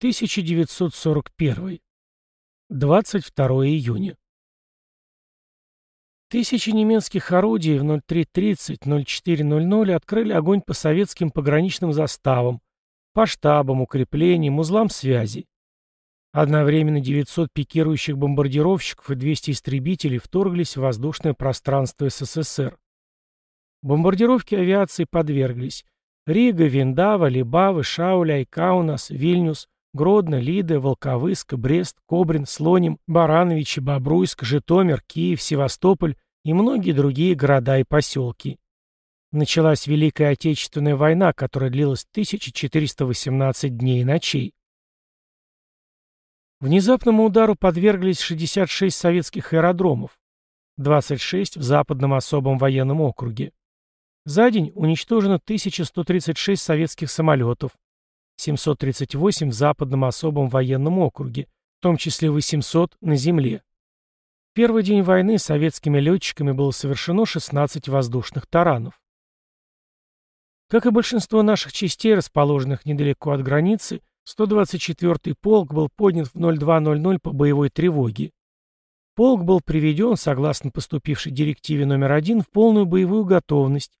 1941. 22 июня. Тысячи немецких орудий в 03.30-04.00 открыли огонь по советским пограничным заставам, по штабам, укреплениям, узлам связи. Одновременно 900 пикирующих бомбардировщиков и 200 истребителей вторглись в воздушное пространство СССР. Бомбардировки авиации подверглись Рига, Виндава, Либавы, Шауля, Каунас, Вильнюс, Гродно, Лида, Волковыск, Брест, Кобрин, Слоним, Барановичи, Бобруйск, Житомир, Киев, Севастополь и многие другие города и поселки. Началась Великая Отечественная война, которая длилась 1418 дней и ночей. Внезапному удару подверглись 66 советских аэродромов, 26 в Западном особом военном округе. За день уничтожено 1136 советских самолетов, 738 в Западном особом военном округе, в том числе 800 на земле. В первый день войны советскими летчиками было совершено 16 воздушных таранов. Как и большинство наших частей, расположенных недалеко от границы, 124-й полк был поднят в 02.00 по боевой тревоге. Полк был приведен, согласно поступившей директиве номер один, в полную боевую готовность,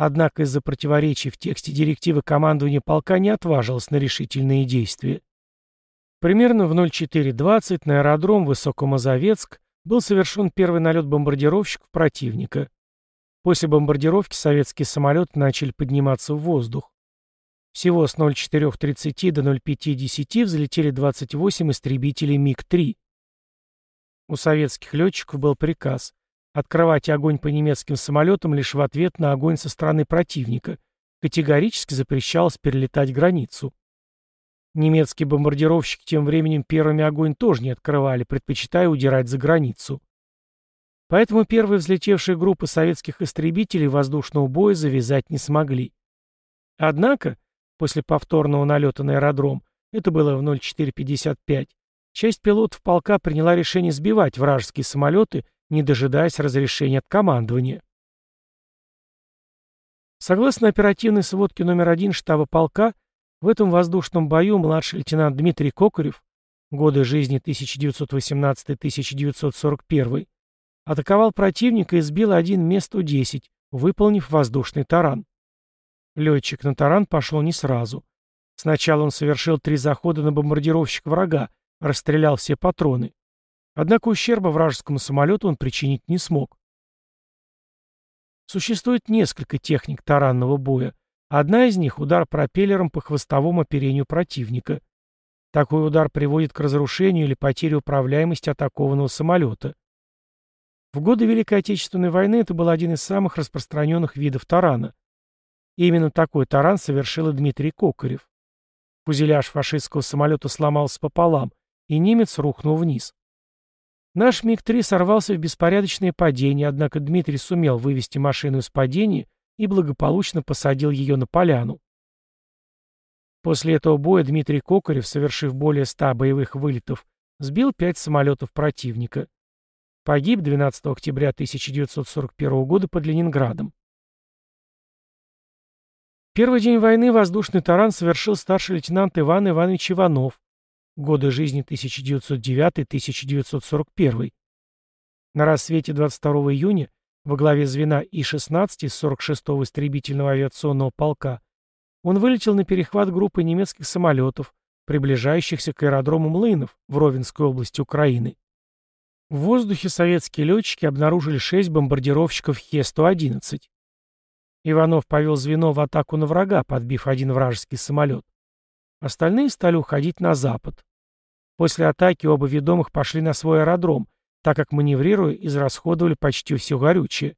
однако из-за противоречий в тексте директивы командование полка не отважилось на решительные действия. Примерно в 04.20 на аэродром Высокомазовецк был совершен первый налет бомбардировщиков противника. После бомбардировки советские самолеты начали подниматься в воздух. Всего с 04.30 до 05.10 взлетели 28 истребителей МиГ-3. У советских летчиков был приказ открывать огонь по немецким самолетам лишь в ответ на огонь со стороны противника. Категорически запрещалось перелетать границу. Немецкие бомбардировщики тем временем первыми огонь тоже не открывали, предпочитая удирать за границу. Поэтому первые взлетевшие группы советских истребителей воздушного боя завязать не смогли. Однако, после повторного налета на аэродром, это было в 04.55, часть пилотов полка приняла решение сбивать вражеские самолеты, не дожидаясь разрешения от командования. Согласно оперативной сводке номер один штаба полка, в этом воздушном бою младший лейтенант Дмитрий Кокарев, годы жизни 1918-1941, атаковал противника и сбил один Ме-110, выполнив воздушный таран. Летчик на таран пошел не сразу. Сначала он совершил три захода на бомбардировщик врага, расстрелял все патроны. Однако ущерба вражескому самолету он причинить не смог. Существует несколько техник таранного боя. Одна из них – удар пропеллером по хвостовому оперению противника. Такой удар приводит к разрушению или потере управляемости атакованного самолета. В годы Великой Отечественной войны это был один из самых распространенных видов тарана. Именно такой таран совершил и Дмитрий Кокарев. Фузеляж фашистского самолета сломался пополам, и немец рухнул вниз. Наш МиГ-3 сорвался в беспорядочное падение, однако Дмитрий сумел вывести машину из падения и благополучно посадил ее на поляну. После этого боя Дмитрий Кокарев, совершив более ста боевых вылетов, сбил пять самолетов противника. Погиб 12 октября 1941 года под Ленинградом. Первый день войны воздушный таран совершил старший лейтенант Иван Иванович Иванов, годы жизни 1909-1941. На рассвете 22 июня во главе звена И-16 из 46-го истребительного авиационного полка он вылетел на перехват группы немецких самолетов, приближающихся к аэродрому Млынов в Ровенской области Украины. В воздухе советские летчики обнаружили шесть бомбардировщиков Хе-111. Иванов повел звено в атаку на врага, подбив один вражеский самолет. Остальные стали уходить на запад. После атаки оба ведомых пошли на свой аэродром, так как, маневрируя, израсходовали почти все горючее.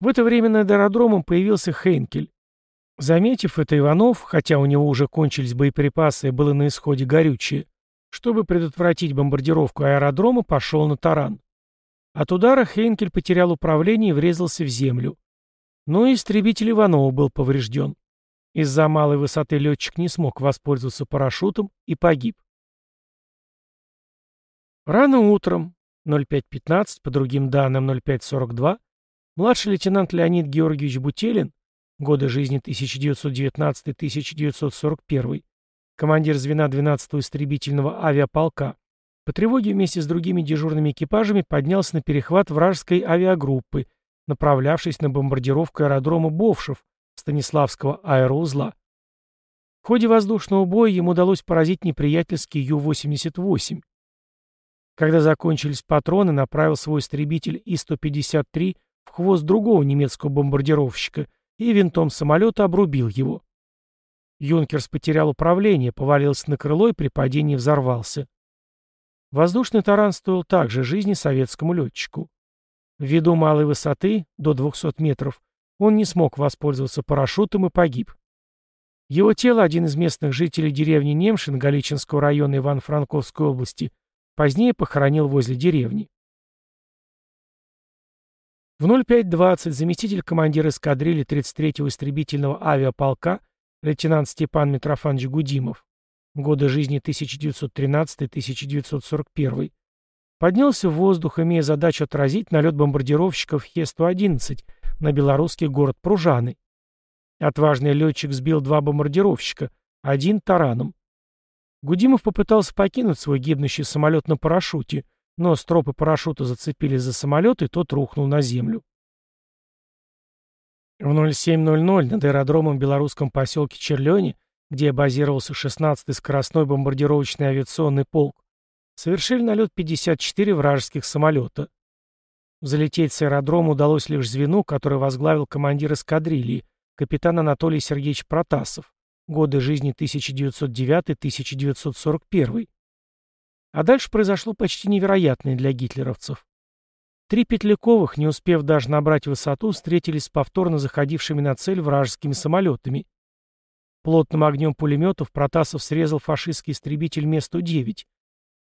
В это время над аэродромом появился Хейнкель. Заметив это, Иванов, хотя у него уже кончились боеприпасы и было на исходе горючее, чтобы предотвратить бомбардировку аэродрома, пошел на таран. От удара Хейнкель потерял управление и врезался в землю. Но истребитель Иванова был поврежден. Из-за малой высоты летчик не смог воспользоваться парашютом и погиб. Рано утром, 05.15, по другим данным 05.42, младший лейтенант Леонид Георгиевич Бутелин, годы жизни 1919-1941, командир звена 12-го истребительного авиаполка, по тревоге вместе с другими дежурными экипажами поднялся на перехват вражеской авиагруппы, направлявшись на бомбардировку аэродрома Бовшев, Станиславского аэроузла. В ходе воздушного боя ему удалось поразить неприятельский Ю-88. Когда закончились патроны, направил свой истребитель И-153 в хвост другого немецкого бомбардировщика и винтом самолета обрубил его. Юнкерс потерял управление, повалился на крыло и при падении взорвался. Воздушный таран стоил также жизни советскому летчику. Ввиду малой высоты, до 200 метров, он не смог воспользоваться парашютом и погиб. Его тело один из местных жителей деревни Немшин Галичинского района Ивано-Франковской области позднее похоронил возле деревни. В 05.20 заместитель командира эскадрильи 33-го истребительного авиаполка лейтенант Степан Митрофанович Гудимов годы жизни 1913-1941, поднялся в воздух, имея задачу отразить налет бомбардировщиков Хе-111 на белорусский город Пружаны. Отважный летчик сбил два бомбардировщика, один тараном. Гудимов попытался покинуть свой гибнущий самолет на парашюте, но стропы парашюта зацепились за самолет, и тот рухнул на землю. В 07.00 над аэродромом в белорусском поселке Черлёне, где базировался 16-й скоростной бомбардировочный авиационный полк, совершили налет 54 вражеских самолета. Залететь с аэродрома удалось лишь звену, которое возглавил командир эскадрильи, капитан Анатолий Сергеевич Протасов, годы жизни 1909-1941. А дальше произошло почти невероятное для гитлеровцев. Три Петляковых, не успев даже набрать высоту, встретились с повторно заходившими на цель вражескими самолетами. Плотным огнем пулеметов Протасов срезал фашистский истребитель Ме-109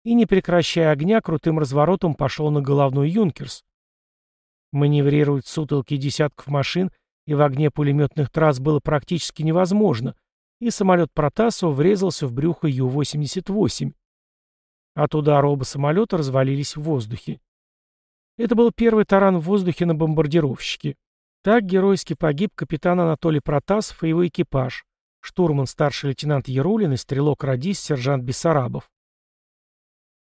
и, не прекращая огня, крутым разворотом пошел на головной «Юнкерс». Маневрировать в сутолке десятков машин и в огне пулеметных трасс было практически невозможно, и самолет Протасова врезался в брюхо Ю-88. От удара оба самолета развалились в воздухе. Это был первый таран в воздухе на бомбардировщике. Так геройски погиб капитан Анатолий Протасов и его экипаж, штурман старший лейтенант Ярулин и стрелок-радист сержант Бессарабов.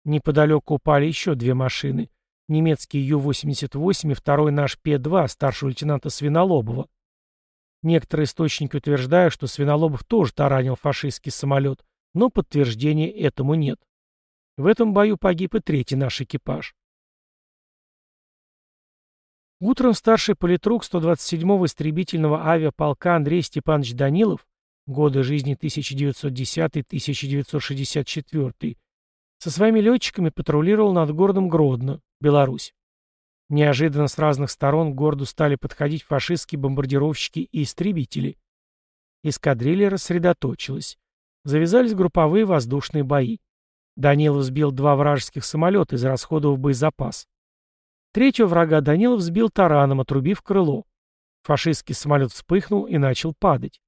Неподалеку упали еще две машины. Немецкий Ю-88 и второй наш П-2 старшего лейтенанта Свинолобова. Некоторые источники утверждают, что Свинолобов тоже таранил фашистский самолет, но подтверждения этому нет. В этом бою погиб и третий наш экипаж. Утром старший политрук 127-го истребительного авиаполка Андрей Степанович Данилов, годы жизни 1910-1964, со своими летчиками патрулировал над городом Гродно, Беларусь. Неожиданно с разных сторон к городу стали подходить фашистские бомбардировщики и истребители. Эскадрилья рассредоточилась. Завязались групповые воздушные бои. Данилов сбил два вражеских самолета, израсходовав боезапас. Третьего врага Данилов сбил тараном, отрубив крыло. Фашистский самолет вспыхнул и начал падать.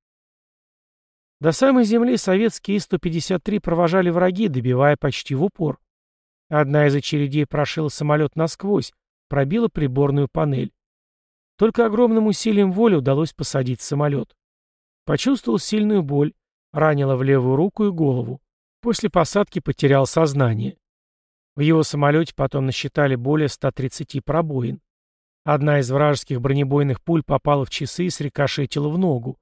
До самой земли советские И-153 провожали враги, добивая почти в упор. Одна из очередей прошила самолет насквозь, пробила приборную панель. Только огромным усилием воли удалось посадить самолет. Почувствовал сильную боль, ранила в левую руку и голову. После посадки потерял сознание. В его самолете потом насчитали более 130 пробоин. Одна из вражеских бронебойных пуль попала в часы и срикошетила в ногу.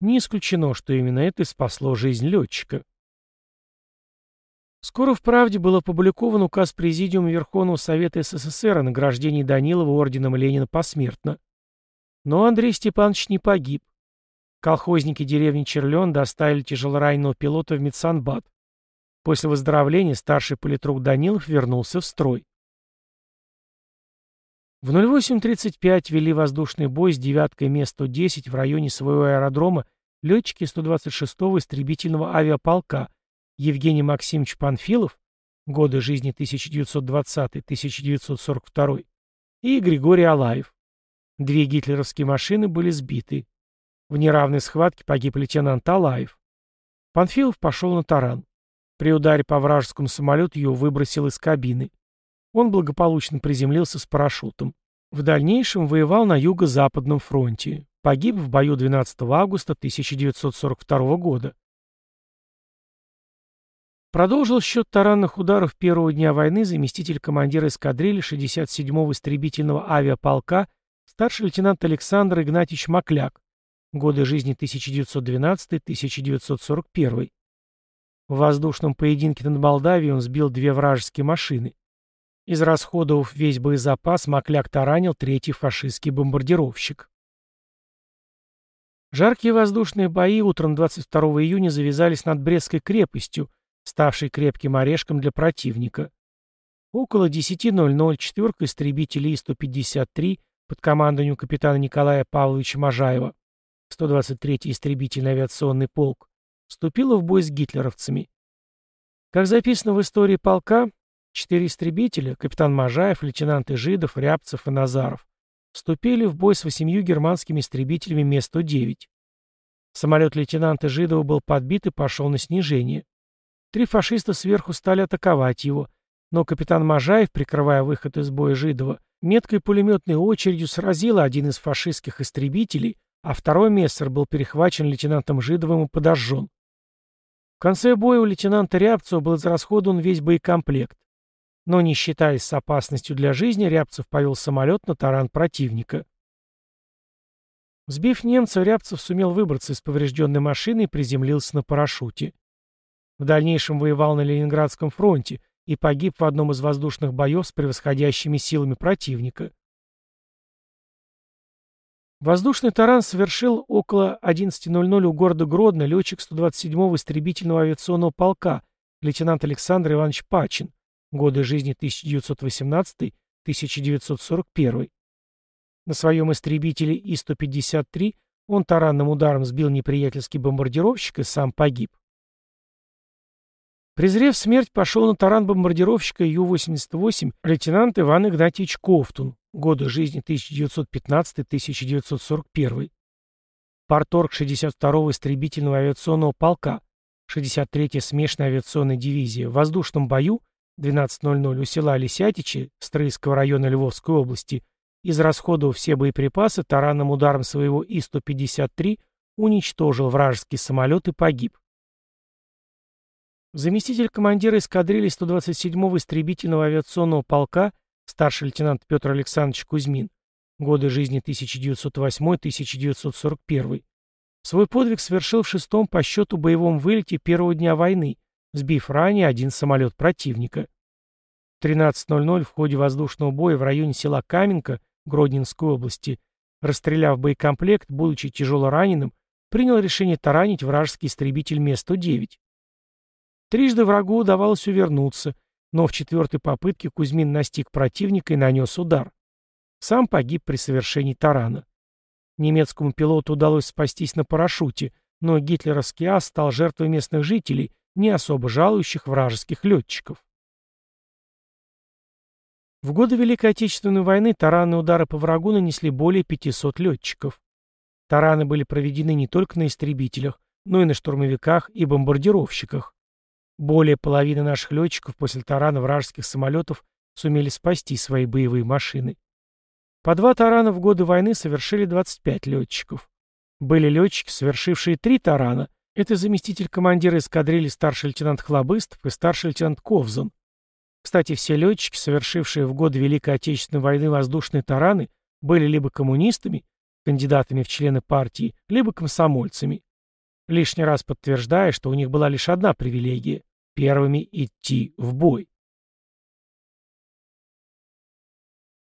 Не исключено, что именно это спасло жизнь летчика. Скоро в «Правде» был опубликован указ Президиума Верховного Совета СССР о награждении Данилова орденом Ленина посмертно. Но Андрей Степанович не погиб. Колхозники деревни Черлен доставили тяжелораненого пилота в Медсанбат. После выздоровления старший политрук Данилов вернулся в строй. В 08.35 вели воздушный бой с девяткой Ме-110 в районе своего аэродрома летчики 126-го истребительного авиаполка Евгений Максимович Панфилов, годы жизни 1920-1942, и Григорий Алаев. Две гитлеровские машины были сбиты. В неравной схватке погиб лейтенант Алаев. Панфилов пошел на таран. При ударе по вражескому самолету его выбросил из кабины. Он благополучно приземлился с парашютом. В дальнейшем воевал на Юго-Западном фронте. Погиб в бою 12 августа 1942 года. Продолжил счет таранных ударов первого дня войны заместитель командира эскадрильи 67-го истребительного авиаполка старший лейтенант Александр Игнатьевич Макляк, годы жизни 1912-1941. В воздушном поединке над Молдавией он сбил две вражеские машины. Израсходовав весь боезапас, Макляк таранил третий фашистский бомбардировщик. Жаркие воздушные бои утром 22 июня завязались над Брестской крепостью, ставшей крепким орешком для противника. Около 10.00 четверка истребителей И-153 под командованием капитана Николая Павловича Можаева, 123-й истребительный авиационный полк, вступила в бой с гитлеровцами. Как записано в истории полка, четыре истребителя, капитан Можаев, лейтенанты Жидов, Рябцев и Назаров, вступили в бой с восемью германскими истребителями Ме-109. Самолет лейтенанта Жидова был подбит и пошел на снижение. Три фашиста сверху стали атаковать его, но капитан Можаев, прикрывая выход из боя Жидова, меткой пулеметной очередью сразил один из фашистских истребителей, а второй мессер был перехвачен лейтенантом Жидовым и подожжен. В конце боя у лейтенанта Рябцева был израсходован весь боекомплект. Но, не считаясь с опасностью для жизни, Рябцев повел самолет на таран противника. Сбив немца, Рябцев сумел выбраться из поврежденной машины и приземлился на парашюте. В дальнейшем воевал на Ленинградском фронте и погиб в одном из воздушных боев с превосходящими силами противника. Воздушный таран совершил около 11.00 у города Гродно летчик 127-го истребительного авиационного полка лейтенант Александр Иванович Пачин, годы жизни 1918-1941. На своем истребителе И-153 он таранным ударом сбил неприятельский бомбардировщик и сам погиб. Презрев смерть, пошел на таран бомбардировщика Ю-88 лейтенант Иван Игнатьевич Ковтун, годы жизни 1915-1941. Парторг 62-го истребительного авиационного полка, 63-я смешанная авиационная дивизия, в воздушном бою 12.00 у села Лисятичи, Стрийского района Львовской области, израсходовав все боеприпасы, таранным ударом своего И-153 уничтожил вражеский самолет и погиб. Заместитель командира эскадрильи 127-го истребительного авиационного полка старший лейтенант Петр Александрович Кузьмин, годы жизни 1908-1941, свой подвиг совершил в шестом по счету боевом вылете первого дня войны, сбив ранее один самолет противника. В 13.00 в ходе воздушного боя в районе села Каменка Гродненской области, расстреляв боекомплект, будучи тяжело раненым, принял решение таранить вражеский истребитель Ме-109. Трижды врагу удавалось увернуться, но в четвертой попытке Кузьмин настиг противника и нанес удар. Сам погиб при совершении тарана. Немецкому пилоту удалось спастись на парашюте, но гитлеровский ас стал жертвой местных жителей, не особо жалующих вражеских летчиков. В годы Великой Отечественной войны таранные удары по врагу нанесли более 500 летчиков. Тараны были проведены не только на истребителях, но и на штурмовиках и бомбардировщиках. Более половины наших летчиков после тарана вражеских самолетов сумели спасти свои боевые машины. По два тарана в годы войны совершили 25 летчиков. Были летчики, совершившие три тарана. Это заместитель командира эскадрильи старший лейтенант Хлобыстов и старший лейтенант Ковзан. Кстати, все летчики, совершившие в годы Великой Отечественной войны воздушные тараны, были либо коммунистами, кандидатами в члены партии, либо комсомольцами. Лишний раз подтверждая, что у них была лишь одна привилегия первыми идти в бой.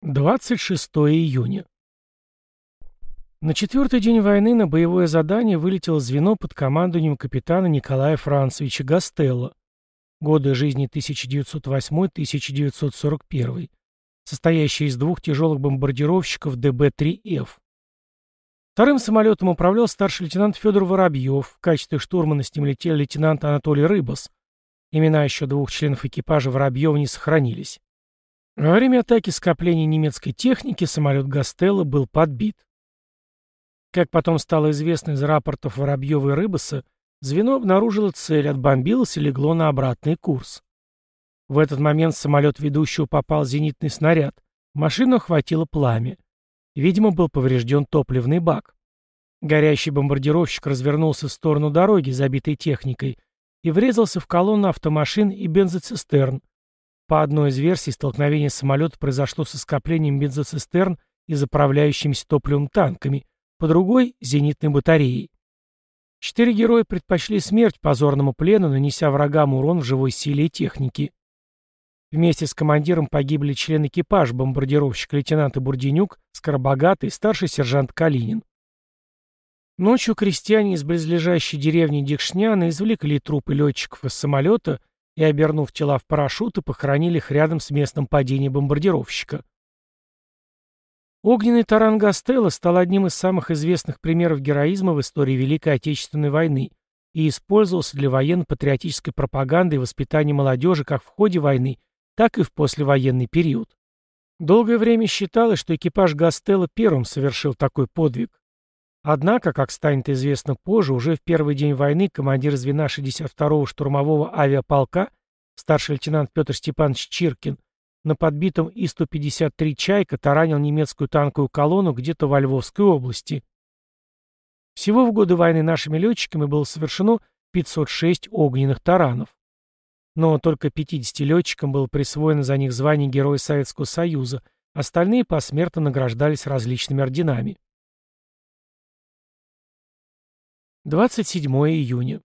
26 июня. На четвертый день войны на боевое задание вылетело звено под командованием капитана Николая Францевича Гастелло, годы жизни 1908-1941, состоящее из двух тяжелых бомбардировщиков ДБ-3Ф. Вторым самолетом управлял старший лейтенант Федор Воробьев, в качестве штурмана с ним летел лейтенант Анатолий Рыбас, Имена еще двух членов экипажа Воробьева не сохранились. Во время атаки скопления немецкой техники самолет Гастелло был подбит. Как потом стало известно из рапортов Воробьева и Рыбаса, звено обнаружило цель, отбомбилось и легло на обратный курс. В этот момент самолет ведущего попал зенитный снаряд. Машину охватило пламя. Видимо, был поврежден топливный бак. Горящий бомбардировщик развернулся в сторону дороги, забитой техникой, и врезался в колонну автомашин и бензоцистерн. По одной из версий, столкновение самолета произошло со скоплением бензоцистерн и заправляющимися топливом танками, по другой — зенитной батареей. Четыре героя предпочли смерть позорному плену, нанеся врагам урон в живой силе и технике. Вместе с командиром погибли члены экипажа, бомбардировщик лейтенант Бурденюк, Скоробогатый старший сержант Калинин. Ночью крестьяне из близлежащей деревни Дикшняна извлекли трупы летчиков из самолета и, обернув тела в парашюты, похоронили их рядом с местом падения бомбардировщика. Огненный таран Гастелло стал одним из самых известных примеров героизма в истории Великой Отечественной войны и использовался для военно-патриотической пропаганды и воспитания молодежи как в ходе войны, так и в послевоенный период. Долгое время считалось, что экипаж Гастелло первым совершил такой подвиг. Однако, как станет известно позже, уже в первый день войны командир звена 62-го штурмового авиаполка, старший лейтенант Петр Степанович Чиркин, на подбитом И-153 «Чайка» таранил немецкую танковую колонну где-то во Львовской области. Всего в годы войны нашими летчиками было совершено 506 огненных таранов. Но только 50 летчикам было присвоено за них звание Героя Советского Союза, остальные посмертно награждались различными орденами. 27 июня.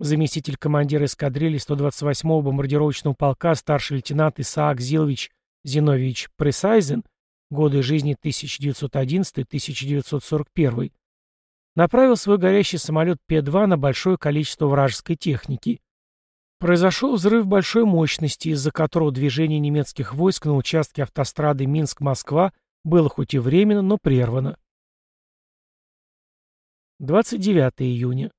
Заместитель командира эскадрильи 128-го бомбардировочного полка старший лейтенант Исаак Зилович Зиновьевич Пресайзен, годы жизни 1911-1941, направил свой горящий самолет П-2 на большое количество вражеской техники. Произошел взрыв большой мощности, из-за которого движение немецких войск на участке автострады Минск-Москва было хоть и временно, но прервано. 29 июня.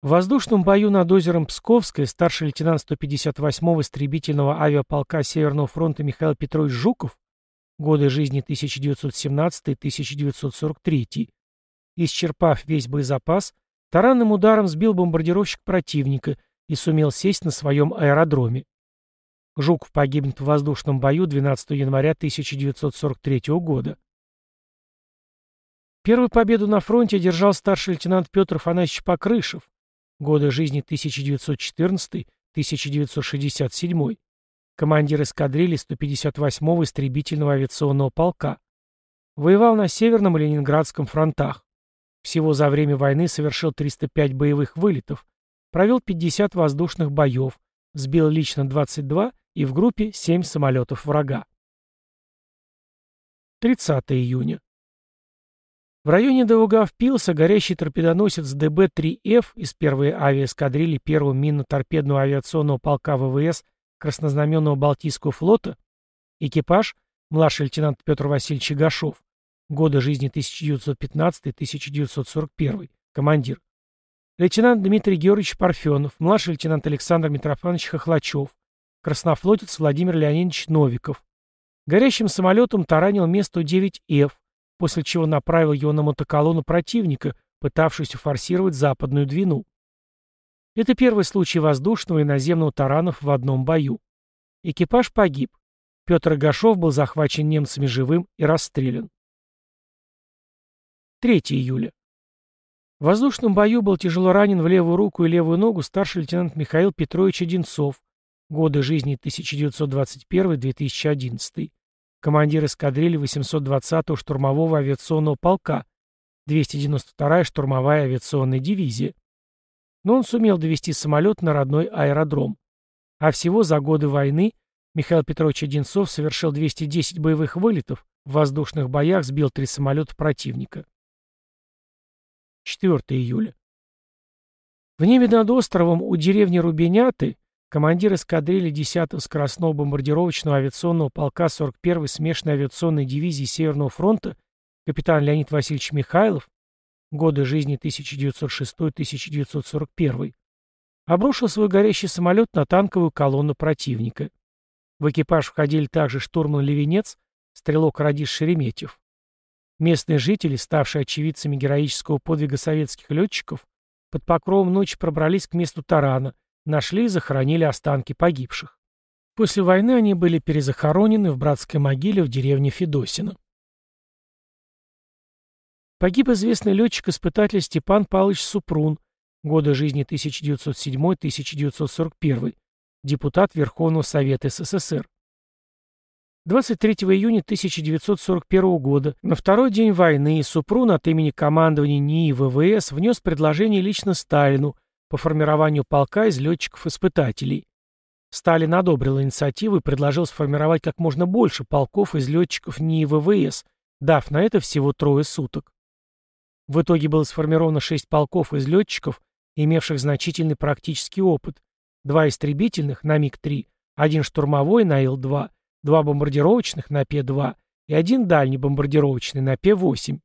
В воздушном бою над озером Псковское старший лейтенант 158-го истребительного авиаполка Северного фронта Михаил Петрович Жуков, годы жизни 1917-1943, исчерпав весь боезапас, таранным ударом сбил бомбардировщик противника и сумел сесть на своем аэродроме. Жуков погибнет в воздушном бою 12 января 1943 года. Первую победу на фронте одержал старший лейтенант Петр Афанасьевич Покрышев, годы жизни 1914-1967, командир эскадрильи 158-го истребительного авиационного полка. Воевал на Северном и Ленинградском фронтах. Всего за время войны совершил 305 боевых вылетов, провел 50 воздушных боев, сбил лично 22 и в группе 7 самолетов врага. 30 июня. В районе Даугавпилса горящий торпедоносец ДБ-3Ф из первой авиаэскадрильи первого минно-торпедного авиационного полка ВВС Краснознаменного Балтийского флота, экипаж, младший лейтенант Петр Васильевич Игашов, годы жизни 1915-1941, командир, лейтенант Дмитрий Георгиевич Парфенов, младший лейтенант Александр Митрофанович Хохлачев, краснофлотец Владимир Леонидович Новиков. Горящим самолетом таранил место 9Ф, после чего направил его на мотоколонну противника, пытавшуюся форсировать западную Двину. Это первый случай воздушного и наземного таранов в одном бою. Экипаж погиб. Петр Игашов был захвачен немцами живым и расстрелян. 3 июля. В воздушном бою был тяжело ранен в левую руку и левую ногу старший лейтенант Михаил Петрович Одинцов, годы жизни 1921-2011 командир эскадрильи 820-го штурмового авиационного полка, 292-я штурмовая авиационная дивизия. Но он сумел довести самолет на родной аэродром. А всего за годы войны Михаил Петрович Одинцов совершил 210 боевых вылетов, в воздушных боях сбил три самолета противника. 4 июля. В небе над островом у деревни Рубеняты командир эскадрильи 10-го скоростного бомбардировочного авиационного полка 41-й смешанной авиационной дивизии Северного фронта капитан Леонид Васильевич Михайлов, годы жизни 1906-1941, обрушил свой горящий самолет на танковую колонну противника. В экипаж входили также штурман Левенец, стрелок Радиш Шереметьев. Местные жители, ставшие очевидцами героического подвига советских летчиков, под покровом ночи пробрались к месту тарана – Нашли и захоронили останки погибших. После войны они были перезахоронены в братской могиле в деревне Федосино. Погиб известный летчик-испытатель Степан Павлович Супрун, Годы жизни 1907-1941. Депутат Верховного Совета СССР. 23 июня 1941 года, на второй день войны, Супрун от имени командования НИИ ВВС внес предложение лично Сталину по формированию полка из летчиков-испытателей. Сталин одобрил инициативу и предложил сформировать как можно больше полков из летчиков НИИ ВВС, дав на это всего трое суток. В итоге было сформировано шесть полков из летчиков, имевших значительный практический опыт, два истребительных на МиГ-3, один штурмовой на Ил-2 два бомбардировочных на Пе-2 и один дальний бомбардировочный на Пе-8.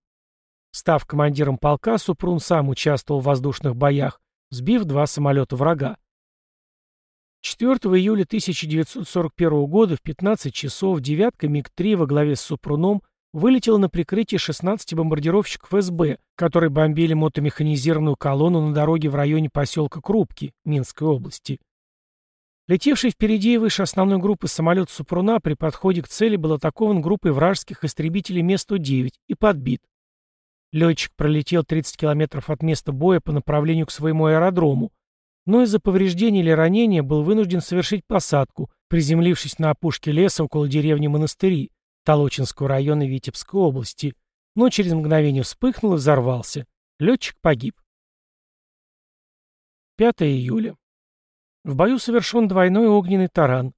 Став командиром полка, Супрун сам участвовал в воздушных боях, сбив два самолета врага. 4 июля 1941 года в 15 часов девятка МиГ-3 во главе с Супруном вылетела на прикрытие 16 бомбардировщиков СБ, которые бомбили мотомеханизированную колонну на дороге в районе поселка Крупки, Минской области. Летевший впереди и выше основной группы самолет Супруна при подходе к цели был атакован группой вражеских истребителей Ме-109 и подбит. Летчик пролетел 30 километров от места боя по направлению к своему аэродрому, но из-за повреждений или ранения был вынужден совершить посадку, приземлившись на опушке леса около деревни Монастыри, Толочинского района Витебской области, но через мгновение вспыхнул и взорвался. Летчик погиб. 5 июля. В бою совершен двойной огненный таран.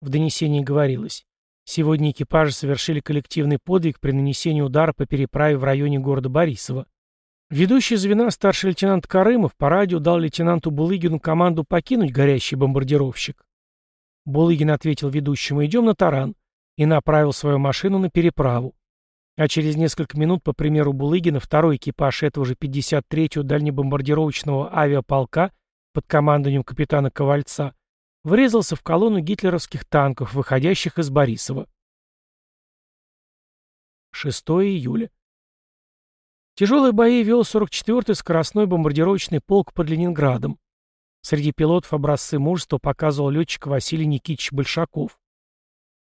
В донесении говорилось. Сегодня экипажи совершили коллективный подвиг при нанесении удара по переправе в районе города Борисова. Ведущий звена старший лейтенант Карымов по радио дал лейтенанту Булыгину команду покинуть горящий бомбардировщик. Булыгин ответил ведущему «Идем на таран» и направил свою машину на переправу. А через несколько минут, по примеру Булыгина, второй экипаж этого же 53-го дальнебомбардировочного авиаполка под командованием капитана Ковальца врезался в колонну гитлеровских танков, выходящих из Борисова. 6 июля. Тяжелые бои вел 44-й скоростной бомбардировочный полк под Ленинградом. Среди пилотов образцы мужества показывал летчик Василий Никитич Большаков.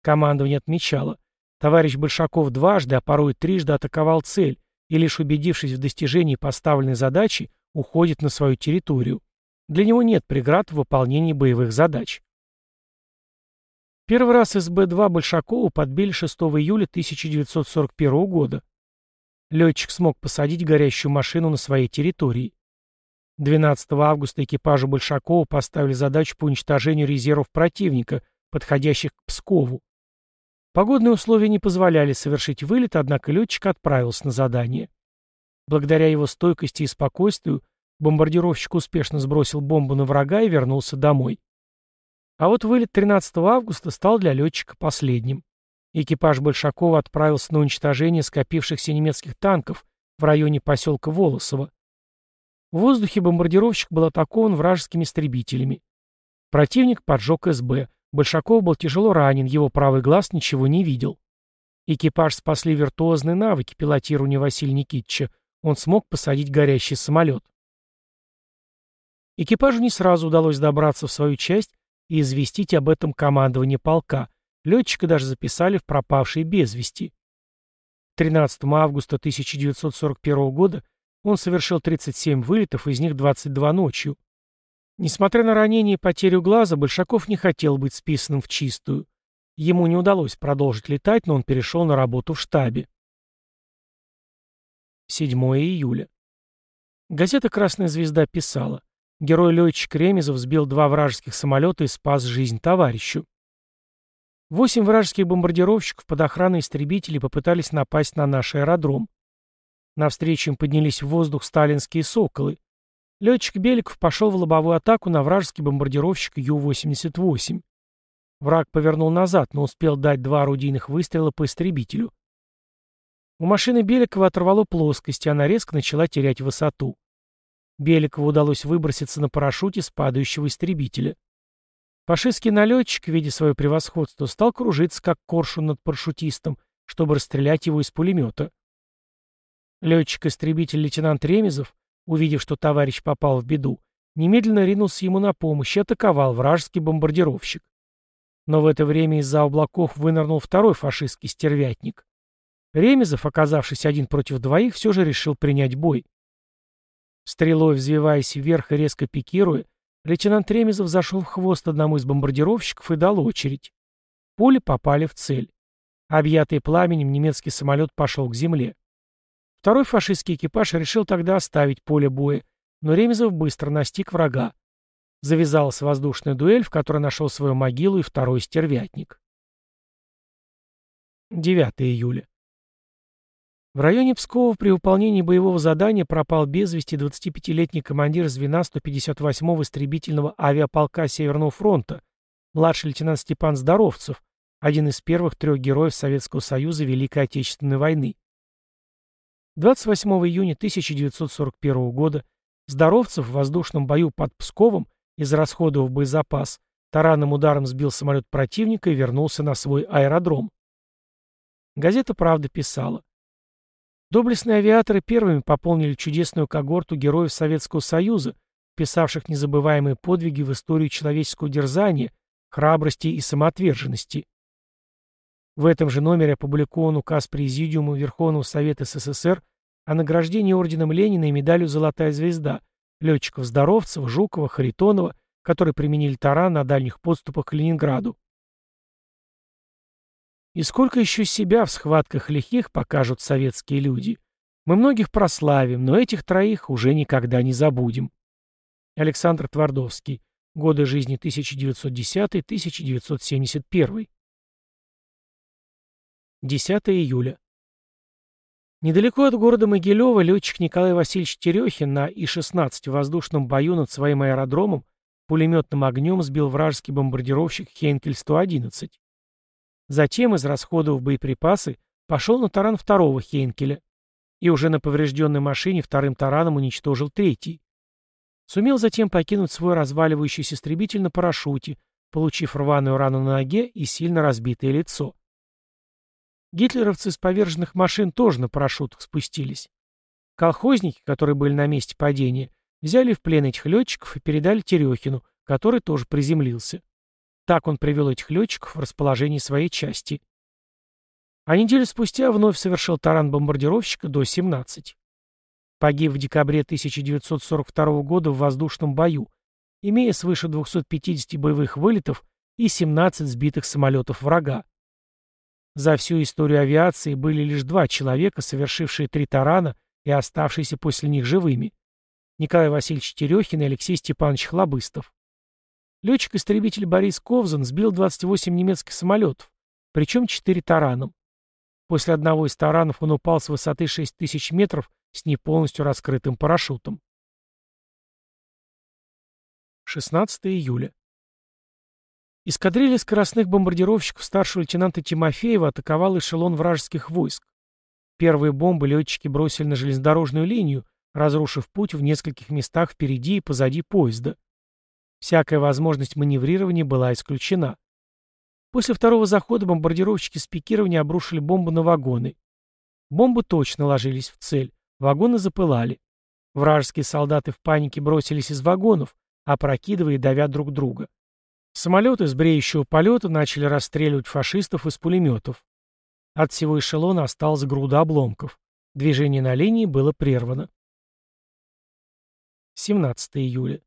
Командование отмечало, товарищ Большаков дважды, а порой трижды атаковал цель и, лишь убедившись в достижении поставленной задачи, уходит на свою территорию. Для него нет преград в выполнении боевых задач. Первый раз СБ-2 Большакова подбили 6 июля 1941 года. Летчик смог посадить горящую машину на своей территории. 12 августа экипажу Большакова поставили задачу по уничтожению резервов противника, подходящих к Пскову. Погодные условия не позволяли совершить вылет, однако летчик отправился на задание. Благодаря его стойкости и спокойствию Бомбардировщик успешно сбросил бомбу на врага и вернулся домой. А вот вылет 13 августа стал для летчика последним. Экипаж Большакова отправился на уничтожение скопившихся немецких танков в районе поселка Волосово. В воздухе бомбардировщик был атакован вражескими истребителями. Противник поджег СБ. Большаков был тяжело ранен, его правый глаз ничего не видел. Экипаж спасли виртуозные навыки пилотирования Василия Никитича. Он смог посадить горящий самолет. Экипажу не сразу удалось добраться в свою часть и известить об этом командование полка. Летчика даже записали в пропавшие без вести. 13 августа 1941 года он совершил 37 вылетов, из них 22 ночью. Несмотря на ранение и потерю глаза, Большаков не хотел быть списанным в чистую. Ему не удалось продолжить летать, но он перешел на работу в штабе. 7 июля. Газета «Красная звезда» писала. Герой-летчик Ремезов сбил два вражеских самолета и спас жизнь товарищу. Восемь вражеских бомбардировщиков под охраной истребителей попытались напасть на наш аэродром. Навстречу им поднялись в воздух сталинские «Соколы». Летчик Беликов пошел в лобовую атаку на вражеский бомбардировщик Ю-88. Враг повернул назад, но успел дать два орудийных выстрела по истребителю. У машины Беликова оторвало плоскость, и она резко начала терять высоту. Беликову удалось выброситься на парашюте с падающего истребителя. Фашистский налетчик, видя свое превосходство, стал кружиться, как коршун над парашютистом, чтобы расстрелять его из пулемета. Летчик-истребитель лейтенант Ремезов, увидев, что товарищ попал в беду, немедленно ринулся ему на помощь и атаковал вражеский бомбардировщик. Но в это время из-за облаков вынырнул второй фашистский стервятник. Ремезов, оказавшись один против двоих, все же решил принять бой. Стрелой взвиваясь вверх и резко пикируя, лейтенант Ремезов зашел в хвост одному из бомбардировщиков и дал очередь. Пули попали в цель. Объятый пламенем, немецкий самолет пошел к земле. Второй фашистский экипаж решил тогда оставить поле боя, но Ремезов быстро настиг врага. Завязалась воздушная дуэль, в которой нашел свою могилу и второй стервятник. 9 июля. В районе Пскова при выполнении боевого задания пропал без вести 25-летний командир звена 158-го истребительного авиаполка Северного фронта, младший лейтенант Степан Здоровцев, один из первых трех героев Советского Союза Великой Отечественной войны. 28 июня 1941 года Здоровцев в воздушном бою под Псковом, израсходовав боезапас, таранным ударом сбил самолет противника и вернулся на свой аэродром. Газета «Правда» писала. Доблестные авиаторы первыми пополнили чудесную когорту героев Советского Союза, писавших незабываемые подвиги в историю человеческого дерзания, храбрости и самоотверженности. В этом же номере опубликован указ Президиума Верховного Совета СССР о награждении орденом Ленина и медалью «Золотая звезда» летчиков Здоровцева, Жукова, Харитонова, которые применили таран на дальних подступах к Ленинграду. И сколько еще себя в схватках лихих покажут советские люди. Мы многих прославим, но этих троих уже никогда не забудем. Александр Твардовский. Годы жизни 1910-1971. 10 июля. Недалеко от города Могилева летчик Николай Васильевич Терехин на И-16 в воздушном бою над своим аэродромом пулеметным огнем сбил вражеский бомбардировщик Хейнкель-111. Затем, израсходовав боеприпасы, пошел на таран второго Хейнкеля и уже на поврежденной машине вторым тараном уничтожил третий. Сумел затем покинуть свой разваливающийся истребитель на парашюте, получив рваную рану на ноге и сильно разбитое лицо. Гитлеровцы с поверженных машин тоже на парашютах спустились. Колхозники, которые были на месте падения, взяли в плен этих летчиков и передали Терехину, который тоже приземлился. Так он привел этих летчиков в расположение своей части. А неделю спустя вновь совершил таран бомбардировщика до-17. Погиб в декабре 1942 года в воздушном бою, имея свыше 250 боевых вылетов и 17 сбитых самолетов врага. За всю историю авиации были лишь два человека, совершившие три тарана и оставшиеся после них живыми. Николай Васильевич Терехин и Алексей Степанович Хлобыстов. Летчик-истребитель Борис Ковзан сбил 28 немецких самолетов, причем 4 тараном. После одного из таранов он упал с высоты 6000 метров с не полностью раскрытым парашютом. 16 июля. Эскадрилья скоростных бомбардировщиков старшего лейтенанта Тимофеева атаковала эшелон вражеских войск. Первые бомбы летчики бросили на железнодорожную линию, разрушив путь в нескольких местах впереди и позади поезда. Всякая возможность маневрирования была исключена. После второго захода бомбардировщики с пикирования обрушили бомбы на вагоны. Бомбы точно ложились в цель. Вагоны запылали. Вражеские солдаты в панике бросились из вагонов, опрокидывая и давя друг друга. Самолеты с бреющего полета начали расстреливать фашистов из пулеметов. От всего эшелона осталась груда обломков. Движение на линии было прервано. 17 июля.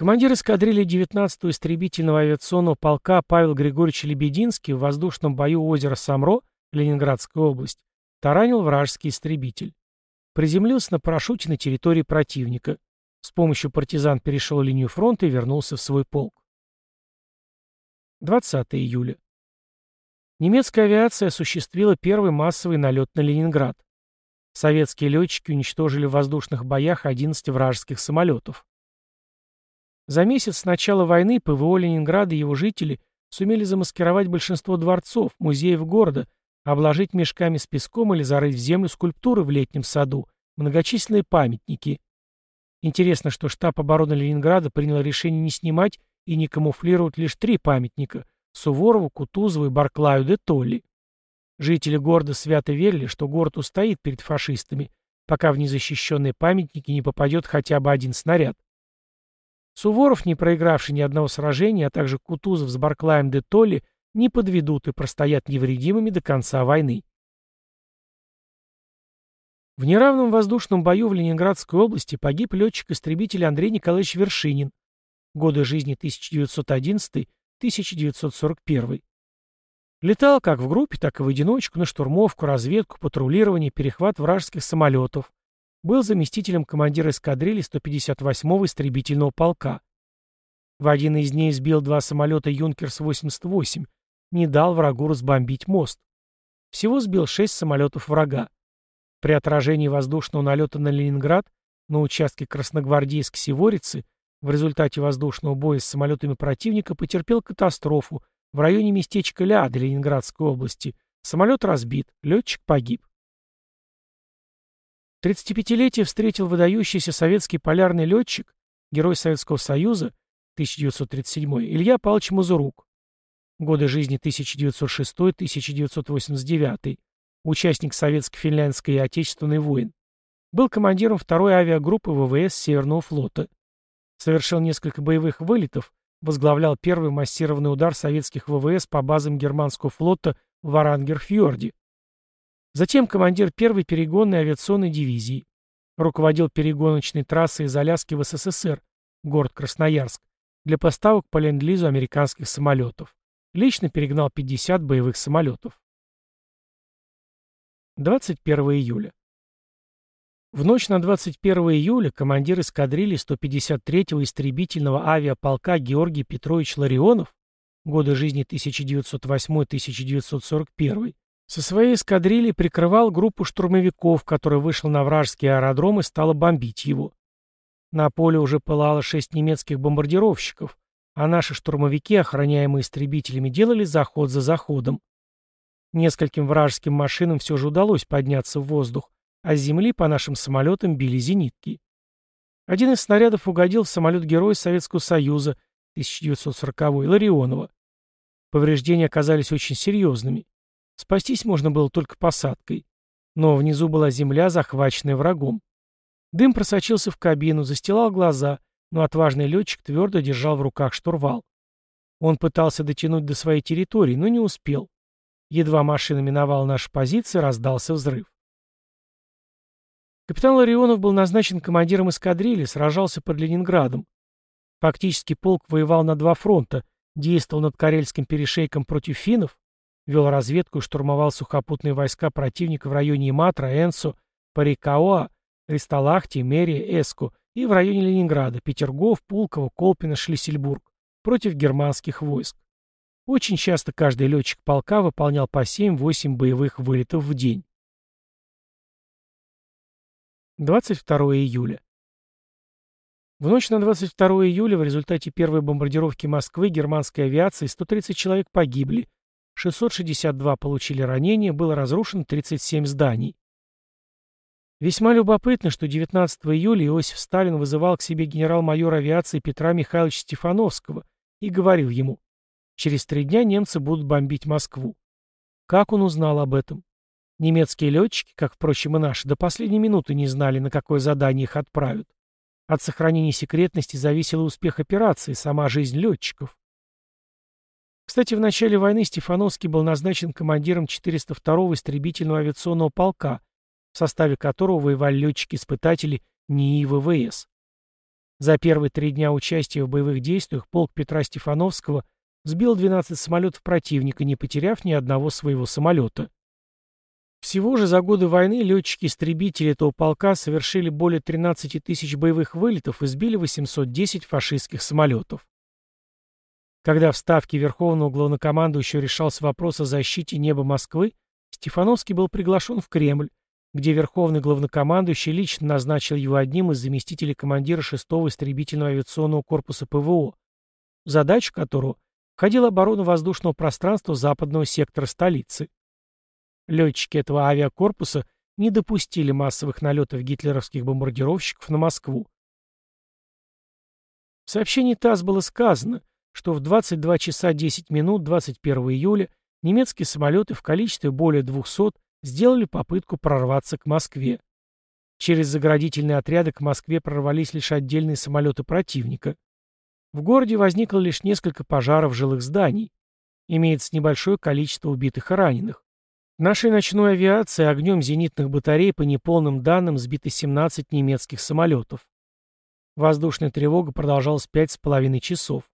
Командир эскадрильи 19-го истребительного авиационного полка Павел Григорьевич Лебединский в воздушном бою озера Самро, Ленинградская область, таранил вражеский истребитель. Приземлился на парашюте на территории противника. С помощью партизан перешел линию фронта и вернулся в свой полк. 20 июля. Немецкая авиация осуществила первый массовый налет на Ленинград. Советские летчики уничтожили в воздушных боях 11 вражеских самолетов. За месяц с начала войны ПВО Ленинграда и его жители сумели замаскировать большинство дворцов, музеев города, обложить мешками с песком или зарыть в землю скульптуры в летнем саду, многочисленные памятники. Интересно, что штаб обороны Ленинграда принял решение не снимать и не камуфлируют лишь три памятника – Суворову, Кутузову и Барклаю де Толли. Жители города свято верили, что город устоит перед фашистами, пока в незащищенные памятники не попадет хотя бы один снаряд. Суворов, не проигравший ни одного сражения, а также Кутузов с Барклаем де Толли, не подведут и простоят невредимыми до конца войны. В неравном воздушном бою в Ленинградской области погиб летчик-истребитель Андрей Николаевич Вершинин. Годы жизни 1911-1941. Летал как в группе, так и в одиночку на штурмовку, разведку, патрулирование, перехват вражеских самолетов. Был заместителем командира эскадрильи 158-го истребительного полка. В один из дней сбил два самолета «Юнкерс-88», не дал врагу разбомбить мост. Всего сбил шесть самолетов врага. При отражении воздушного налета на Ленинград на участке Красногвардейск-Севорицы в результате воздушного боя с самолетами противника потерпел катастрофу в районе местечка Ляда Ленинградской области. Самолет разбит, летчик погиб. 35-летие встретил выдающийся советский полярный летчик, герой Советского Союза, 1937 Илья Павлович Мазурук. Годы жизни 1906-1989. Участник Советско-финляндской и Отечественной войн. Был командиром второй авиагруппы ВВС Северного флота. Совершил несколько боевых вылетов, возглавлял первый массированный удар советских ВВС по базам германского флота в Варангерфьорде. Затем командир первой перегонной авиационной дивизии. Руководил перегоночной трассой из Аляски в СССР, город Красноярск, для поставок по ленд-лизу американских самолетов. Лично перегнал 50 боевых самолетов. 21 июля. В ночь на 21 июля командир эскадрильи 153-го истребительного авиаполка Георгий Петрович Ларионов, годы жизни 1908-1941, со своей эскадрильей прикрывал группу штурмовиков, которая вышла на вражеский аэродром и стала бомбить его. На поле уже пылало шесть немецких бомбардировщиков, а наши штурмовики, охраняемые истребителями, делали заход за заходом. Нескольким вражеским машинам все же удалось подняться в воздух, а с земли по нашим самолетам били зенитки. Один из снарядов угодил в самолет-герой Советского Союза 1940-й Ларионова. Повреждения оказались очень серьезными. Спастись можно было только посадкой. Но внизу была земля, захваченная врагом. Дым просочился в кабину, застилал глаза, но отважный летчик твердо держал в руках штурвал. Он пытался дотянуть до своей территории, но не успел. Едва машина миновала наши позиции, раздался взрыв. Капитан Ларионов был назначен командиром эскадрильи, сражался под Ленинградом. Фактически полк воевал на два фронта, действовал над Карельским перешейком против финнов, вел разведку и штурмовал сухопутные войска противника в районе Иматра, Энсо, Парикаоа Ристалахте, Мерия, Эску и в районе Ленинграда, Петергоф, Пулково, Колпино, Шлиссельбург против германских войск. Очень часто каждый летчик полка выполнял по 7-8 боевых вылетов в день. 22 июля. В ночь на 22 июля в результате первой бомбардировки Москвы германской авиации 130 человек погибли, 662 получили ранения, было разрушено 37 зданий. Весьма любопытно, что 19 июля Иосиф Сталин вызывал к себе генерал-майора авиации Петра Михайловича Стефановского и говорил ему, через три дня немцы будут бомбить Москву. Как он узнал об этом? Немецкие летчики, как, впрочем, и наши, до последней минуты не знали, на какое задание их отправят. От сохранения секретности зависел успех операции, сама жизнь летчиков. Кстати, в начале войны Стефановский был назначен командиром 402-го истребительного авиационного полка, в составе которого воевали летчики-испытатели НИИ ВВС. За первые три дня участия в боевых действиях полк Петра Стефановского сбил 12 самолетов противника, не потеряв ни одного своего самолета. Всего же за годы войны летчики-истребители этого полка совершили более 13 тысяч боевых вылетов и сбили 810 фашистских самолетов. Когда в Ставке Верховного Главнокомандующего решался вопрос о защите неба Москвы, Стефановский был приглашен в Кремль, где Верховный главнокомандующий лично назначил его одним из заместителей командира 6-го истребительного авиационного корпуса ПВО, в задачу которого входила оборона воздушного пространства западного сектора столицы. Летчики этого авиакорпуса не допустили массовых налетов гитлеровских бомбардировщиков на Москву. В сообщении ТАСС было сказано, что в 22 часа 10 минут 21 июля немецкие самолеты в количестве более 200 сделали попытку прорваться к Москве. Через заградительные отряды к Москве прорвались лишь отдельные самолеты противника. В городе возникло лишь несколько пожаров жилых зданий. Имеется небольшое количество убитых и раненых. Нашей ночной авиации огнем зенитных батарей по неполным данным сбито 17 немецких самолетов. Воздушная тревога продолжалась пять с половиной часов.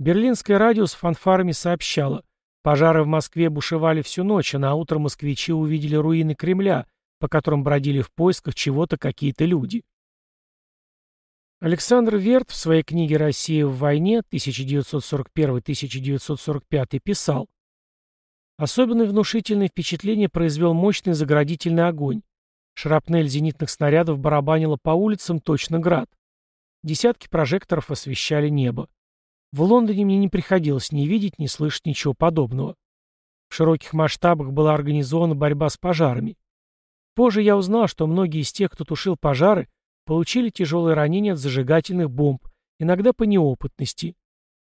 Берлинское радио с фанфарами сообщало, пожары в Москве бушевали всю ночь, а на утро москвичи увидели руины Кремля, по которым бродили в поисках чего-то какие-то люди. Александр Верт в своей книге «Россия в войне» 1941-1945 писал, Особенно внушительное впечатление произвел мощный заградительный огонь. Шрапнель зенитных снарядов барабанила по улицам точно град. Десятки прожекторов освещали небо. В Лондоне мне не приходилось ни видеть, ни слышать ничего подобного. В широких масштабах была организована борьба с пожарами. Позже я узнал, что многие из тех, кто тушил пожары, получили тяжелые ранения от зажигательных бомб, иногда по неопытности.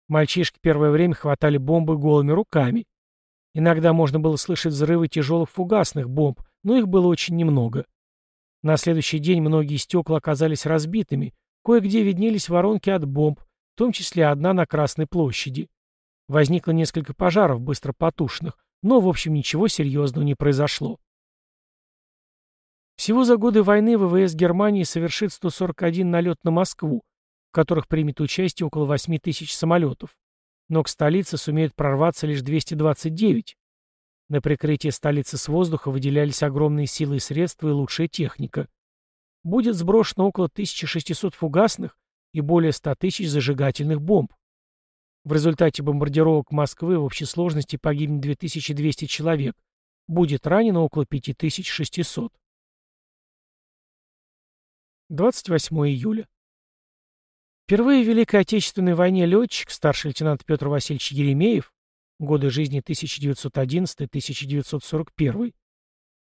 Мальчишки первое время хватали бомбы голыми руками. Иногда можно было слышать взрывы тяжелых фугасных бомб, но их было очень немного. На следующий день многие стекла оказались разбитыми, кое-где виднелись воронки от бомб, в том числе одна на Красной площади. Возникло несколько пожаров, быстро потушенных, но, в общем, ничего серьезного не произошло. Всего за годы войны ВВС Германии совершит 141 налет на Москву, в которых примет участие около 8 тысяч самолетов но к столице сумеют прорваться лишь 229. На прикрытие столицы с воздуха выделялись огромные силы и средства и лучшая техника. Будет сброшено около 1600 фугасных и более 100 тысяч зажигательных бомб. В результате бомбардировок Москвы в общей сложности погибнет 2200 человек, будет ранено около 5600. 28 июля. Впервые в Великой Отечественной войне летчик, старший лейтенант Петр Васильевич Еремеев, годы жизни 1911-1941,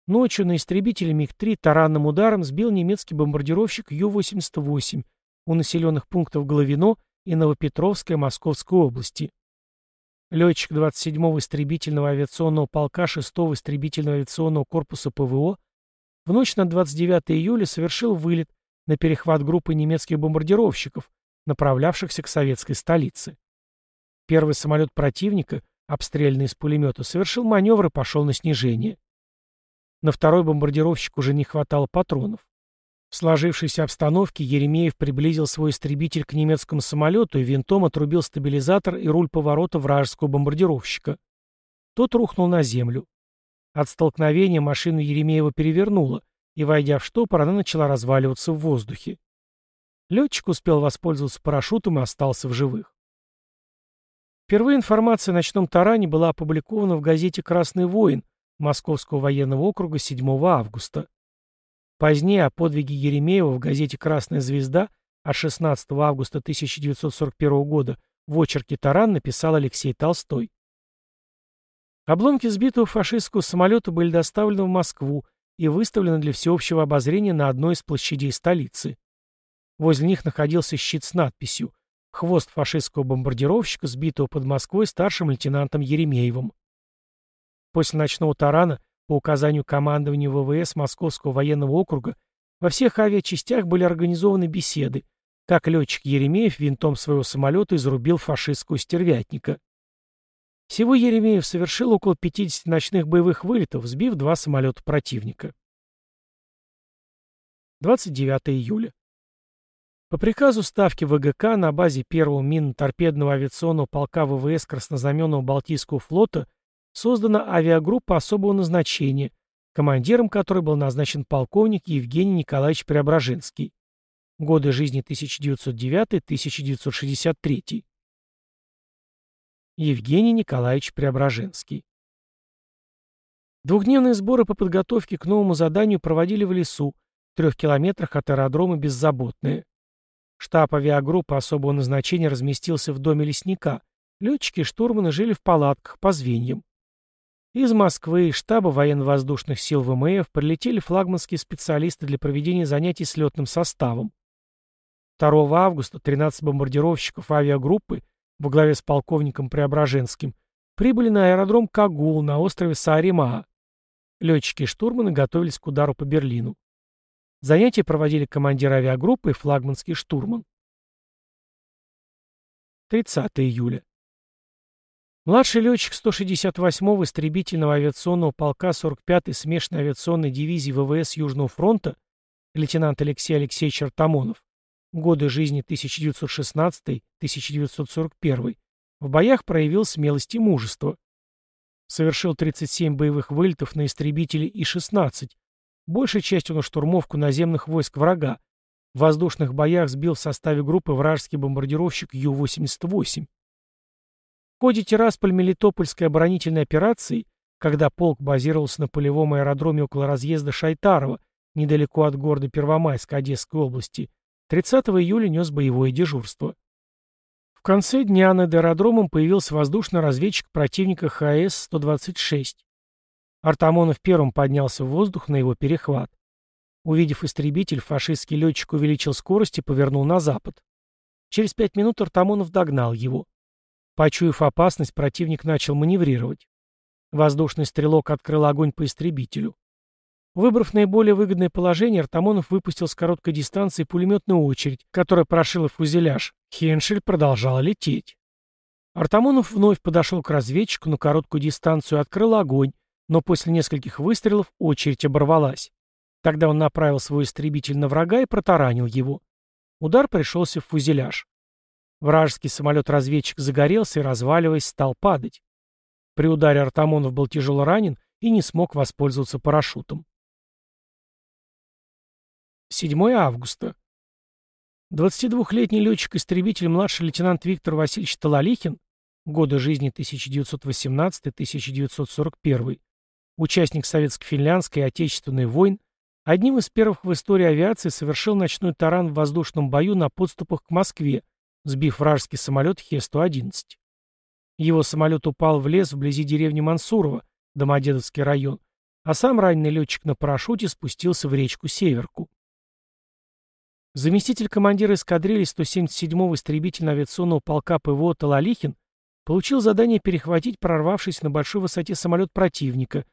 ночью на истребителе МиГ-3 таранным ударом сбил немецкий бомбардировщик Ю-88 у населенных пунктов Головино и Новопетровская Московской области. Летчик 27-го истребительного авиационного полка 6-го истребительного авиационного корпуса ПВО в ночь на 29 июля совершил вылет на перехват группы немецких бомбардировщиков, направлявшихся к советской столице. Первый самолет противника, обстрелянный из пулемета, совершил маневр и пошел на снижение. На второй бомбардировщик уже не хватало патронов. В сложившейся обстановке Еремеев приблизил свой истребитель к немецкому самолету и винтом отрубил стабилизатор и руль поворота вражеского бомбардировщика. Тот рухнул на землю. От столкновения машину Еремеева перевернуло, и, войдя в штопор, она начала разваливаться в воздухе. Летчик успел воспользоваться парашютом и остался в живых. Впервые информация о ночном таране была опубликована в газете «Красный воин» Московского военного округа 7 августа. Позднее о подвиге Еремеева в газете «Красная звезда» от 16 августа 1941 года в очерке «Таран» написал Алексей Толстой. Обломки сбитого фашистского самолета были доставлены в Москву и выставлены для всеобщего обозрения на одной из площадей столицы. Возле них находился щит с надписью «Хвост фашистского бомбардировщика, сбитого под Москвой старшим лейтенантом Еремеевым». После ночного тарана, по указанию командования ВВС Московского военного округа, во всех авиачастях были организованы беседы, как летчик Еремеев винтом своего самолета изрубил фашистского стервятника. Всего Еремеев совершил около 50 ночных боевых вылетов, сбив два самолета противника. 29 июля. По приказу Ставки ВГК на базе первого минно-торпедного авиационного полка ВВС Краснознаменного Балтийского флота создана авиагруппа особого назначения, командиром которой был назначен полковник Евгений Николаевич Преображенский. Годы жизни 1909-1963. Евгений Николаевич Преображенский. Двухдневные сборы по подготовке к новому заданию проводили в лесу, в трех километрах от аэродрома Беззаботное. Штаб авиагруппы особого назначения разместился в доме лесника. Летчики и штурманы жили в палатках по звеньям. Из Москвы и штаба военно-воздушных сил ВМФ прилетели флагманские специалисты для проведения занятий с летным составом. 2 августа 13 бомбардировщиков авиагруппы во главе с полковником Преображенским прибыли на аэродром Кагул на острове Сааремаа. Летчики и штурманы готовились к удару по Берлину. Занятия проводили командир авиагруппы и флагманский штурман. 30 июля. Младший летчик 168-го истребительного авиационного полка 45-й смешанной авиационной дивизии ВВС Южного фронта лейтенант Алексей Алексеевич Артамонов, годы жизни 1916-1941, в боях проявил смелость и мужество. Совершил 37 боевых вылетов на истребители И-16, большей частью на штурмовку наземных войск врага. В воздушных боях сбил в составе группы вражеский бомбардировщик Ю-88. Ходе Тирасполь-Мелитопольской оборонительной операции, когда полк базировался на полевом аэродроме около разъезда Шайтарова, недалеко от города Первомайска Одесской области, 30 июля нес боевое дежурство. В конце дня над аэродромом появился воздушный разведчик противника ХС-126. Артамонов первым поднялся в воздух на его перехват. Увидев истребитель, фашистский летчик увеличил скорость и повернул на запад. Через пять минут Артамонов догнал его. Почуяв опасность, противник начал маневрировать. Воздушный стрелок открыл огонь по истребителю. Выбрав наиболее выгодное положение, Артамонов выпустил с короткой дистанции пулеметную очередь, которая прошила фюзеляж. Хеншель продолжала лететь. Артамонов вновь подошел к разведчику на короткую дистанцию и открыл огонь, но после нескольких выстрелов очередь оборвалась. Тогда он направил свой истребитель на врага и протаранил его. Удар пришелся в фюзеляж. Вражеский самолет-разведчик загорелся и, разваливаясь, стал падать. При ударе Артамонов был тяжело ранен и не смог воспользоваться парашютом. 7 августа. 22-летний летчик-истребитель младший лейтенант Виктор Васильевич Талалихин, годы жизни 1918-1941, участник Советско-финляндской и Отечественной войн, одним из первых в истории авиации совершил ночной таран в воздушном бою на подступах к Москве, сбив вражеский самолет Хе-111. Его самолет упал в лес вблизи деревни Мансурова, Домодедовский район, а сам раненый летчик на парашюте спустился в речку Северку. Заместитель командира эскадрильи 177-го истребительно-авиационного полка ПВО Талалихин получил задание перехватить прорвавшийся на большой высоте самолет противника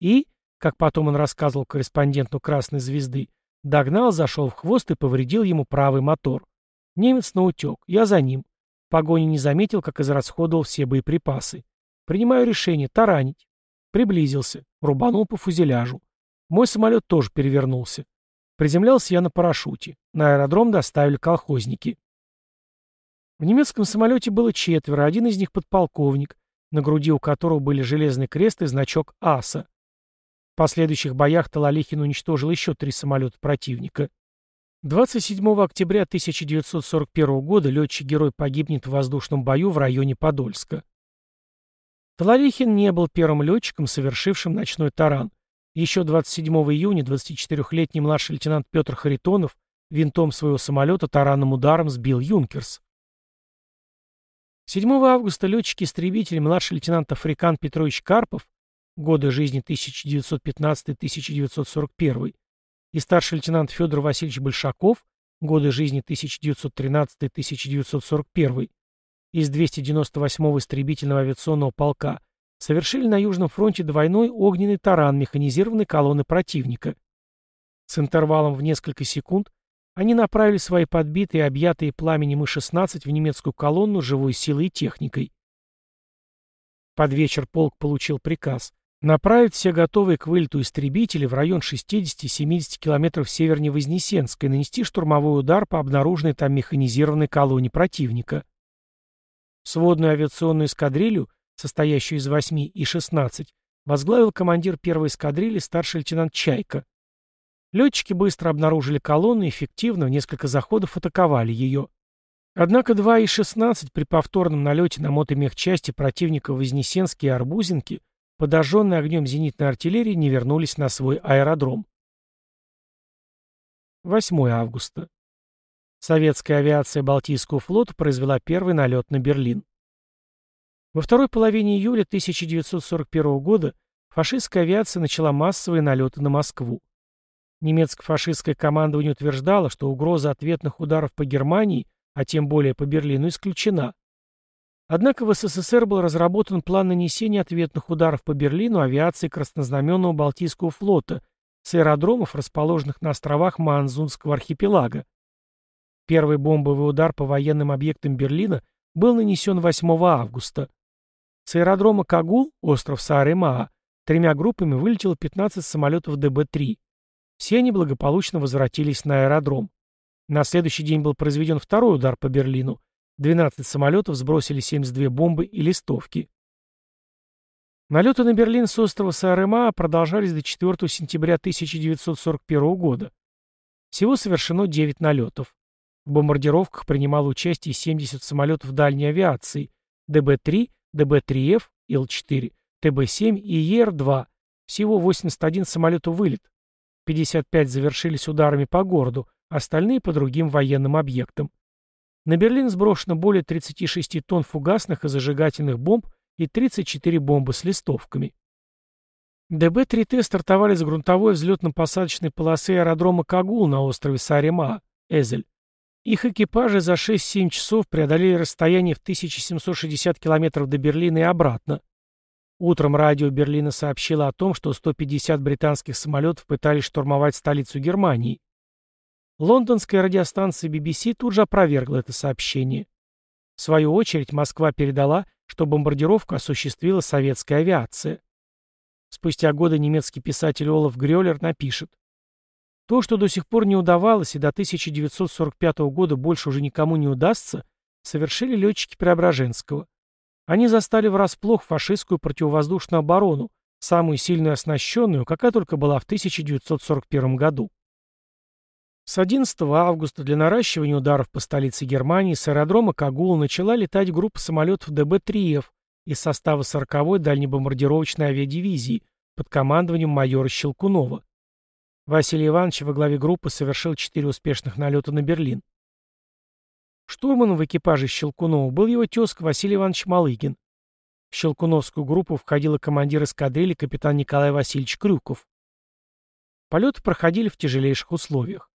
и, как потом он рассказывал корреспонденту «Красной звезды», догнал, зашел в хвост и повредил ему правый мотор. Немец наутек, я за ним. Погони не заметил, как израсходовал все боеприпасы. Принимаю решение таранить. Приблизился, рубанул по фузеляжу. Мой самолет тоже перевернулся. Приземлялся я на парашюте. На аэродром доставили колхозники. В немецком самолете было четверо, один из них подполковник, на груди у которого были железный крест и значок АСА. В последующих боях Талалихин уничтожил еще три самолета противника. 27 октября 1941 года летчик-герой погибнет в воздушном бою в районе Подольска. Талалихин не был первым летчиком, совершившим ночной таран. Еще 27 июня 24-летний младший лейтенант Петр Харитонов винтом своего самолета таранным ударом сбил «Юнкерс». 7 августа летчик-истребитель младший лейтенант Африкан Петрович Карпов, годы жизни 1915-1941, и старший лейтенант Федор Васильевич Большаков, годы жизни 1913-1941, из 298-го истребительного авиационного полка, совершили на Южном фронте двойной огненный таран механизированной колонны противника. С интервалом в несколько секунд они направили свои подбитые, объятые пламенем И-16 в немецкую колонну живой силой и техникой. Под вечер полк получил приказ направить все готовые к вылету истребители в район 60-70 километров севернее Вознесенска и нанести штурмовой удар по обнаруженной там механизированной колонне противника. Сводную авиационную эскадрилью состоящую из 8 и 16, возглавил командир первой эскадрильи старший лейтенант Чайка. Летчики быстро обнаружили колонну и эффективно в несколько заходов атаковали ее. Однако 2 и 16 при повторном налете на мотомехчасти противника Вознесенские и Арбузинки, подожженные огнем зенитной артиллерии, не вернулись на свой аэродром. 8 августа. Советская авиация Балтийского флота произвела первый налет на Берлин. Во второй половине июля 1941 года фашистская авиация начала массовые налеты на Москву. Немецко-фашистское командование утверждало, что угроза ответных ударов по Германии, а тем более по Берлину, исключена. Однако в СССР был разработан план нанесения ответных ударов по Берлину авиации Краснознаменного Балтийского флота с аэродромов, расположенных на островах Маанзунского архипелага. Первый бомбовый удар по военным объектам Берлина был нанесен 8 августа. С аэродрома Кагул, остров Саарема, тремя группами вылетело 15 самолетов ДБ-3. Все они благополучно возвратились на аэродром. На следующий день был произведен второй удар по Берлину. 12 самолетов сбросили 72 бомбы и листовки. Налеты на Берлин с острова Саарема продолжались до 4 сентября 1941 года. Всего совершено 9 налетов. В бомбардировках принимало участие 70 самолетов дальней авиации ДБ-3, ДБ-3Ф, Ил-4, ТБ-7 и ЕР-2. Всего 81 самолету вылет. 55 завершились ударами по городу, остальные по другим военным объектам. На Берлин сброшено более 36 тонн фугасных и зажигательных бомб и 34 бомбы с листовками. ДБ-3Т стартовали с грунтовой взлетно-посадочной полосы аэродрома Кагул на острове Сарема, Эзель. Их экипажи за 6-7 часов преодолели расстояние в 1760 километров до Берлина и обратно. Утром радио Берлина сообщило о том, что 150 британских самолетов пытались штурмовать столицу Германии. Лондонская радиостанция BBC тут же опровергла это сообщение. В свою очередь Москва передала, что бомбардировку осуществила советская авиация. Спустя годы немецкий писатель Олаф Грёлер напишет. То, что до сих пор не удавалось и до 1945 года больше уже никому не удастся, совершили летчики Преображенского. Они застали врасплох фашистскую противовоздушную оборону, самую сильную оснащенную, какая только была в 1941 году. С 11 августа для наращивания ударов по столице Германии с аэродрома Кагула начала летать группа самолетов ДБ-3Ф из состава 40-й дальнебомбардировочной авиадивизии под командованием майора Щелкунова. Василий Иванович во главе группы совершил четыре успешных налета на Берлин. Штурманом в экипаже Щелкунова был его тезка Василий Иванович Малыгин. В Щелкуновскую группу входил командир эскадрильи капитан Николай Васильевич Крюков. Полеты проходили в тяжелейших условиях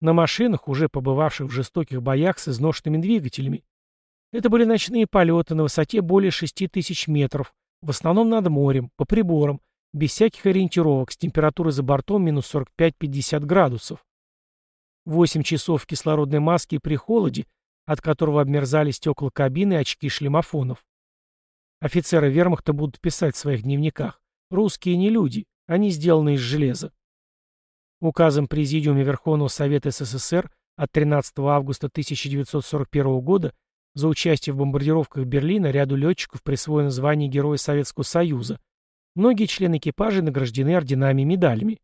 на машинах, уже побывавших в жестоких боях с изношенными двигателями. Это были ночные полеты на высоте более 6 тысяч метров, в основном над морем, по приборам, без всяких ориентировок, с температурой за бортом минус 45-50 градусов. 8 часов в кислородной маске и при холоде, от которого обмерзали стекла кабины и очки шлемофонов. Офицеры вермахта будут писать в своих дневниках. Русские не люди, они сделаны из железа. Указом Президиума Верховного Совета СССР от 13 августа 1941 года за участие в бомбардировках Берлина ряду летчиков присвоено звание Героя Советского Союза. Многие члены экипажа награждены орденами и медалями.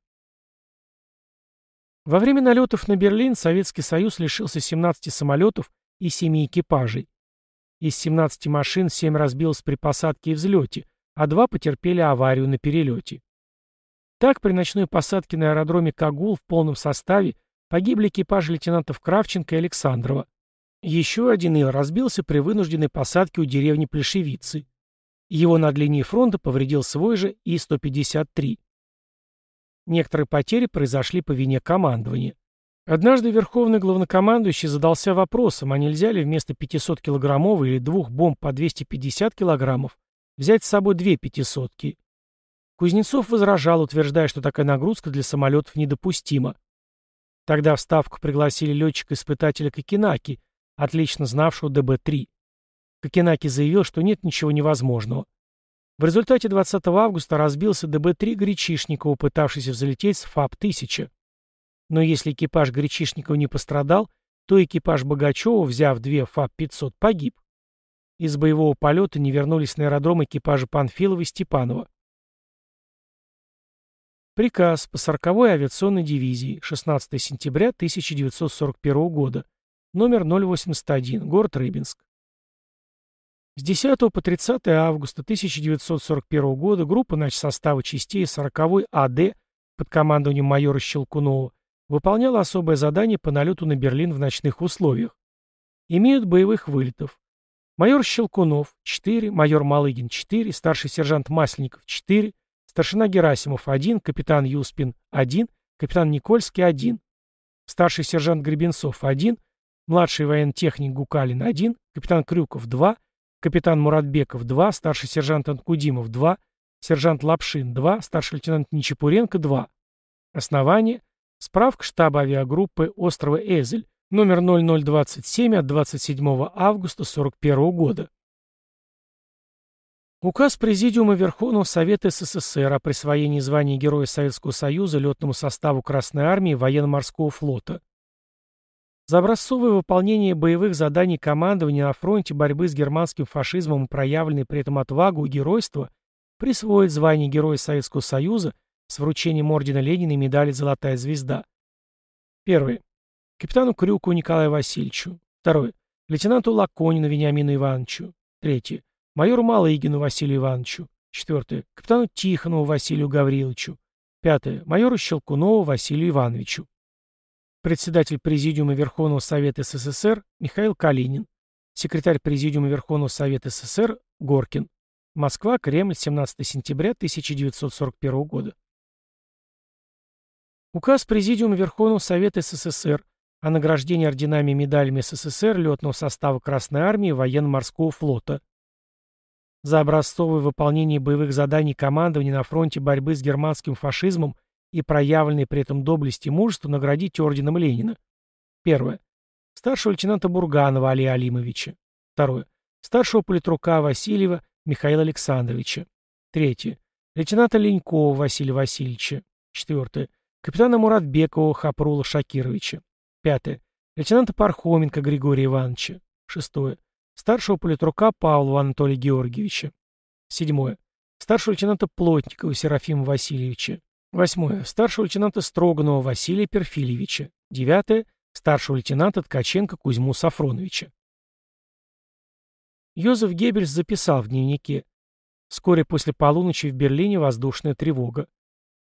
Во время налетов на Берлин Советский Союз лишился 17 самолетов и 7 экипажей. Из 17 машин 7 разбилось при посадке и взлете, а 2 потерпели аварию на перелете. Так, при ночной посадке на аэродроме Кагул в полном составе погибли экипажи лейтенантов Кравченко и Александрова. Еще один ил разбился при вынужденной посадке у деревни Плешевицы. Его над линией фронта повредил свой же И-153. Некоторые потери произошли по вине командования. Однажды верховный главнокомандующий задался вопросом, а нельзя ли вместо 500-килограммовой или двух бомб по 250 килограммов взять с собой две пятисотки. Кузнецов возражал, утверждая, что такая нагрузка для самолетов недопустима. Тогда в Ставку пригласили летчика-испытателя Кокенаки, отлично знавшего ДБ-3. Кокенаки заявил, что нет ничего невозможного. В результате 20 августа разбился ДБ-3 Гречишникова, пытавшийся взлететь с ФАП-1000. Но если экипаж Гречишникова не пострадал, то экипаж Богачева, взяв две ФАП-500, погиб. Из боевого полета не вернулись на аэродром экипажа Панфилова и Степанова. Приказ по 40-й авиационной дивизии, 16 сентября 1941 года, номер 081, город Рыбинск. С 10 по 30 августа 1941 года группа начсостава частей 40-й АД под командованием майора Щелкунова выполняла особое задание по налету на Берлин в ночных условиях. Имеют боевых вылетов. Майор Щелкунов – 4, майор Малыгин – 4, старший сержант Масленников – 4, Старшина Герасимов – 1, капитан Юспин – 1, капитан Никольский – 1, старший сержант Гребенцов – 1, младший воентехник Гукалин – 1, капитан Крюков – 2, капитан Муратбеков – 2, старший сержант Анкудимов – 2, сержант Лапшин – 2, старший лейтенант Нечепуренко – 2. Основание. Справка штаба авиагруппы острова Эзель, номер 0027 от 27 августа 1941 года. Указ Президиума Верховного Совета СССР о присвоении звания Героя Советского Союза летному составу Красной Армии Военно-Морского флота. За образцовое выполнение боевых заданий командования на фронте борьбы с германским фашизмом и проявленной при этом отвагу и геройство присвоит звание Героя Советского Союза с вручением ордена Ленина и медали «Золотая звезда». Первое. Капитану Крюку Николаю Васильевичу. Второе. Лейтенанту Лаконину Вениамину Ивановичу. Третье. Майору Малыгину Василию Ивановичу. Четвертое. Капитану Тихонову Василию Гавриловичу. Пятое. Майору Щелкунову Василию Ивановичу. Председатель Президиума Верховного Совета СССР Михаил Калинин. Секретарь Президиума Верховного Совета СССР Горкин. Москва, Кремль, 17 сентября 1941 года. Указ Президиума Верховного Совета СССР о награждении орденами и медалями СССР летного состава Красной Армии военно-морского флота. За образцовое выполнение боевых заданий командования на фронте борьбы с германским фашизмом и проявленные при этом доблесть и мужество наградить орденом Ленина. Первое. Старшего лейтенанта Бурганова Алия Алимовича. Второе. Старшего политрука Васильева Михаила Александровича. Третье. Лейтенанта Ленькова Василия Васильевича. Четвертое. Капитана Муратбекова Хапрула Шакировича. Пятое. Лейтенанта Пархоменко Григория Ивановича. Шестое. Старшего политрука Павлова Анатолия Георгиевича. Седьмое. Старшего лейтенанта Плотникова Серафима Васильевича. Восьмое. Старшего лейтенанта Строганова Василия Перфильевича. Девятое. Старшего лейтенанта Ткаченко Кузьму Сафроновича. Йозеф Геббельс записал в дневнике. Вскоре после полуночи в Берлине воздушная тревога.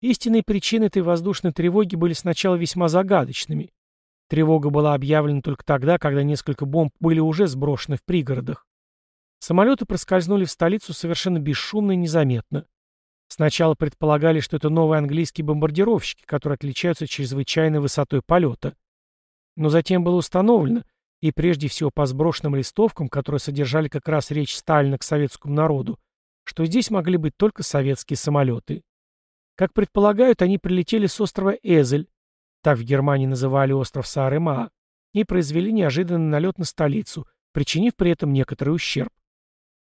Истинные причины этой воздушной тревоги были сначала весьма загадочными. Тревога была объявлена только тогда, когда несколько бомб были уже сброшены в пригородах. Самолеты проскользнули в столицу совершенно бесшумно и незаметно. Сначала предполагали, что это новые английские бомбардировщики, которые отличаются чрезвычайной высотой полета. Но затем было установлено, и прежде всего по сброшенным листовкам, которые содержали как раз речь Сталина к советскому народу, что здесь могли быть только советские самолеты. Как предполагают, они прилетели с острова Эзель, так в Германии называли остров Саарема, и произвели неожиданный налет на столицу, причинив при этом некоторый ущерб.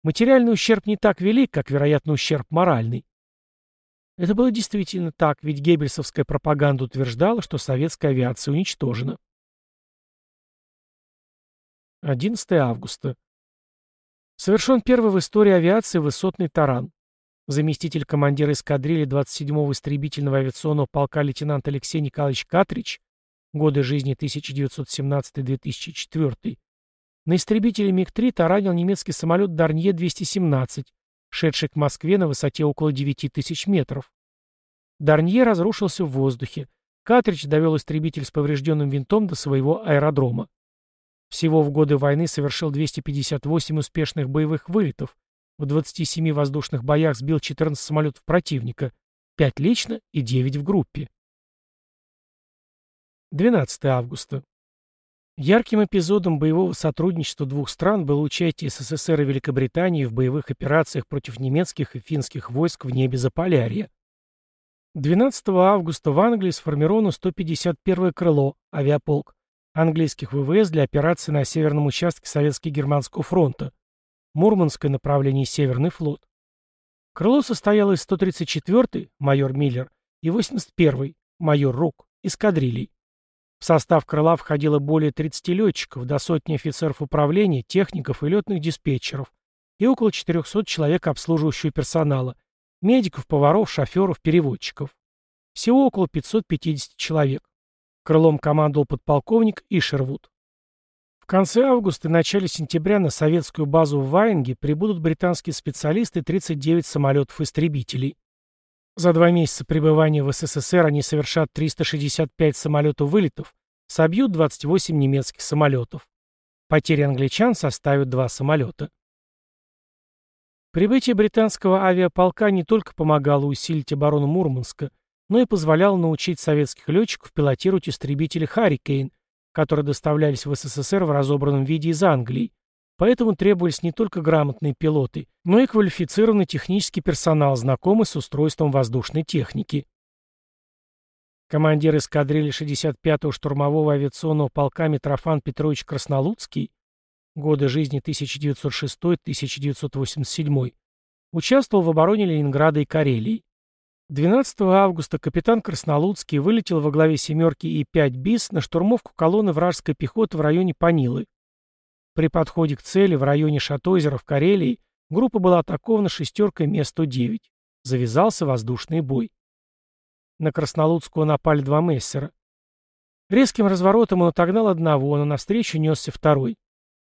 Материальный ущерб не так велик, как, вероятно, ущерб моральный. Это было действительно так, ведь геббельсовская пропаганда утверждала, что советская авиация уничтожена. 11 августа. Совершен первый в истории авиации высотный таран. Заместитель командира эскадрильи 27-го истребительного авиационного полка лейтенант Алексей Николаевич Катрич, годы жизни 1917-2004, на истребителе МиГ-3 таранил немецкий самолет Дарнье-217, шедший к Москве на высоте около 9000 метров. Дарнье разрушился в воздухе. Катрич довел истребитель с поврежденным винтом до своего аэродрома. Всего в годы войны совершил 258 успешных боевых вылетов, в 27 воздушных боях сбил 14 самолетов противника, 5 лично и 9 в группе. 12 августа. Ярким эпизодом боевого сотрудничества двух стран было участие СССР и Великобритании в боевых операциях против немецких и финских войск в небе Заполярья. 12 августа в Англии сформировано 151-е крыло, авиаполк, английских ВВС для операции на северном участке Советско-Германского фронта, Мурманское направление Северный флот. Крыло состояло из 134-й, майор Миллер, и 81-й, майор Рук, эскадрилей. В состав крыла входило более 30 летчиков, до сотни офицеров управления, техников и летных диспетчеров, и около 400 человек обслуживающего персонала, медиков, поваров, шоферов, переводчиков. Всего около 550 человек. Крылом командовал подполковник Ишервуд. Конце августа и начале сентября на советскую базу в Ваенге прибудут британские специалисты 39 самолетов-истребителей. За два месяца пребывания в СССР они совершат 365 самолетов-вылетов, собьют 28 немецких самолетов. Потери англичан составят два самолета. Прибытие британского авиаполка не только помогало усилить оборону Мурманска, но и позволяло научить советских летчиков пилотировать истребители «Харрикейн», которые доставлялись в СССР в разобранном виде из Англии, поэтому требовались не только грамотные пилоты, но и квалифицированный технический персонал, знакомый с устройством воздушной техники. Командир эскадрильи 65-го штурмового авиационного полка Митрофан Петрович Краснолуцкий, годы жизни 1906-1987, Участвовал в обороне Ленинграда и Карелии. 12 августа капитан Краснолудский вылетел во главе «семерки» И-5 БИС на штурмовку колонны вражеской пехоты в районе Панилы. При подходе к цели в районе Шатойзера в Карелии группа была атакована шестеркой Ме-109. Завязался воздушный бой. На Краснолудскую напали два мессера. Резким разворотом он отогнал одного, но навстречу несся второй.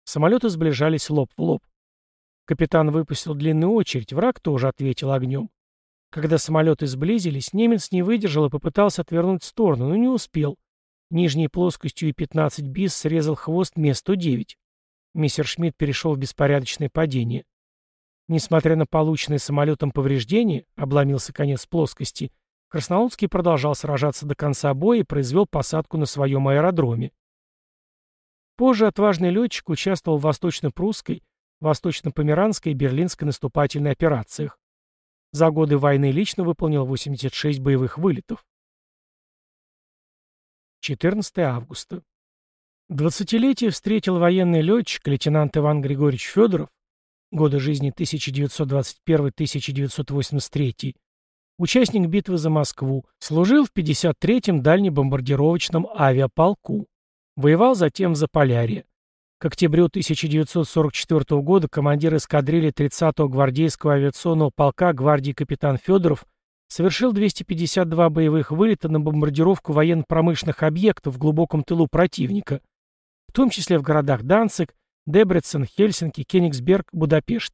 Самолеты сближались лоб в лоб. Капитан выпустил длинную очередь, враг тоже ответил огнем. Когда самолеты сблизились, немец не выдержал и попытался отвернуть в сторону, но не успел. Нижней плоскостью И-15 БИС срезал хвост Ме-109. Мессершмитт перешел в беспорядочное падение. Несмотря на полученные самолетом повреждения, обломился конец плоскости, Красноудский продолжал сражаться до конца боя и произвел посадку на своем аэродроме. Позже отважный летчик участвовал в Восточно-Прусской, Восточно-Померанской и Берлинской наступательной операциях. За годы войны лично выполнил 86 боевых вылетов. 14 августа. Двадцатилетие встретил военный летчик, лейтенант Иван Григорьевич Федоров, годы жизни 1921-1983, участник битвы за Москву, служил в 53-м дальнебомбардировочном авиаполку. Воевал затем в Заполярье. К октябрю 1944 года командир эскадрильи 30-го гвардейского авиационного полка гвардии капитан Федоров совершил 252 боевых вылета на бомбардировку военно-промышленных объектов в глубоком тылу противника, в том числе в городах Данциг, Дебрецен, Хельсинки, Кенигсберг, Будапешт.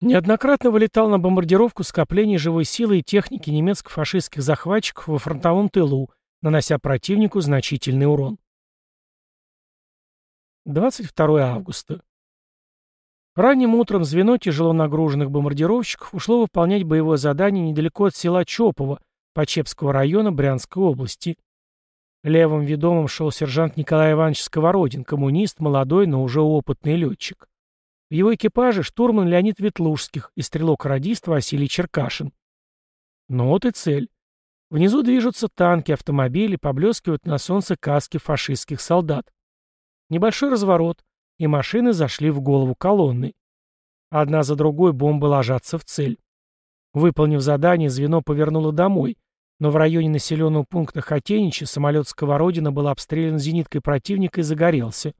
Неоднократно вылетал на бомбардировку скоплений живой силы и техники немецко-фашистских захватчиков во фронтовом тылу, нанося противнику значительный урон. 22 августа. Ранним утром звено тяжело нагруженных бомбардировщиков ушло выполнять боевое задание недалеко от села Чопово, Почепского района Брянской области. Левым ведомым шел сержант Николай Иванович Сковородин, коммунист, молодой, но уже опытный летчик. В его экипаже штурман Леонид Ветлужских и стрелок-радист Василий Черкашин. Но вот и цель. Внизу движутся танки, автомобили, поблескивают на солнце каски фашистских солдат. Небольшой разворот, и машины зашли в голову колонны. Одна за другой бомбы ложатся в цель. Выполнив задание, звено повернуло домой, но в районе населенного пункта Хотенича самолет Сковородина был обстрелян зениткой противника и загорелся.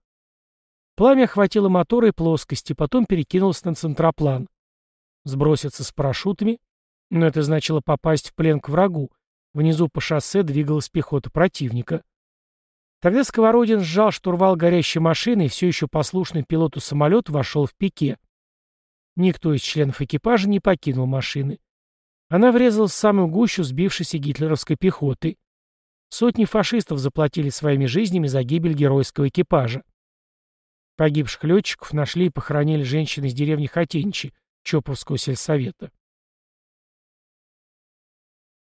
Пламя охватило моторы и плоскости, потом перекинулось на центроплан. Сброситься с парашютами, но это значило попасть в плен к врагу. Внизу по шоссе двигалась пехота противника. Тогда Сковородин сжал штурвал горящей машины, и все еще послушный пилоту самолет вошел в пике. Никто из членов экипажа не покинул машины. Она врезалась в самую гущу сбившейся гитлеровской пехоты. Сотни фашистов заплатили своими жизнями за гибель геройского экипажа. Погибших летчиков нашли и похоронили женщины из деревни Хотенчи, Чоповского сельсовета.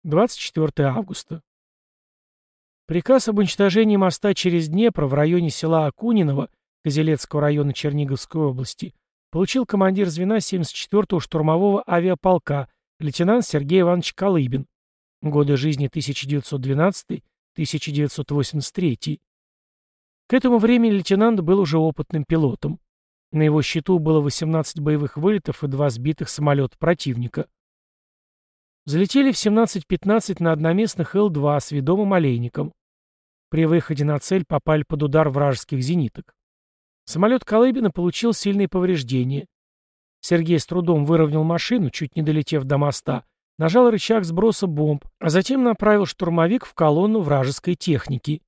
24 августа. Приказ об уничтожении моста через Днепр в районе села Акуниново, Козелецкого района Черниговской области, получил командир звена 74-го штурмового авиаполка лейтенант Сергей Иванович Колыбин. Годы жизни 1912-1983. К этому времени лейтенант был уже опытным пилотом. На его счету было 18 боевых вылетов и два сбитых самолета противника. Залетели в 17.15 на одноместных Л-2 с ведомым олейником. При выходе на цель попали под удар вражеских зениток. Самолет Колыбина получил сильные повреждения. Сергей с трудом выровнял машину, чуть не долетев до моста, нажал рычаг сброса бомб, а затем направил штурмовик в колонну вражеской техники.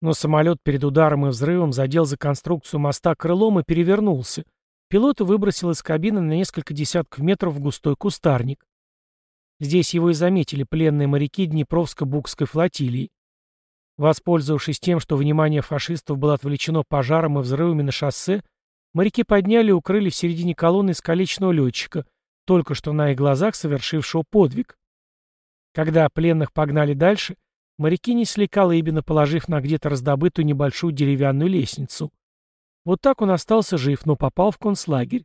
Но самолет перед ударом и взрывом задел за конструкцию моста крылом и перевернулся. Пилота выбросил из кабины на несколько десятков метров в густой кустарник. Здесь его и заметили пленные моряки Днепровско-Букской флотилии. Воспользовавшись тем, что внимание фашистов было отвлечено пожаром и взрывами на шоссе, моряки подняли и укрыли в середине колонны искалеченного летчика, только что на их глазах совершившего подвиг. Когда пленных погнали дальше, Моряки несли Колыбина, положив на где-то раздобытую небольшую деревянную лестницу. Вот так он остался жив, но попал в концлагерь.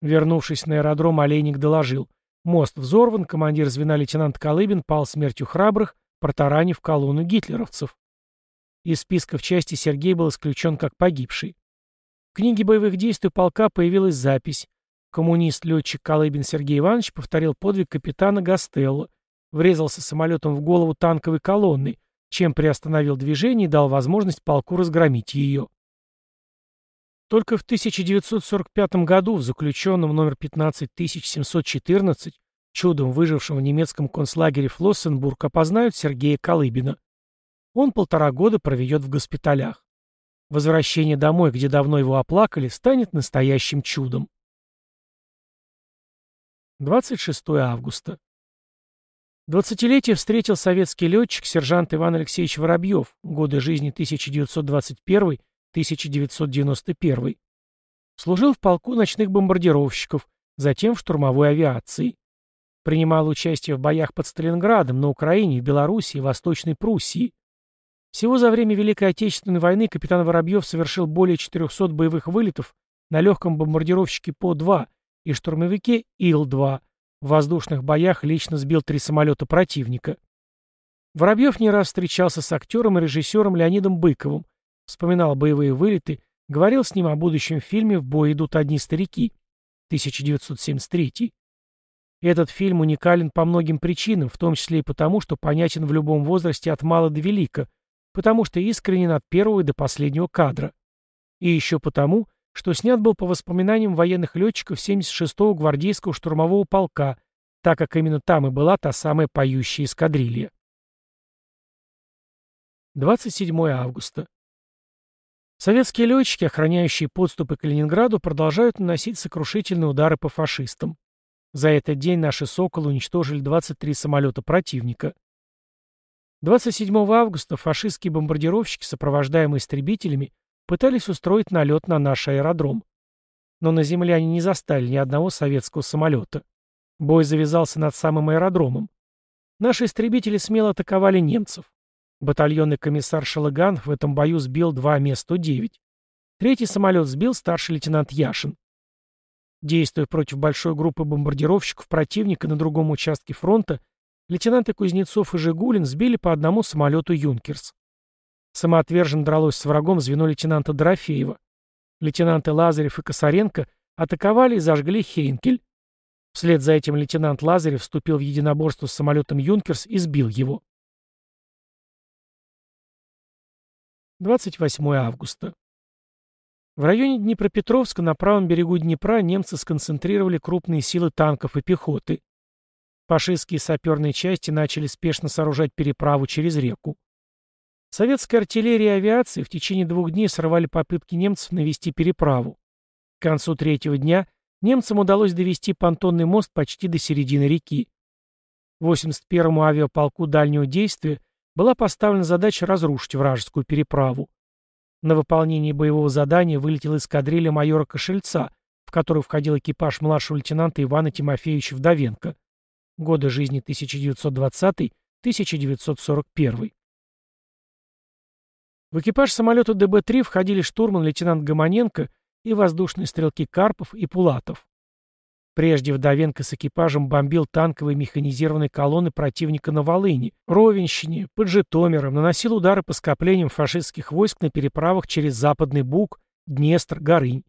Вернувшись на аэродром, Олейник доложил. Мост взорван, командир звена лейтенант Колыбин пал смертью храбрых, протаранив колонну гитлеровцев. Из списка в части Сергей был исключен как погибший. В книге боевых действий полка появилась запись коммунист-летчик Колыбин Сергей Иванович повторил подвиг капитана Гастелло, врезался самолетом в голову танковой колонны, чем приостановил движение и дал возможность полку разгромить ее. Только в 1945 году в заключенном номер 15714, чудом выжившем в немецком концлагере Флоссенбург, опознают Сергея Колыбина. Он полтора года проведет в госпиталях. Возвращение домой, где давно его оплакали, станет настоящим чудом. 26 августа. Двадцатилетие встретил советский летчик сержант Иван Алексеевич Воробьев, годы жизни 1921-1991. Служил в полку ночных бомбардировщиков, затем в штурмовой авиации. Принимал участие в боях под Сталинградом, на Украине, в Белоруссии, Восточной Пруссии. Всего за время Великой Отечественной войны капитан Воробьев совершил более 400 боевых вылетов на легком бомбардировщике По-2 и штурмовике Ил-2. В воздушных боях лично сбил три самолета противника. Воробьев не раз встречался с актером и режиссером Леонидом Быковым, вспоминал боевые вылеты, говорил с ним о будущем фильме «В бой идут одни старики» 1973. Этот фильм уникален по многим причинам, в том числе и потому, что понятен в любом возрасте от мала до велика, потому что искренен от первого до последнего кадра. И еще потому, что снят был по воспоминаниям военных летчиков 76-го гвардейского штурмового полка, так как именно там и была та самая поющая эскадрилья. 27 августа. Советские летчики, охраняющие подступы к Ленинграду, продолжают наносить сокрушительные удары по фашистам. За этот день наши «Соколы» уничтожили 23 самолета противника. 27 августа фашистские бомбардировщики, сопровождаемые истребителями, пытались устроить налет на наш аэродром. Но на земле они не застали ни одного советского самолета. Бой завязался над самым аэродромом. Наши истребители смело атаковали немцев. Батальонный комиссар Шалаган в этом бою сбил два Ме-109. Третий самолет сбил старший лейтенант Яшин. Действуя против большой группы бомбардировщиков противника на другом участке фронта, лейтенанты Кузнецов и Жигулин сбили по одному самолету «Юнкерс». Самоотверженно дралось с врагом звено лейтенанта Дорофеева. Лейтенанты Лазарев и Косаренко атаковали и зажгли Хейнкель. Вслед за этим лейтенант Лазарев вступил в единоборство с самолетом «Юнкерс» и сбил его. 28 августа. В районе Днепропетровска на правом берегу Днепра немцы сконцентрировали крупные силы танков и пехоты. Фашистские саперные части начали спешно сооружать переправу через реку. Советская артиллерия и авиация в течение двух дней сорвали попытки немцев навести переправу. К концу третьего дня немцам удалось довести понтонный мост почти до середины реки. 81-му авиаполку дальнего действия была поставлена задача разрушить вражескую переправу. На выполнение боевого задания вылетела эскадрилья майора Кошельца, в которую входил экипаж младшего лейтенанта Ивана Тимофеевича Вдовенко. Годы жизни 1920-1941. В экипаж самолета ДБ-3 входили штурман-лейтенант Гомоненко и воздушные стрелки Карпов и Пулатов. Прежде Вдовенко с экипажем бомбил танковые механизированные колонны противника на Волыни, Ровенщине, под Житомиром, наносил удары по скоплениям фашистских войск на переправах через Западный Буг, Днестр, Горынь.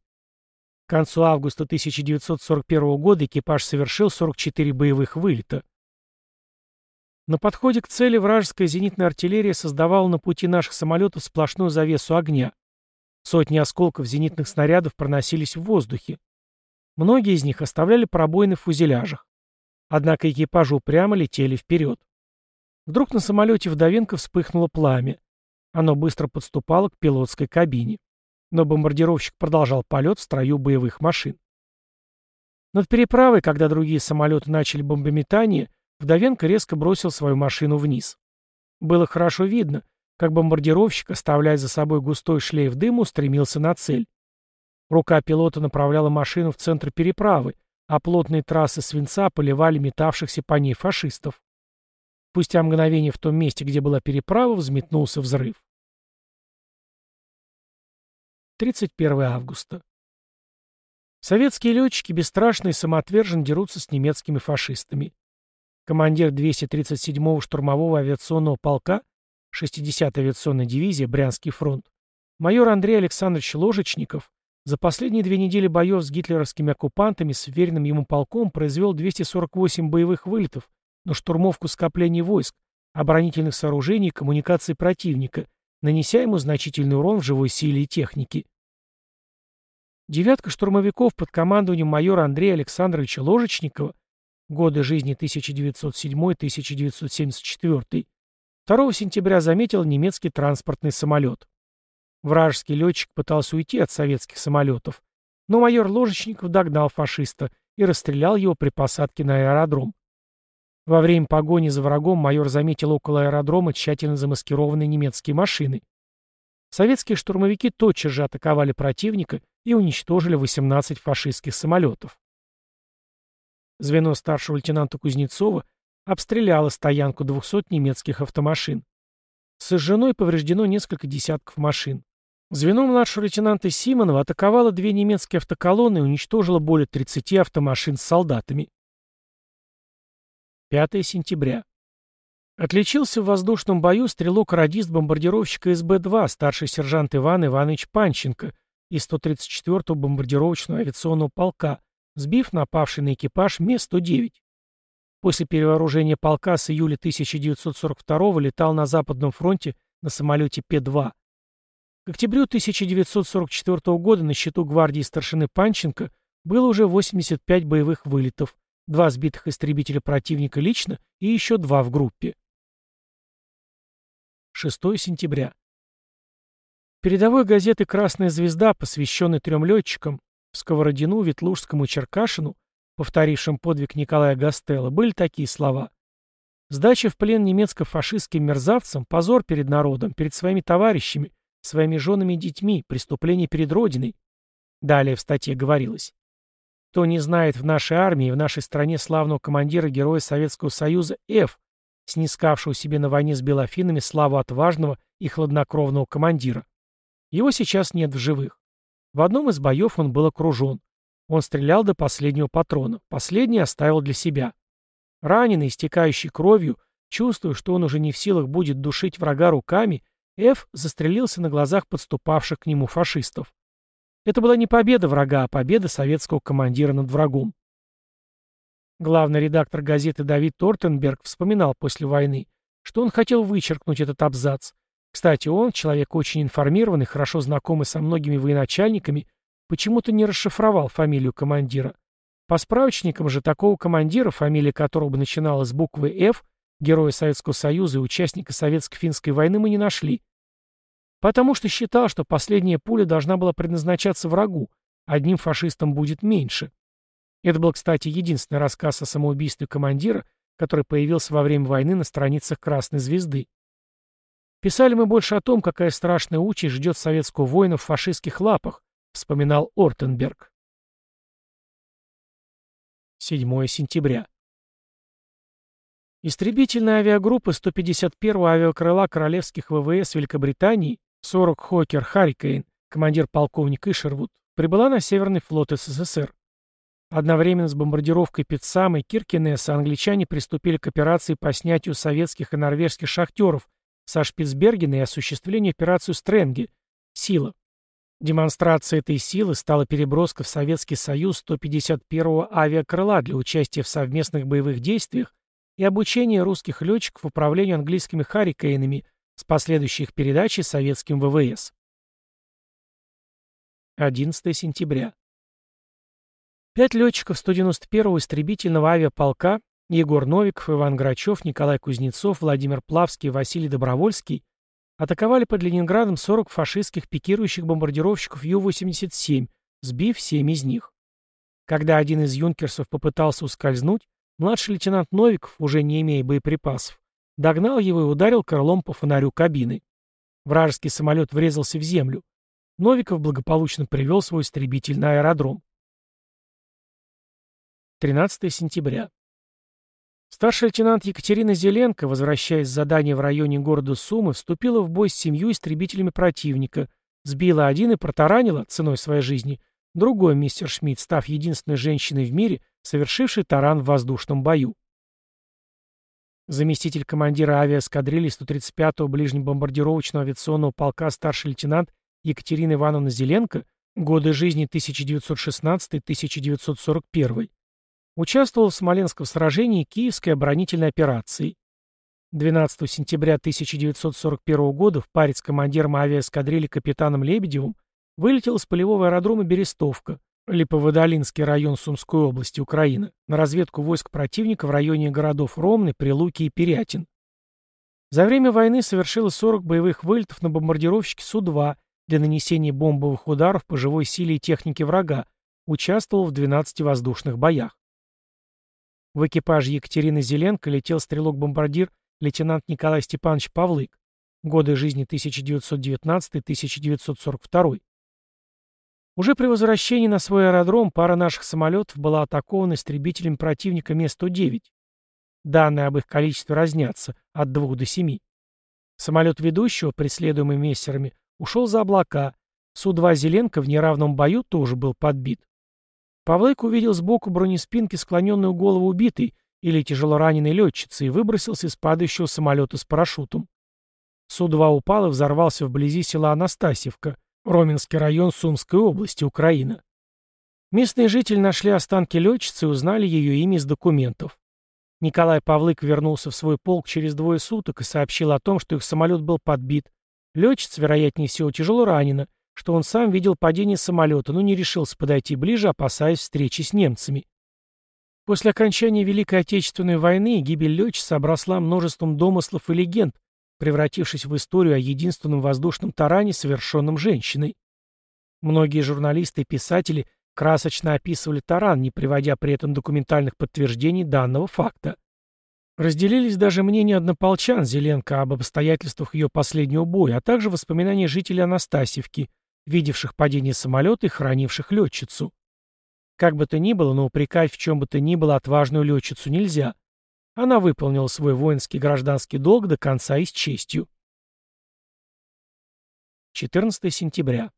К концу августа 1941 года экипаж совершил 44 боевых вылета. На подходе к цели вражеская зенитная артиллерия создавала на пути наших самолетов сплошную завесу огня. Сотни осколков зенитных снарядов проносились в воздухе. Многие из них оставляли пробоины в фузеляжах. Однако экипажи упрямо летели вперед. Вдруг на самолете Вдовенко вспыхнуло пламя. Оно быстро подступало к пилотской кабине. Но бомбардировщик продолжал полет в строю боевых машин. Над переправой, когда другие самолеты начали бомбометание, Вдовенко резко бросил свою машину вниз. Было хорошо видно, как бомбардировщик, оставляя за собой густой шлейф дыма, устремился на цель. Рука пилота направляла машину в центр переправы, а плотные трассы свинца поливали метавшихся по ней фашистов. Спустя мгновение в том месте, где была переправа, взметнулся взрыв. 31 августа. Советские летчики бесстрашно и самоотверженно дерутся с немецкими фашистами командир 237-го штурмового авиационного полка 60-й авиационной дивизии Брянский фронт, майор Андрей Александрович Ложечников за последние две недели боев с гитлеровскими оккупантами с веренным ему полком произвел 248 боевых вылетов на штурмовку скоплений войск, оборонительных сооружений и коммуникаций противника, нанеся ему значительный урон в живой силе и технике. Девятка штурмовиков под командованием майора Андрея Александровича Ложечникова, годы жизни 1907-1974, 2 сентября заметил немецкий транспортный самолет. Вражеский летчик пытался уйти от советских самолетов, но майор Ложечников догнал фашиста и расстрелял его при посадке на аэродром. Во время погони за врагом майор заметил около аэродрома тщательно замаскированные немецкие машины. Советские штурмовики тотчас же атаковали противника и уничтожили 18 фашистских самолетов. Звено старшего лейтенанта Кузнецова обстреляло стоянку 200 немецких автомашин. Сожжено и повреждено несколько десятков машин. Звено младшего лейтенанта Симонова атаковало две немецкие автоколонны и уничтожило более 30 автомашин с солдатами. 5 сентября. Отличился в воздушном бою стрелок-радист бомбардировщика СБ-2 старший сержант Иван Иванович Панченко из 134-го бомбардировочного авиационного полка, сбив напавший на экипаж Ме-109. После перевооружения полка с июля 1942 летал на Западном фронте на самолете П-2. К октябрю 1944 года на счету гвардии старшины Панченко было уже 85 боевых вылетов, два сбитых истребителя противника лично и еще два в группе. 6 сентября. Передовой газеты «Красная звезда», посвященной трем летчикам, Сковородину, Ветлужскому и Черкашину, повторившим подвиг Николая Гастелла, были такие слова. Сдача в плен немецко-фашистским мерзавцам – позор перед народом, перед своими товарищами, своими женами и детьми, преступление перед Родиной. Далее в статье говорилось. Кто не знает в нашей армии и в нашей стране славного командира Героя Советского Союза Ф, снискавшего себе на войне с белофинами славу отважного и хладнокровного командира. Его сейчас нет в живых. В одном из боев он был окружен. Он стрелял до последнего патрона. Последний оставил для себя. Раненый, истекающий кровью, чувствуя, что он уже не в силах будет душить врага руками, Ф застрелился на глазах подступавших к нему фашистов. Это была не победа врага, а победа советского командира над врагом. Главный редактор газеты Давид Тортенберг вспоминал после войны, что он хотел вычеркнуть этот абзац. Кстати, он, человек очень информированный, хорошо знакомый со многими военачальниками, почему-то не расшифровал фамилию командира. По справочникам же такого командира, фамилия которого бы начиналась с буквы «Ф», Героя Советского Союза и участника Советско-финской войны мы не нашли. Потому что считал, что последняя пуля должна была предназначаться врагу, одним фашистам будет меньше. Это был, кстати, единственный рассказ о самоубийстве командира, который появился во время войны на страницах Красной Звезды. Писали мы больше о том, какая страшная участь ждет советского воина в фашистских лапах, вспоминал Ортенберг. 7 сентября. Истребительная авиагруппа 151-го авиакрыла Королевских ВВС Великобритании 40 Хокер Харрикейн, командир полковник Ишервуд, прибыла на Северный флот СССР. Одновременно с бомбардировкой Питсама и Киркинесса англичане приступили к операции по снятию советских и норвежских шахтеров со Шпицбергена и осуществлению операции Стрэнги «Сила». Демонстрацией этой силы стала переброска в Советский Союз 151-го авиакрыла для участия в совместных боевых действиях и обучение русских летчиков управлению английскими «Харрикейнами» с последующей их передачей советским ВВС. 11 сентября. Пять летчиков 191-го истребительного авиаполка Егор Новиков, Иван Грачев, Николай Кузнецов, Владимир Плавский Василий Добровольский атаковали под Ленинградом 40 фашистских пикирующих бомбардировщиков Ю-87, сбив 7 из них. Когда один из юнкерсов попытался ускользнуть, Младший лейтенант Новиков, уже не имея боеприпасов, догнал его и ударил крылом по фонарю кабины. Вражеский самолет врезался в землю. Новиков благополучно привел свой истребитель на аэродром. 13 сентября. Старший лейтенант Екатерина Зеленко, возвращаясь с задания в районе города Сумы, вступила в бой с семью истребителями противника, сбила один и протаранила, ценой своей жизни, другой мистер Шмидт, став единственной женщиной в мире, совершивший таран в воздушном бою. Заместитель командира авиаэскадрильи 135-го ближнебомбардировочного авиационного полка старший лейтенант Екатерина Ивановна Зеленко Годы жизни 1916-1941. Участвовал в Смоленском сражении Киевской оборонительной операции. 12 сентября 1941 года в паре с командиром авиаэскадрильи капитаном Лебедевым вылетел с полевого аэродрома Берестовка, Липоводолинский район Сумской области, Украины, на разведку войск противника в районе городов Ромны, Прилуки и Перятин. За время войны совершило 40 боевых вылетов на бомбардировщике Су-2 для нанесения бомбовых ударов по живой силе и технике врага, участвовал в 12 воздушных боях. В экипаже Екатерины Зеленко летел стрелок-бомбардир лейтенант Николай Степанович Павлык, годы жизни 1919-1942. Уже при возвращении на свой аэродром пара наших самолетов была атакована истребителем противника Ме-109. Данные об их количестве разнятся от двух до семи. Самолет ведущего, преследуемый мессерами, ушел за облака. Су-2 Зеленко в неравном бою тоже был подбит. Павлык увидел сбоку бронеспинки склоненную голову убитой или тяжело раненой летчицы и выбросился из падающего самолета с парашютом. Су-2 упал и взорвался вблизи села Анастасьевка, Роменский район Сумской области, Украина. Местные жители нашли останки летчицы и узнали ее имя из документов. Николай Павлык вернулся в свой полк через двое суток и сообщил о том, что их самолет был подбит. Летчица, вероятнее всего, тяжело ранена, что он сам видел падение самолета, но не решился подойти ближе, опасаясь встречи с немцами. После окончания Великой Отечественной войны гибель летчицы обросла множеством домыслов и легенд, превратившись в историю о единственном воздушном таране, совершенном женщиной. Многие журналисты и писатели красочно описывали таран, не приводя при этом документальных подтверждений данного факта. Разделились даже мнения однополчан Зеленко об обстоятельствах ее последнего боя, а также воспоминания жителей Анастасьевки, видевших падение самолета и хранивших летчицу. Как бы то ни было, но упрекать в чем бы то ни было отважную летчицу нельзя. Она выполнила свой воинский гражданский долг до конца и с честью. 14 сентября.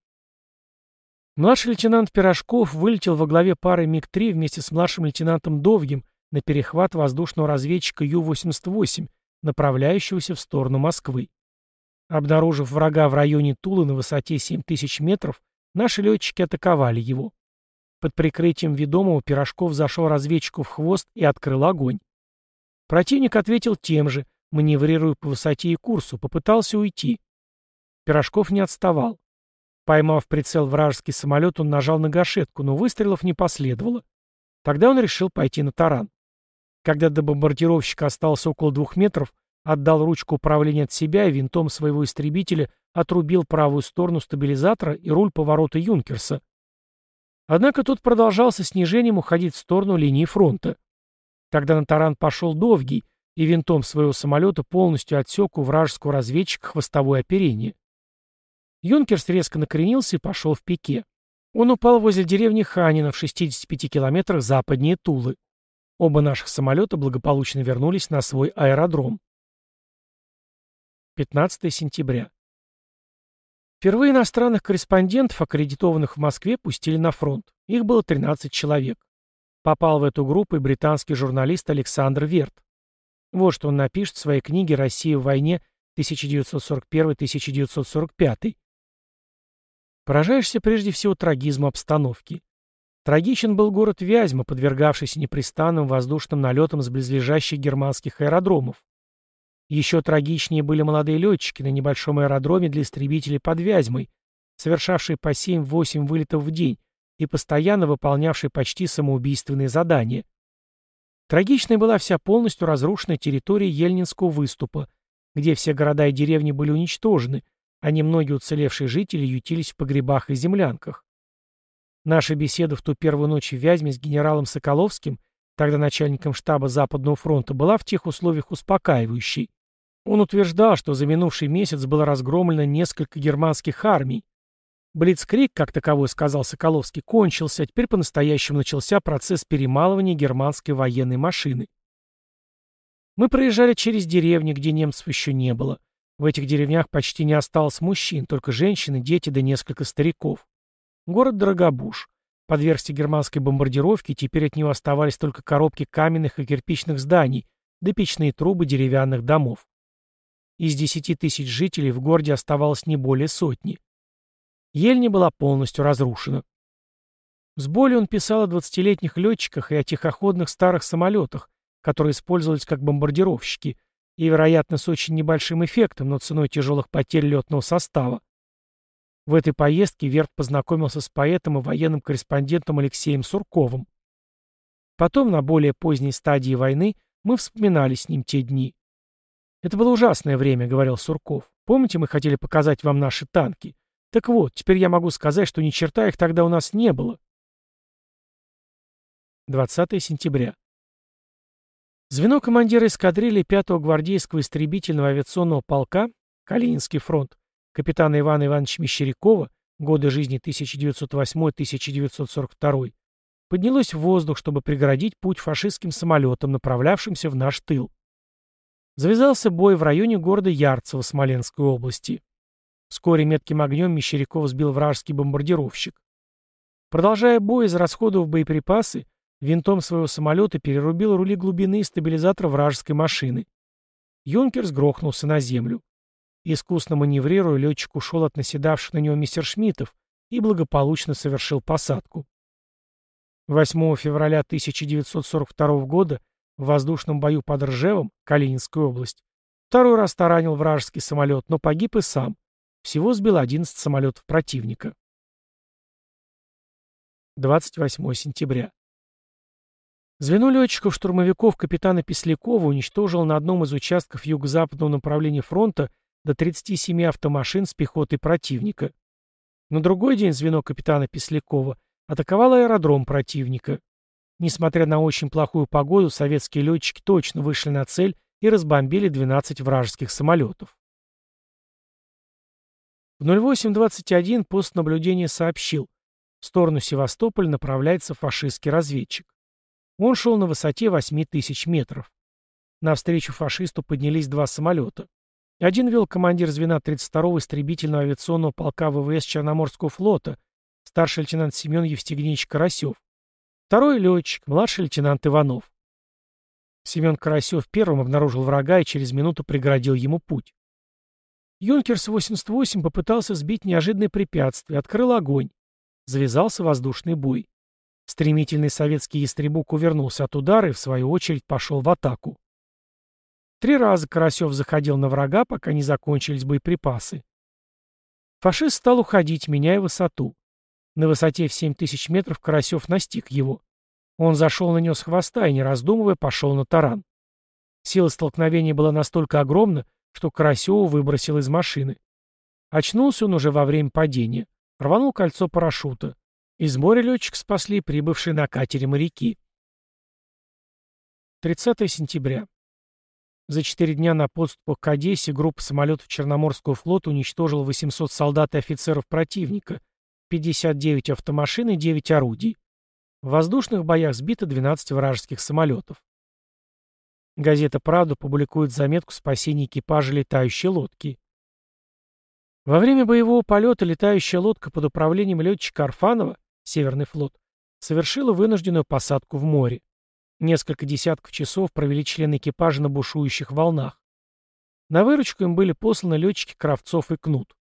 Младший лейтенант Пирожков вылетел во главе пары МиГ-3 вместе с младшим лейтенантом Довгим на перехват воздушного разведчика Ю-88, направляющегося в сторону Москвы. Обнаружив врага в районе Тулы на высоте 7000 метров, наши летчики атаковали его. Под прикрытием ведомого Пирожков зашел разведчику в хвост и открыл огонь. Противник ответил тем же, маневрируя по высоте и курсу, попытался уйти. Пирожков не отставал. Поймав прицел вражеский самолет, он нажал на гашетку, но выстрелов не последовало. Тогда он решил пойти на таран. Когда до бомбардировщика осталось около двух метров, отдал ручку управления от себя и винтом своего истребителя отрубил правую сторону стабилизатора и руль поворота Юнкерса. Однако тот продолжал со снижением уходить в сторону линии фронта. Тогда на таран пошел Довгий и винтом своего самолета полностью отсек у вражеского разведчика хвостовое оперение. Юнкерс резко накренился и пошел в пике. Он упал возле деревни Ханина в 65 километрах западнее Тулы. Оба наших самолета благополучно вернулись на свой аэродром. 15 сентября. Впервые иностранных корреспондентов, аккредитованных в Москве, пустили на фронт. Их было 13 человек. Попал в эту группу и британский журналист Александр Верт. Вот что он напишет в своей книге «Россия в войне 1941-1945». Поражаешься прежде всего трагизму обстановки. Трагичен был город Вязьма, подвергавшийся непрестанным воздушным налетам с близлежащих германских аэродромов. Еще трагичнее были молодые летчики на небольшом аэродроме для истребителей под Вязьмой, совершавшие по 7-8 вылетов в день, и постоянно выполнявший почти самоубийственные задания. Трагичной была вся полностью разрушенная территория Ельнинского выступа, где все города и деревни были уничтожены, а немногие уцелевшие жители ютились в погребах и землянках. Наша беседа в ту первую ночь в Вязьме с генералом Соколовским, тогда начальником штаба Западного фронта, была в тех условиях успокаивающей. Он утверждал, что за минувший месяц было разгромлено несколько германских армий, Блицкрик, как таковой сказал Соколовский, кончился, а теперь по-настоящему начался процесс перемалывания германской военной машины. Мы проезжали через деревни, где немцев еще не было. В этих деревнях почти не осталось мужчин, только женщины, дети да несколько стариков. Город Дорогобуш. Подвергся германской бомбардировке, теперь от него оставались только коробки каменных и кирпичных зданий, да печные трубы деревянных домов. Из десяти тысяч жителей в городе оставалось не более сотни. Ельня была полностью разрушена. С болью он писал о 20-летних летчиках и о тихоходных старых самолетах, которые использовались как бомбардировщики, и, вероятно, с очень небольшим эффектом, но ценой тяжелых потерь летного состава. В этой поездке Верт познакомился с поэтом и военным корреспондентом Алексеем Сурковым. Потом, на более поздней стадии войны, мы вспоминали с ним те дни. «Это было ужасное время», — говорил Сурков. «Помните, мы хотели показать вам наши танки? Так вот, теперь я могу сказать, что ни черта их тогда у нас не было». 20 сентября. Звено командира эскадрильи 5-го гвардейского истребительного авиационного полка Калининский фронт капитана Ивана Ивановича Мещерякова, годы жизни 1908-1942, поднялось в воздух, чтобы преградить путь фашистским самолетам, направлявшимся в наш тыл. Завязался бой в районе города Ярцево Смоленской области. Вскоре метким огнем Мещеряков сбил вражеский бомбардировщик. Продолжая бой, израсходовав боеприпасы, Винтом своего самолета перерубил рули глубины и стабилизатор вражеской машины. Юнкерс грохнулся на землю. Искусно маневрируя, летчик ушел от наседавших на него мессершмиттов и благополучно совершил посадку. 8 февраля 1942 года в воздушном бою под Ржевом, Калининская область, второй раз таранил вражеский самолет, но погиб и сам. Всего сбил 11 самолетов противника. 28 сентября. Звено летчиков-штурмовиков капитана Песлякова уничтожило на одном из участков юго-западного направления фронта до 37 автомашин с пехотой противника. На другой день звено капитана Песлякова атаковало аэродром противника. Несмотря на очень плохую погоду, советские летчики точно вышли на цель и разбомбили 12 вражеских самолетов. В 08.21 пост наблюдения сообщил, в сторону Севастополя направляется фашистский разведчик. Он шел на высоте 8 тысяч метров. Навстречу фашисту поднялись два самолета. Один вел командир звена 32-го истребительного авиационного полка ВВС Черноморского флота, старший лейтенант Семен Евстигнеевич Карасев. Второй — летчик, младший лейтенант Иванов. Семен Карасев первым обнаружил врага и через минуту преградил ему путь. Юнкерс-88 попытался сбить неожиданное препятствие, открыл огонь. Завязался воздушный бой. Стремительный советский ястребук увернулся от удара и, в свою очередь, пошел в атаку. Три раза Карасев заходил на врага, пока не закончились боеприпасы. Фашист стал уходить, меняя высоту. На высоте в 7 тысяч метров Карасев настиг его. Он зашел на него с хвоста и, не раздумывая, пошел на таран. Сила столкновения была настолько огромна, что Карасеву выбросил из машины. Очнулся он уже во время падения. Рванул кольцо парашюта. Из моря летчик спасли прибывшие на катере моряки. 30 сентября. За четыре дня на подступах к Одессе группа самолетов Черноморского флота уничтожила 800 солдат и офицеров противника, 59 автомашин и 9 орудий. В воздушных боях сбито 12 вражеских самолетов. Газета «Правда» публикует заметку спасения экипажа летающей лодки. Во время боевого полета летающая лодка под управлением летчика Арфанова Северный флот, совершила вынужденную посадку в море. Несколько десятков часов провели члены экипажа на бушующих волнах. На выручку им были посланы летчики Кравцов и Кнут.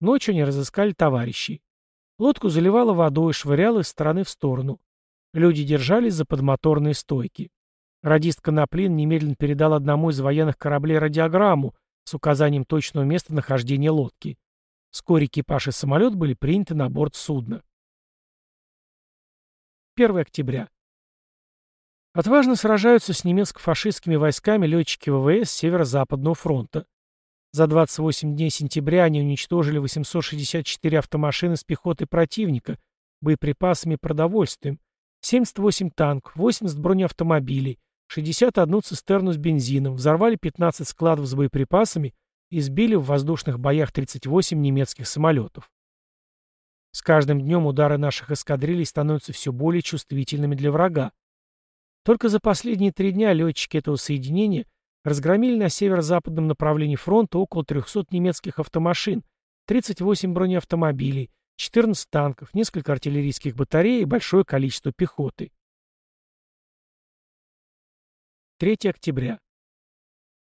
Ночью они разыскали товарищей. Лодку заливало водой, швыряло из стороны в сторону. Люди держались за подмоторные стойки. Радист Коноплин немедленно передал одному из военных кораблей радиограмму с указанием точного места нахождения лодки. Вскоре экипаж и самолет были приняты на борт судна. 1 октября. Отважно сражаются с немецко-фашистскими войсками летчики ВВС Северо-Западного фронта. За 28 дней сентября они уничтожили 864 автомашины с пехотой противника, боеприпасами и продовольствием, 78 танков, 80 бронеавтомобилей, 61 цистерну с бензином, взорвали 15 складов с боеприпасами и сбили в воздушных боях 38 немецких самолетов. С каждым днем удары наших эскадрилей становятся все более чувствительными для врага. Только за последние три дня летчики этого соединения разгромили на северо-западном направлении фронта около 300 немецких автомашин, 38 бронеавтомобилей, 14 танков, несколько артиллерийских батарей и большое количество пехоты. 3 октября.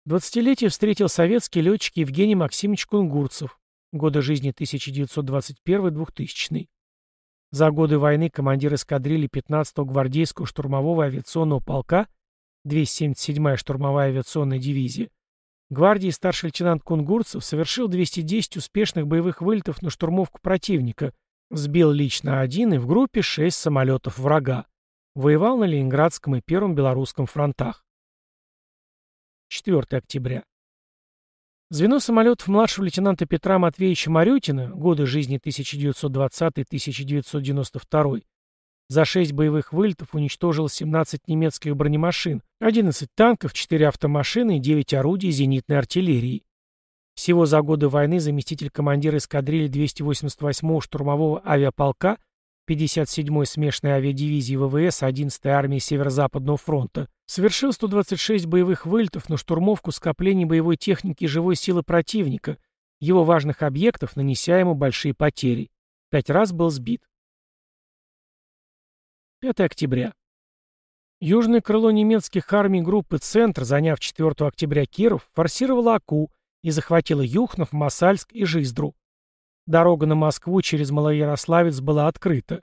20-летие встретил советский летчик Евгений Максимович Кунгурцев, Годы жизни 1921-2000. За годы войны командир эскадрильи 15-го гвардейского штурмового авиационного полка 277-я штурмовая авиационная дивизия гвардии старший лейтенант Кунгурцев совершил 210 успешных боевых вылетов на штурмовку противника, сбил лично один и в группе 6 самолетов врага. Воевал на Ленинградском и Первом Белорусском фронтах. 4 октября. Звено самолетов младшего лейтенанта Петра Матвеевича Марютина, годы жизни 1920-1992, за 6 боевых вылетов уничтожило 17 немецких бронемашин, 11 танков, 4 автомашины и 9 орудий зенитной артиллерии. Всего за годы войны заместитель командира эскадрильи 288-го штурмового авиаполка 57-й смешанной авиадивизии ВВС 11-й армии Северо-Западного фронта, совершил 126 боевых вылетов на штурмовку скоплений боевой техники и живой силы противника, его важных объектов, нанеся ему большие потери. Пять раз был сбит. 5 октября. Южное крыло немецких армий группы «Центр», заняв 4 октября Киров, форсировало Аку и захватило Юхнов, Масальск и Жиздру. Дорога на Москву через Малоярославец была открыта.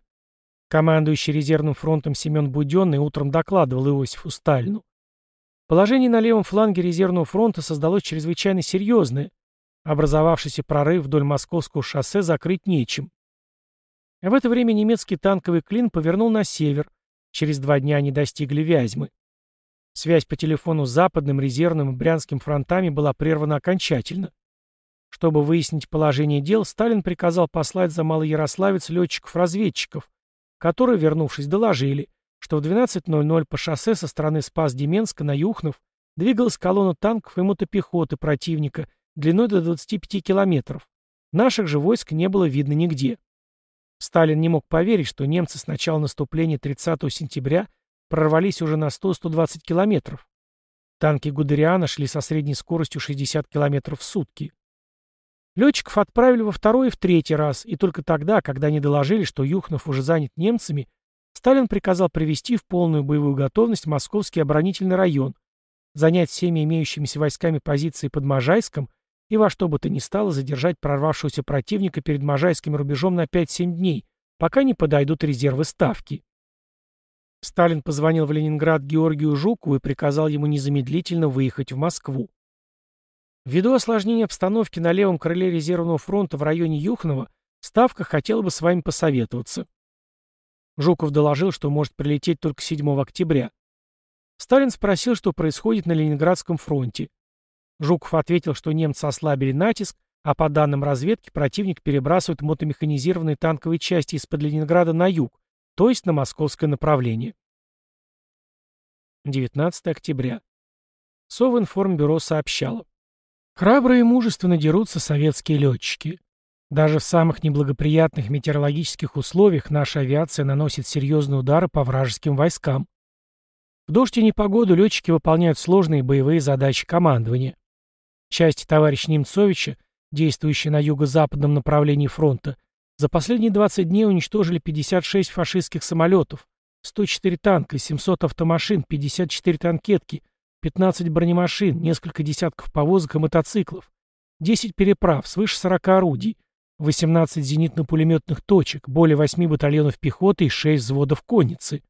Командующий резервным фронтом Семен Буденный утром докладывал Иосифу Сталину. Положение на левом фланге резервного фронта создалось чрезвычайно серьезное. Образовавшийся прорыв вдоль Московского шоссе закрыть нечем. В это время немецкий танковый клин повернул на север. Через два дня они достигли Вязьмы. Связь по телефону с Западным, Резервным и Брянским фронтами была прервана окончательно. Чтобы выяснить положение дел, Сталин приказал послать за Малоярославец летчиков-разведчиков, которые, вернувшись, доложили, что в 12.00 по шоссе со стороны Спас-Деменска на Юхнов двигалась колонна танков и мотопехоты противника длиной до 25 километров. Наших же войск не было видно нигде. Сталин не мог поверить, что немцы с начала наступления 30 сентября прорвались уже на 100-120 километров. Танки Гудериана шли со средней скоростью 60 километров в сутки. Летчиков отправили во второй и в третий раз, и только тогда, когда они доложили, что Юхнов уже занят немцами, Сталин приказал привести в полную боевую готовность Московский оборонительный район, занять всеми имеющимися войсками позиции под Можайском и во что бы то ни стало задержать прорвавшегося противника перед Можайским рубежом на 5-7 дней, пока не подойдут резервы Ставки. Сталин позвонил в Ленинград Георгию Жукову и приказал ему незамедлительно выехать в Москву. Ввиду осложнения обстановки на левом крыле резервного фронта в районе Юхнова, Ставка хотела бы с вами посоветоваться. Жуков доложил, что может прилететь только 7 октября. Сталин спросил, что происходит на Ленинградском фронте. Жуков ответил, что немцы ослабили натиск, а по данным разведки противник перебрасывает мотомеханизированные танковые части из-под Ленинграда на юг, то есть на московское направление. 19 октября. Совинформбюро сообщало. Храбро и мужественно дерутся советские летчики. Даже в самых неблагоприятных метеорологических условиях наша авиация наносит серьезные удары по вражеским войскам. В дождь и непогоду летчики выполняют сложные боевые задачи командования. Части товарища Немцовича, действующие на юго-западном направлении фронта, за последние 20 дней уничтожили 56 фашистских самолетов, 104 танка, 700 автомашин, 54 танкетки, 15 бронемашин, несколько десятков повозок и мотоциклов, 10 переправ, свыше 40 орудий, 18 зенитно-пулеметных точек, более 8 батальонов пехоты и 6 взводов конницы.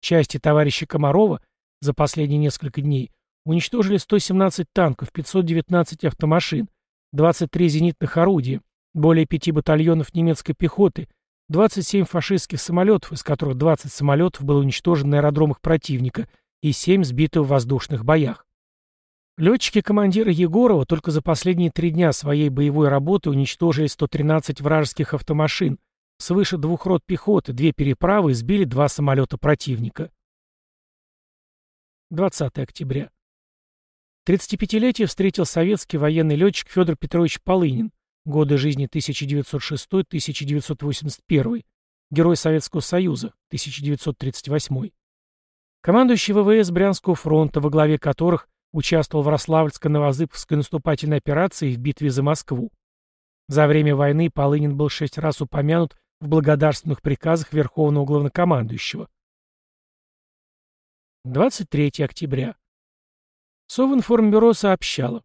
Части товарища Комарова за последние несколько дней уничтожили 117 танков, 519 автомашин, 23 зенитных орудия, более 5 батальонов немецкой пехоты, 27 фашистских самолетов, из которых 20 самолетов было уничтожено на аэродромах противника – и 7 сбиты в воздушных боях. Летчики командира Егорова только за последние три дня своей боевой работы уничтожили 113 вражеских автомашин, свыше двух рот пехоты, две переправы и сбили два самолета противника. 20 октября. 35-летие встретил советский военный летчик Федор Петрович Полынин, годы жизни 1906-1981, Герой Советского Союза, 1938. Командующий ВВС Брянского фронта, во главе которых участвовал в Рославльско-Новозыбковской наступательной операции в битве за Москву. За время войны Полынин был шесть раз упомянут в благодарственных приказах Верховного Главнокомандующего. 23 октября. Совинформбюро сообщало.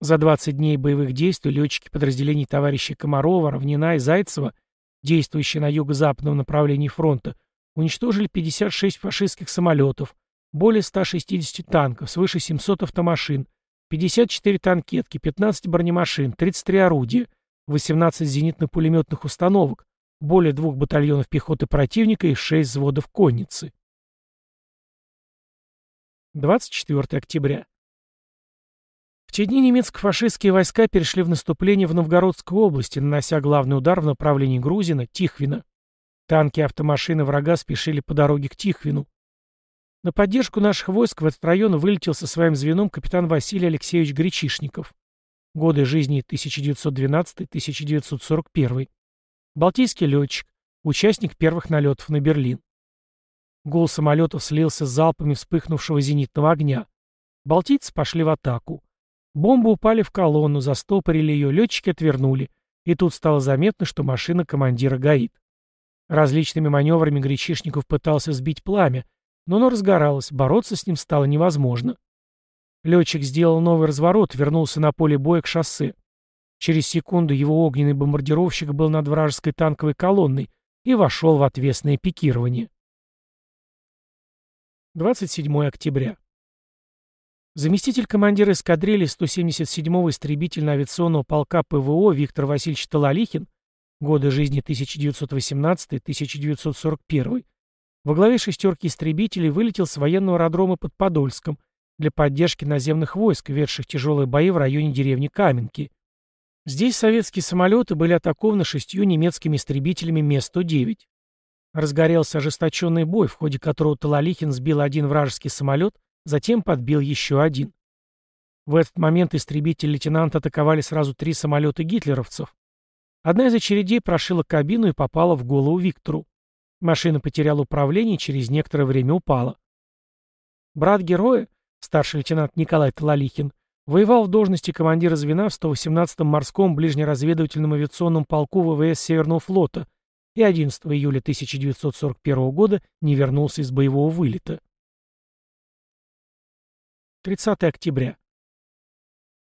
За 20 дней боевых действий летчики подразделений товарищей Комарова, Равнина и Зайцева, действующие на юго-западном направлении фронта, уничтожили 56 фашистских самолетов, более 160 танков, свыше 700 автомашин, 54 танкетки, 15 бронемашин, 33 орудия, 18 зенитно-пулеметных установок, более двух батальонов пехоты противника и 6 взводов конницы. 24 октября. В те дни немецко-фашистские войска перешли в наступление в Новгородскую область, нанося главный удар в направлении Грузина, Тихвина. Танки и автомашины врага спешили по дороге к Тихвину. На поддержку наших войск в этот район вылетел со своим звеном капитан Василий Алексеевич Гречишников. Годы жизни 1912-1941. Балтийский летчик, участник первых налетов на Берлин. Гул самолетов слился с залпами вспыхнувшего зенитного огня. Балтийцы пошли в атаку. Бомбы упали в колонну, застопорили ее, летчики отвернули. И тут стало заметно, что машина командира горит. Различными маневрами Гречишников пытался сбить пламя, но оно разгоралось, бороться с ним стало невозможно. Летчик сделал новый разворот, вернулся на поле боя к шоссе. Через секунду его огненный бомбардировщик был над вражеской танковой колонной и вошел в отвесное пикирование. 27 октября. Заместитель командира эскадрильи 177-го истребительно-авиационного полка ПВО Виктор Васильевич Талалихин, годы жизни 1918-1941, во главе шестерки истребителей вылетел с военного аэродрома под Подольском для поддержки наземных войск, ведших тяжелые бои в районе деревни Каменки. Здесь советские самолеты были атакованы шестью немецкими истребителями Ме-109. Разгорелся ожесточенный бой, в ходе которого Талалихин сбил один вражеский самолет, Затем подбил еще один. В этот момент истребители лейтенанта атаковали сразу три самолета гитлеровцев. Одна из очередей прошила кабину и попала в голову Виктору. Машина потеряла управление и через некоторое время упала. Брат героя, старший лейтенант Николай Талалихин, воевал в должности командира звена в 118-м морском ближнеразведывательном авиационном полку ВВС Северного флота и 11 июля 1941 года не вернулся из боевого вылета. 30 октября.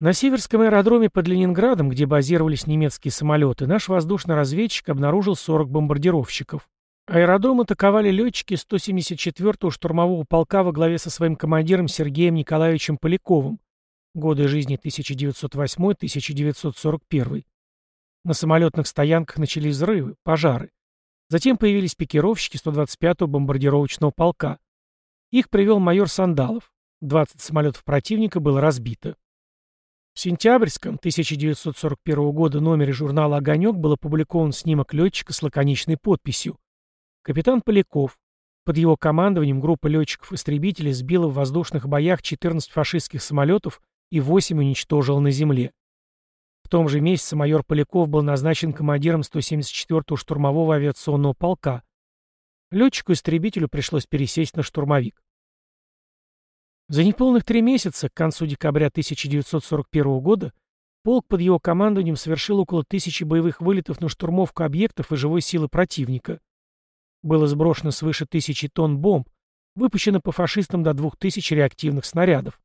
На Северском аэродроме под Ленинградом, где базировались немецкие самолеты, наш воздушный разведчик обнаружил 40 бомбардировщиков. Аэродром атаковали летчики 174-го штурмового полка во главе со своим командиром Сергеем Николаевичем Поляковым. Годы жизни 1908-1941. На самолетных стоянках начались взрывы, пожары. Затем появились пикировщики 125-го бомбардировочного полка. Их привел майор Сандалов. 20 самолетов противника было разбито. В сентябрьском 1941 года номере журнала «Огонек» был опубликован снимок летчика с лаконичной подписью «Капитан Поляков». Под его командованием группа летчиков-истребителей сбила в воздушных боях 14 фашистских самолетов и 8 уничтожила на земле. В том же месяце майор Поляков был назначен командиром 174-го штурмового авиационного полка. Летчику-истребителю пришлось пересесть на штурмовик. За неполных три месяца, к концу декабря 1941 года, полк под его командованием совершил около тысячи боевых вылетов на штурмовку объектов и живой силы противника. Было сброшено свыше тысячи тонн бомб, выпущено по фашистам до двух тысяч реактивных снарядов.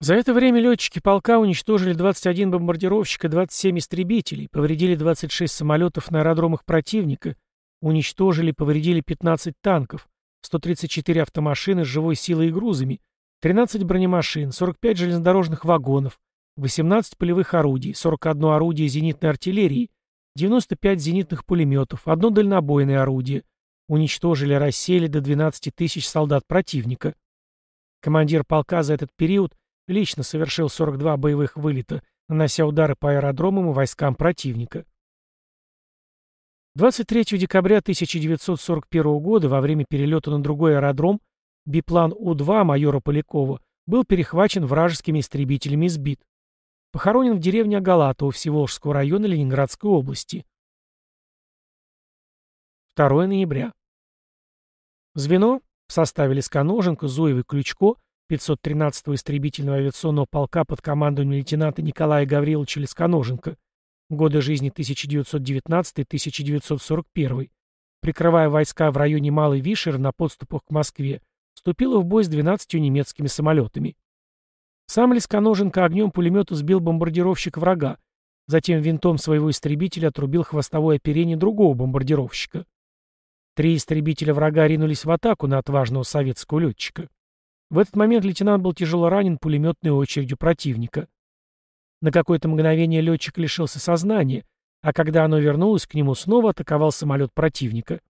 За это время летчики полка уничтожили 21 бомбардировщика и 27 истребителей, повредили 26 самолетов на аэродромах противника, уничтожили и повредили 15 танков, 134 автомашины с живой силой и грузами, 13 бронемашин, 45 железнодорожных вагонов, 18 полевых орудий, 41 орудие зенитной артиллерии, 95 зенитных пулеметов, одно дальнобойное орудие. Уничтожили и рассеяли до 12 тысяч солдат противника. Командир полка за этот период лично совершил 42 боевых вылета, нанося удары по аэродромам и войскам противника. 23 декабря 1941 года во время перелета на другой аэродром Биплан У-2 майора Полякова был перехвачен вражескими истребителями и сбит. Похоронен в деревне Агалатово Всеволжского района Ленинградской области. 2 ноября. Звено в составе Лесконоженко, Зуева и Ключко 513-го истребительного авиационного полка под командованием лейтенанта Николая Гавриловича Лесконоженко, годы жизни 1919-1941, прикрывая войска в районе Малой Вишер на подступах к Москве, вступила в бой с 12 немецкими самолетами. Сам Лисконоженко огнем пулемета сбил бомбардировщик врага, затем винтом своего истребителя отрубил хвостовое оперение другого бомбардировщика. Три истребителя врага ринулись в атаку на отважного советского летчика. В этот момент лейтенант был тяжело ранен пулеметной очередью противника. На какое-то мгновение летчик лишился сознания, а когда оно вернулось к нему, снова атаковал самолет противника.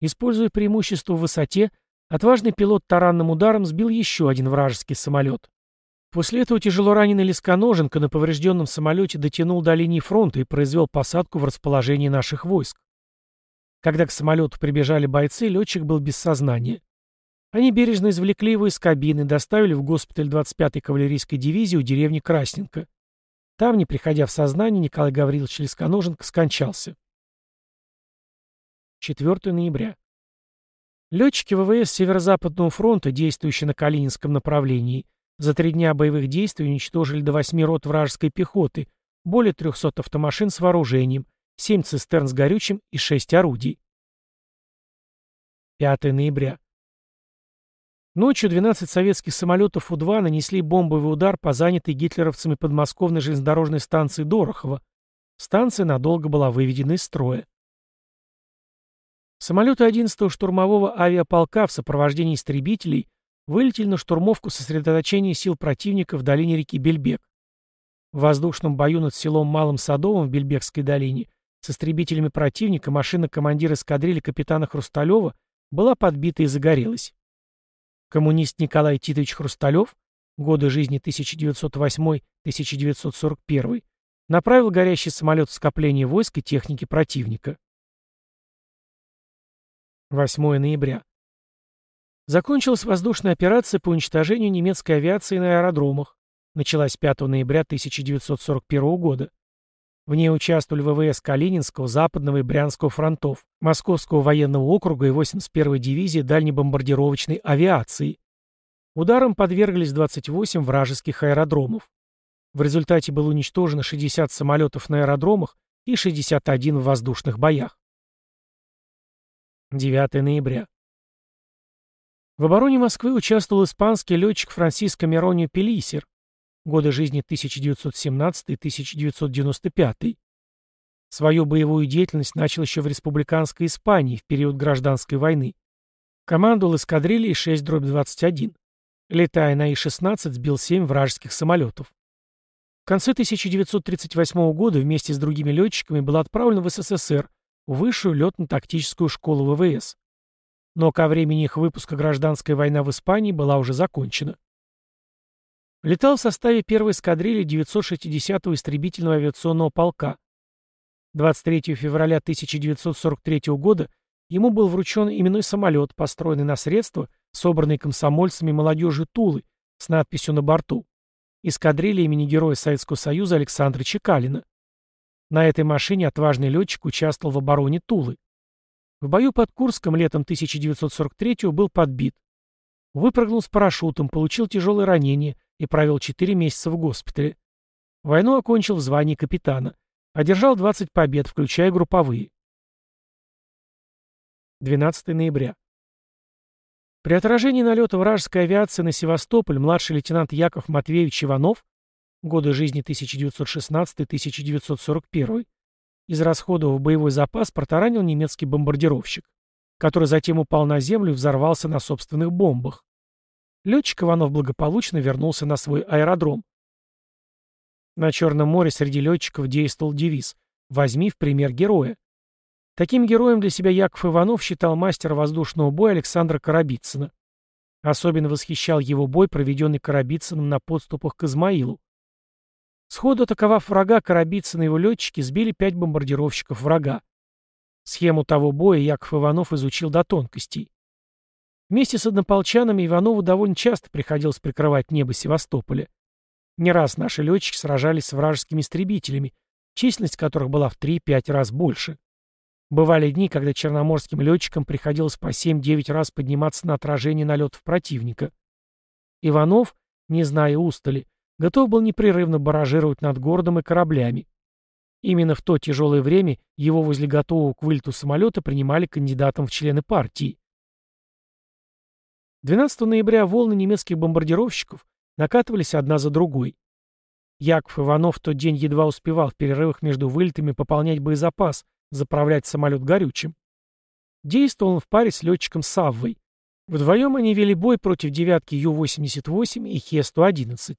Используя преимущество в высоте, отважный пилот таранным ударом сбил еще один вражеский самолет. После этого тяжело раненый Лесконоженко на поврежденном самолете дотянул до линии фронта и произвел посадку в расположении наших войск. Когда к самолету прибежали бойцы, летчик был без сознания. Они бережно извлекли его из кабины, доставили в госпиталь 25-й кавалерийской дивизии у деревни Красненко. Там, не приходя в сознание, Николай Гаврилович Лесконоженко скончался. 4 ноября. Летчики ВВС Северо-Западного фронта, действующие на Калининском направлении, за три дня боевых действий уничтожили до восьми рот вражеской пехоты, более 300 автомашин с вооружением, 7 цистерн с горючим и 6 орудий. 5 ноября. Ночью 12 советских самолетов У-2 нанесли бомбовый удар по занятой гитлеровцами подмосковной железнодорожной станции Дорохово. Станция надолго была выведена из строя. Самолеты 11-го штурмового авиаполка в сопровождении истребителей вылетели на штурмовку сосредоточения сил противника в долине реки Бельбек. В воздушном бою над селом Малым Садовым в Бельбекской долине с истребителями противника машина командира эскадрильи капитана Хрусталева была подбита и загорелась. Коммунист Николай Титович Хрусталев, годы жизни 1908-1941, направил горящий самолет в скопление войск и техники противника. 8 ноября. Закончилась воздушная операция по уничтожению немецкой авиации на аэродромах. Началась 5 ноября 1941 года. В ней участвовали ВВС Калининского, Западного и Брянского фронтов, Московского военного округа и 81-й дивизии дальнебомбардировочной авиации. Ударом подверглись 28 вражеских аэродромов. В результате было уничтожено 60 самолетов на аэродромах и 61 в воздушных боях. 9 ноября. В обороне Москвы участвовал испанский летчик Франсиско Миронио Пелисер, годы жизни 1917-1995. Свою боевую деятельность начал еще в республиканской Испании в период гражданской войны. Командовал эскадрильей 6-21. Летая на И-16, сбил 7 вражеских самолетов. В конце 1938 года вместе с другими летчиками был отправлен в СССР высшую летно-тактическую школу ВВС. Но ко времени их выпуска гражданская война в Испании была уже закончена. Летал в составе первой эскадрильи 960-го истребительного авиационного полка. 23 февраля 1943 года ему был вручен именной самолет, построенный на средства, собранные комсомольцами молодежи Тулы, с надписью на борту «Эскадрилья имени Героя Советского Союза Александра Чекалина». На этой машине отважный летчик участвовал в обороне Тулы. В бою под Курском летом 1943 был подбит. Выпрыгнул с парашютом, получил тяжелое ранение – и провел 4 месяца в госпитале. Войну окончил в звании капитана. Одержал 20 побед, включая групповые. 12 ноября. При отражении налета вражеской авиации на Севастополь младший лейтенант Яков Матвеевич Иванов, годы жизни 1916-1941, израсходовав боевой запас, протаранил немецкий бомбардировщик, который затем упал на землю и взорвался на собственных бомбах. Летчик Иванов благополучно вернулся на свой аэродром. На Черном море среди летчиков действовал девиз «Возьми в пример героя». Таким героем для себя Яков Иванов считал мастера воздушного боя Александра Карабицына. Особенно восхищал его бой, проведенный Карабицыным на подступах к Измаилу. Сходу атаковав врага, Карабицын и его летчики сбили пять бомбардировщиков врага. Схему того боя Яков Иванов изучил до тонкостей. Вместе с однополчанами Иванову довольно часто приходилось прикрывать небо Севастополя. Не раз наши летчики сражались с вражескими истребителями, численность которых была в 3-5 раз больше. Бывали дни, когда черноморским летчикам приходилось по 7-9 раз подниматься на отражение налетов противника. Иванов, не зная устали, готов был непрерывно баражировать над городом и кораблями. Именно в то тяжелое время его возле готового к вылету самолета принимали кандидатом в члены партии. 12 ноября волны немецких бомбардировщиков накатывались одна за другой. Яков Иванов в тот день едва успевал в перерывах между вылетами пополнять боезапас, заправлять самолет горючим. Действовал он в паре с летчиком Саввой. Вдвоем они вели бой против девятки Ю-88 и Хе-111.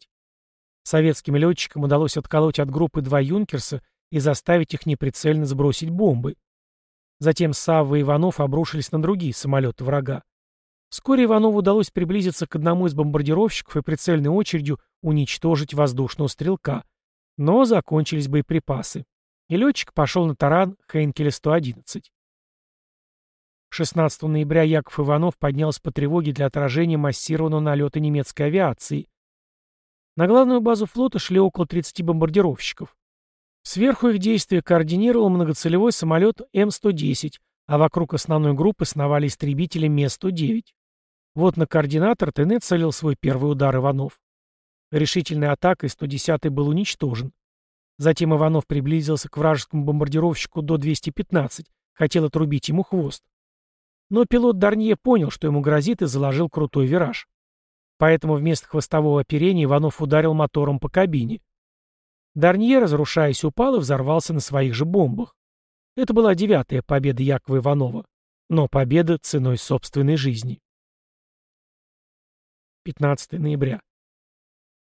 Советским летчикам удалось отколоть от группы два «Юнкерса» и заставить их неприцельно сбросить бомбы. Затем Савва и Иванов обрушились на другие самолеты врага. Вскоре Иванову удалось приблизиться к одному из бомбардировщиков и прицельной очередью уничтожить воздушного стрелка. Но закончились боеприпасы. И летчик пошел на таран Хейнкеля-111. 16 ноября Яков Иванов поднялся по тревоге для отражения массированного налета немецкой авиации. На главную базу флота шли около 30 бомбардировщиков. Сверху их действия координировал многоцелевой самолет М-110, а вокруг основной группы сновали истребители Ме-109. Вот на координатор ТН целил свой первый удар Иванов. Решительной атакой 110-й был уничтожен. Затем Иванов приблизился к вражескому бомбардировщику до 215, хотел отрубить ему хвост. Но пилот Дарнье понял, что ему грозит, и заложил крутой вираж. Поэтому вместо хвостового оперения Иванов ударил мотором по кабине. Дарнье, разрушаясь, упал и взорвался на своих же бомбах. Это была девятая победа Якова Иванова, но победа ценой собственной жизни. 15 ноября.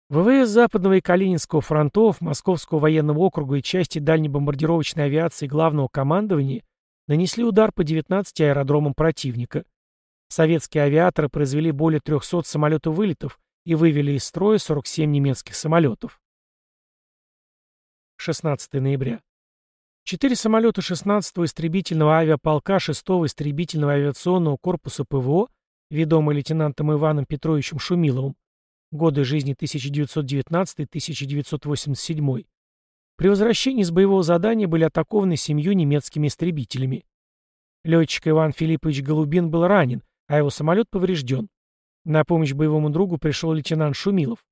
ВВС Западного и Калининского фронтов, Московского военного округа и части дальнебомбардировочной авиации Главного командования нанесли удар по 19 аэродромам противника. Советские авиаторы произвели более 300 самолетов-вылетов и вывели из строя 47 немецких самолетов. 16 ноября. Четыре самолета 16-го истребительного авиаполка 6-го истребительного авиационного корпуса ПВО, ведомый лейтенантом Иваном Петровичем Шумиловым, годы жизни 1919-1987, при возвращении с боевого задания были атакованы семью немецкими истребителями. Летчик Иван Филиппович Голубин был ранен, а его самолет поврежден. На помощь боевому другу пришел лейтенант Шумилов.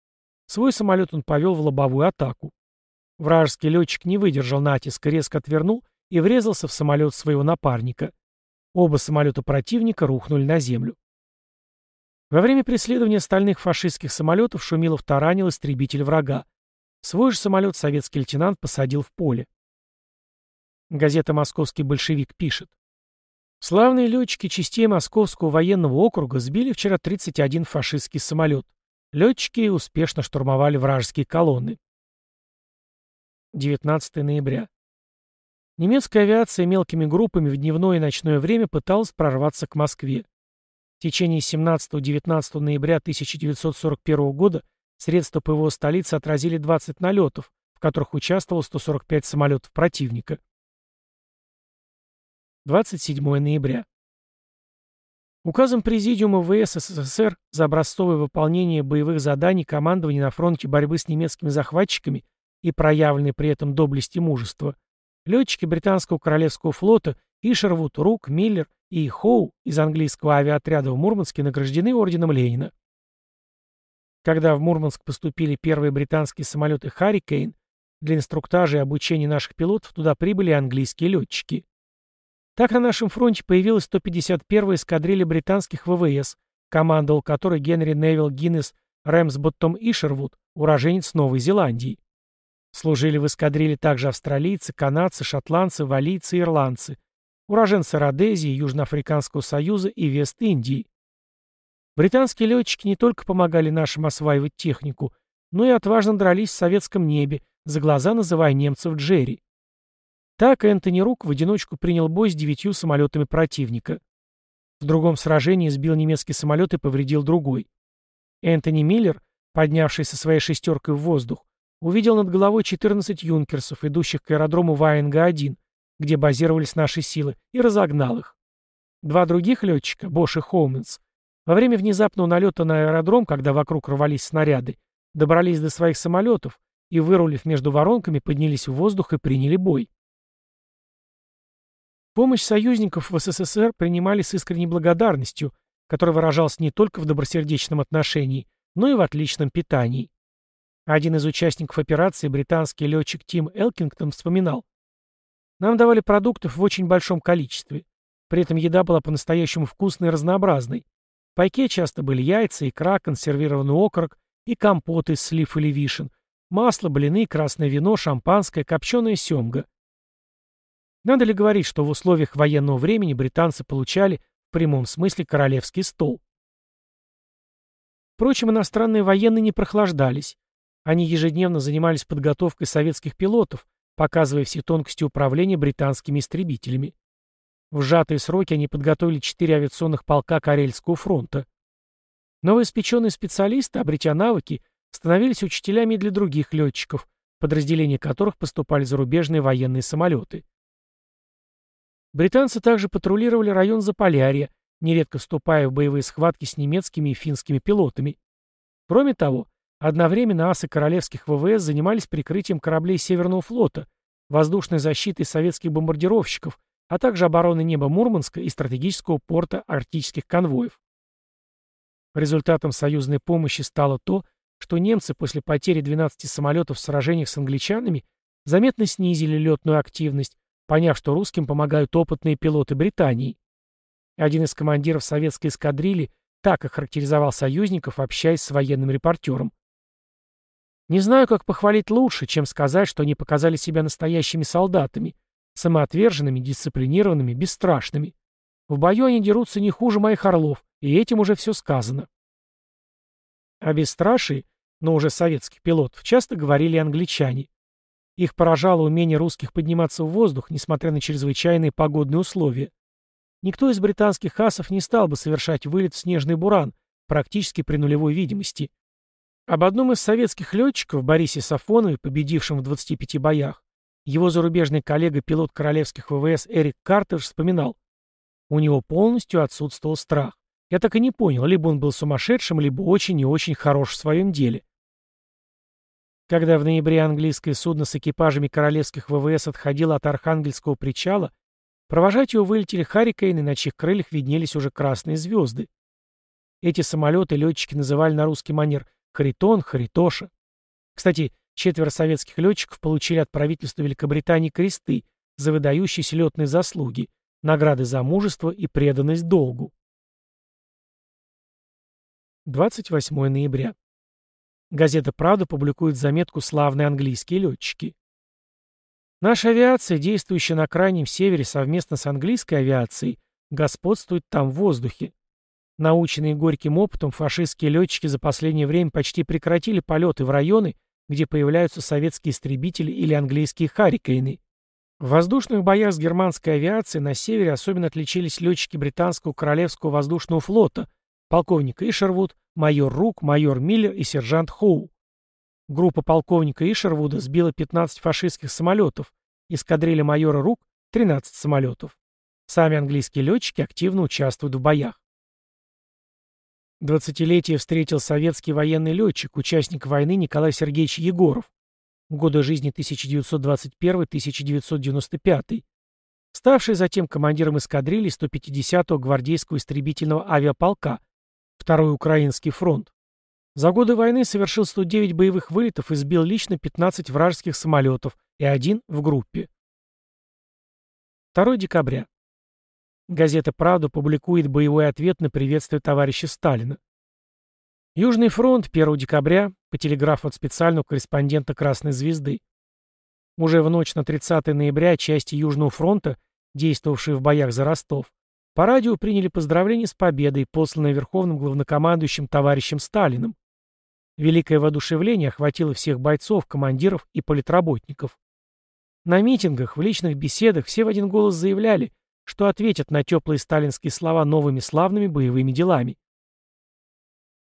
Свой самолет он повел в лобовую атаку. Вражеский летчик не выдержал натиска, резко отвернул и врезался в самолет своего напарника. Оба самолета противника рухнули на землю. Во время преследования остальных фашистских самолетов Шумилов таранил истребитель врага. Свой же самолет советский лейтенант посадил в поле. Газета «Московский большевик» пишет. Славные летчики частей Московского военного округа сбили вчера 31 фашистский самолет. Летчики успешно штурмовали вражеские колонны. 19 ноября. Немецкая авиация мелкими группами в дневное и ночное время пыталась прорваться к Москве. В течение 17-19 ноября 1941 года Средства ПВО столицы отразили 20 налетов, в которых участвовало 145 самолетов противника. 27 ноября. Указом Президиума ВС СССР за образцовое выполнение боевых заданий командования на фронте борьбы с немецкими захватчиками и проявленной при этом доблесть и мужество, летчики британского королевского флота Ишервуд, Рук, Миллер и Хоу из английского авиаотряда в Мурманске награждены орденом Ленина. Когда в Мурманск поступили первые британские самолеты «Харрикейн», для инструктажа и обучения наших пилотов туда прибыли английские летчики. Так на нашем фронте появилась 151-я эскадрилья британских ВВС, командовал которой Генри Невилл Гиннес Рэмсботтом Ишервуд, уроженец Новой Зеландии. Служили в эскадрилье также австралийцы, канадцы, шотландцы, валийцы и ирландцы, уроженцы Родезии, Южноафриканского союза и Вест-Индии. Британские летчики не только помогали нашим осваивать технику, но и отважно дрались в советском небе, за глаза называя немцев Джерри. Так Энтони Рук в одиночку принял бой с девятью самолетами противника. В другом сражении сбил немецкий самолет и повредил другой. Энтони Миллер, поднявший со своей шестеркой в воздух, увидел над головой 14 юнкерсов, идущих к аэродрому Ваенга-1, где базировались наши силы, и разогнал их. Два других летчика, Бош и Хоуменс, во время внезапного налета на аэродром, когда вокруг рвались снаряды, добрались до своих самолетов и, вырулив между воронками, поднялись в воздух и приняли бой. Помощь союзников в СССР принимали с искренней благодарностью, которая выражалась не только в добросердечном отношении, но и в отличном питании. Один из участников операции, британский летчик Тим Элкингтон, вспоминал. «Нам давали продуктов в очень большом количестве. При этом еда была по-настоящему вкусной и разнообразной. В пайке часто были яйца, икра, консервированный окорок и компоты из слив или вишен, масло, блины, красное вино, шампанское, копченая семга. Надо ли говорить, что в условиях военного времени британцы получали в прямом смысле королевский стол? Впрочем, иностранные военные не прохлаждались. Они ежедневно занимались подготовкой советских пилотов, показывая все тонкости управления британскими истребителями. В сжатые сроки они подготовили четыре авиационных полка Карельского фронта. Новоиспеченные специалисты, обретя навыки, становились учителями для других летчиков, подразделения которых поступали зарубежные военные самолеты. Британцы также патрулировали район Заполярья, нередко вступая в боевые схватки с немецкими и финскими пилотами. Кроме того, одновременно асы королевских ВВС занимались прикрытием кораблей Северного флота, воздушной защитой советских бомбардировщиков, а также обороны неба Мурманска и стратегического порта арктических конвоев. Результатом союзной помощи стало то, что немцы после потери 12 самолетов в сражениях с англичанами заметно снизили летную активность, поняв, что русским помогают опытные пилоты Британии. Один из командиров советской эскадрильи так охарактеризовал союзников, общаясь с военным репортером. Не знаю, как похвалить лучше, чем сказать, что они показали себя настоящими солдатами, самоотверженными, дисциплинированными, бесстрашными. В бою они дерутся не хуже моих орлов, и этим уже все сказано. О бесстрашии, но уже советских пилотов, часто говорили англичане. Их поражало умение русских подниматься в воздух, несмотря на чрезвычайные погодные условия. Никто из британских асов не стал бы совершать вылет в снежный буран, практически при нулевой видимости. Об одном из советских летчиков, Борисе Сафонове, победившем в 25 боях, его зарубежный коллега-пилот королевских ВВС Эрик Картер вспоминал. У него полностью отсутствовал страх. Я так и не понял, либо он был сумасшедшим, либо очень и очень хорош в своем деле. Когда в ноябре английское судно с экипажами королевских ВВС отходило от Архангельского причала, провожать его вылетели Харрикейны, на чьих крыльях виднелись уже красные звезды. Эти самолеты летчики называли на русский манер «Харитон», «Харитоша». Кстати, Четверо советских летчиков получили от правительства Великобритании кресты за выдающиеся летные заслуги, награды за мужество и преданность долгу. 28 ноября. Газета «Правда» публикует заметку «Славные английские летчики». Наша авиация, действующая на Крайнем Севере совместно с английской авиацией, господствует там в воздухе. Наученные горьким опытом, фашистские летчики за последнее время почти прекратили полеты в районы, где появляются советские истребители или английские «Харрикейны». В воздушных боях с германской авиацией на севере особенно отличились летчики британского Королевского воздушного флота, полковник Ишервуд, майор Рук, майор Миллер и сержант Хоу. Группа полковника Ишервуда сбила 15 фашистских самолетов, эскадрилья майора Рук — 13 самолетов. Сами английские летчики активно участвуют в боях. Двадцатилетие встретил советский военный летчик, участник войны Николай Сергеевич Егоров. Годы жизни 1921-1995. Ставший затем командиром эскадрильи 150-го гвардейского истребительного авиаполка, Второй Украинский фронт. За годы войны совершил 109 боевых вылетов и сбил лично 15 вражеских самолетов и один в группе. 2 декабря. Газета «Правда» публикует боевой ответ на приветствие товарища Сталина. Южный фронт 1 декабря по телеграфу от специального корреспондента «Красной звезды». Уже в ночь на 30 ноября части Южного фронта, действовавшие в боях за Ростов, по радио приняли поздравления с победой, посланное Верховным главнокомандующим товарищем Сталиным. Великое воодушевление охватило всех бойцов, командиров и политработников. На митингах, в личных беседах все в один голос заявляли, что ответят на теплые сталинские слова новыми славными боевыми делами.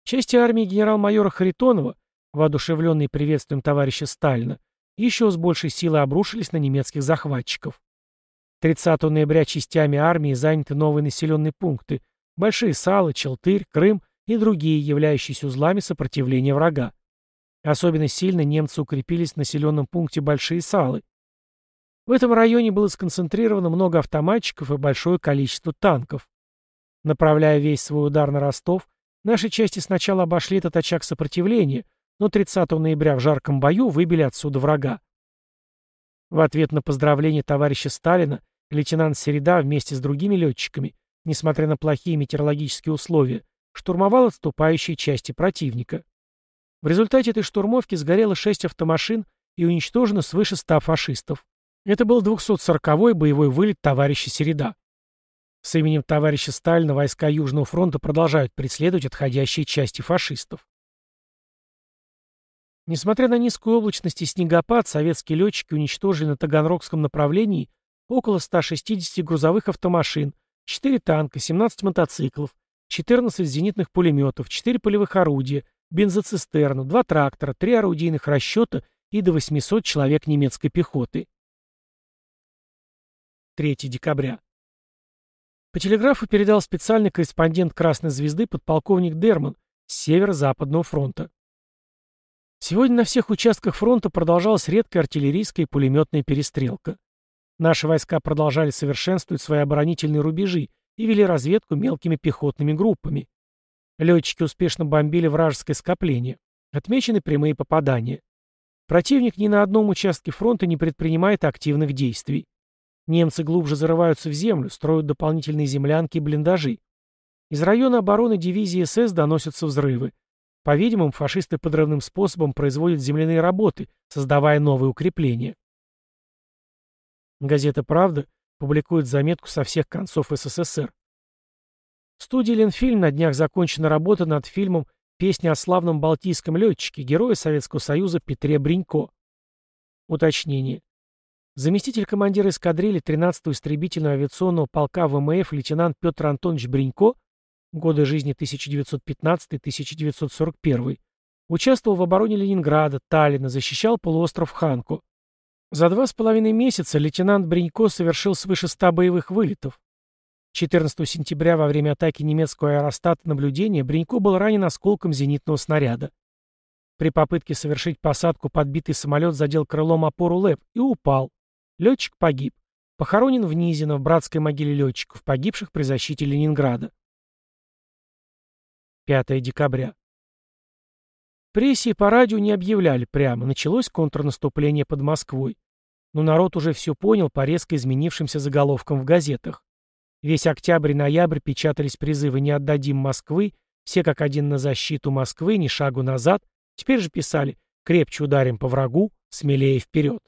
Части армии генерал-майора Харитонова, воодушевленные приветствием товарища Сталина, еще с большей силой обрушились на немецких захватчиков. 30 ноября частями армии заняты новые населенные пункты – Большие Салы, Челтырь, Крым и другие, являющиеся узлами сопротивления врага. Особенно сильно немцы укрепились в населенном пункте Большие Салы. В этом районе было сконцентрировано много автоматчиков и большое количество танков. Направляя весь свой удар на Ростов, наши части сначала обошли этот очаг сопротивления, но 30 ноября в жарком бою выбили отсюда врага. В ответ на поздравление товарища Сталина лейтенант Середа вместе с другими летчиками, несмотря на плохие метеорологические условия, штурмовал отступающие части противника. В результате этой штурмовки сгорело 6 автомашин и уничтожено свыше 100 фашистов. Это был 240-й боевой вылет товарища Середа. С именем товарища Сталина войска Южного фронта продолжают преследовать отходящие части фашистов. Несмотря на низкую облачность и снегопад, советские летчики уничтожили на Таганрогском направлении около 160 грузовых автомашин, 4 танка, 17 мотоциклов, 14 зенитных пулеметов, 4 полевых орудия, бензоцистерну, 2 трактора, 3 орудийных расчета и до 800 человек немецкой пехоты. 3 декабря. По телеграфу передал специальный корреспондент Красной Звезды подполковник Дерман с Северо-Западного фронта. Сегодня на всех участках фронта продолжалась редкая артиллерийская и пулеметная перестрелка. Наши войска продолжали совершенствовать свои оборонительные рубежи и вели разведку мелкими пехотными группами. Летчики успешно бомбили вражеское скопление. Отмечены прямые попадания. Противник ни на одном участке фронта не предпринимает активных действий. Немцы глубже зарываются в землю, строят дополнительные землянки и блиндажи. Из района обороны дивизии СС доносятся взрывы. По-видимому, фашисты подрывным способом производят земляные работы, создавая новые укрепления. Газета «Правда» публикует заметку со всех концов СССР. В студии «Ленфильм» на днях закончена работа над фильмом «Песня о славном балтийском летчике, герое Советского Союза Петре Бринько». Уточнение. Заместитель командира эскадрильи 13-го истребительного авиационного полка ВМФ лейтенант Петр Антонович Бринько, годы жизни 1915-1941, участвовал в обороне Ленинграда, Таллина, защищал полуостров Ханку. За два с половиной месяца лейтенант Бринько совершил свыше ста боевых вылетов. 14 сентября во время атаки немецкого аэростата наблюдения Бринько был ранен осколком зенитного снаряда. При попытке совершить посадку подбитый самолет задел крылом опору ЛЭП и упал. Летчик погиб. Похоронен в Низино, в братской могиле летчиков, погибших при защите Ленинграда. 5 декабря. Прессе и по радио не объявляли прямо, началось контрнаступление под Москвой. Но народ уже все понял по резко изменившимся заголовкам в газетах. Весь октябрь и ноябрь печатались призывы «Не отдадим Москвы», «Все как один на защиту Москвы», «Ни шагу назад». Теперь же писали «Крепче ударим по врагу, смелее вперед».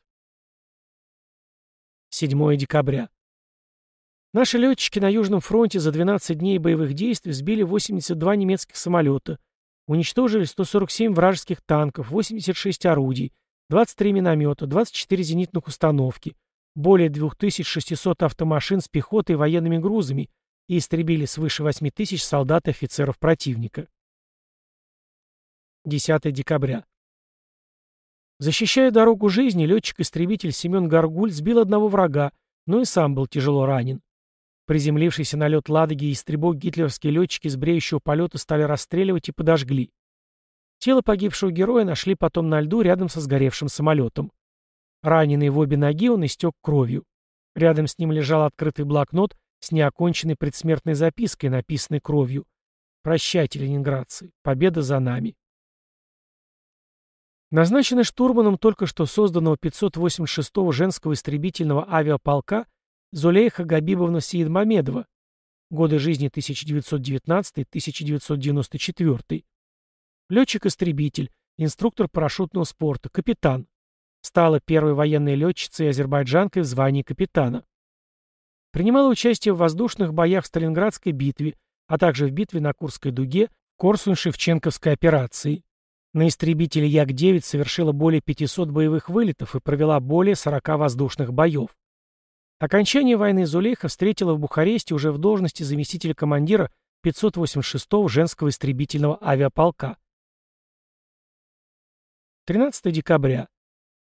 7 декабря. Наши летчики на Южном фронте за 12 дней боевых действий сбили 82 немецких самолета, Уничтожили 147 вражеских танков, 86 орудий, 23 миномета, 24 зенитных установки, более 2600 автомашин с пехотой и военными грузами и истребили свыше 8000 солдат и офицеров противника. 10 декабря. Защищая дорогу жизни, летчик-истребитель Семен Гаргуль сбил одного врага, но и сам был тяжело ранен. Приземлившийся на лед Ладоги и истребок гитлеровские летчики с бреющего полета стали расстреливать и подожгли. Тело погибшего героя нашли потом на льду рядом со сгоревшим самолетом. Раненый в обе ноги, он истек кровью. Рядом с ним лежал открытый блокнот с неоконченной предсмертной запиской, написанной кровью. «Прощайте, ленинградцы, победа за нами». Назначенный штурманом только что созданного 586-го женского истребительного авиаполка Зулейха Габибовна Сиидмамедова, годы жизни 1919-1994. Летчик-истребитель, инструктор парашютного спорта, капитан. Стала первой военной летчицей азербайджанкой в звании капитана. Принимала участие в воздушных боях в Сталинградской битве, а также в битве на Курской дуге, Корсунь-Шевченковской операции. На истребителе Як-9 совершила более 500 боевых вылетов и провела более 40 воздушных боев. Окончание войны Зулейха встретила в Бухаресте уже в должности заместителя командира 586-го женского истребительного авиаполка. 13 декабря.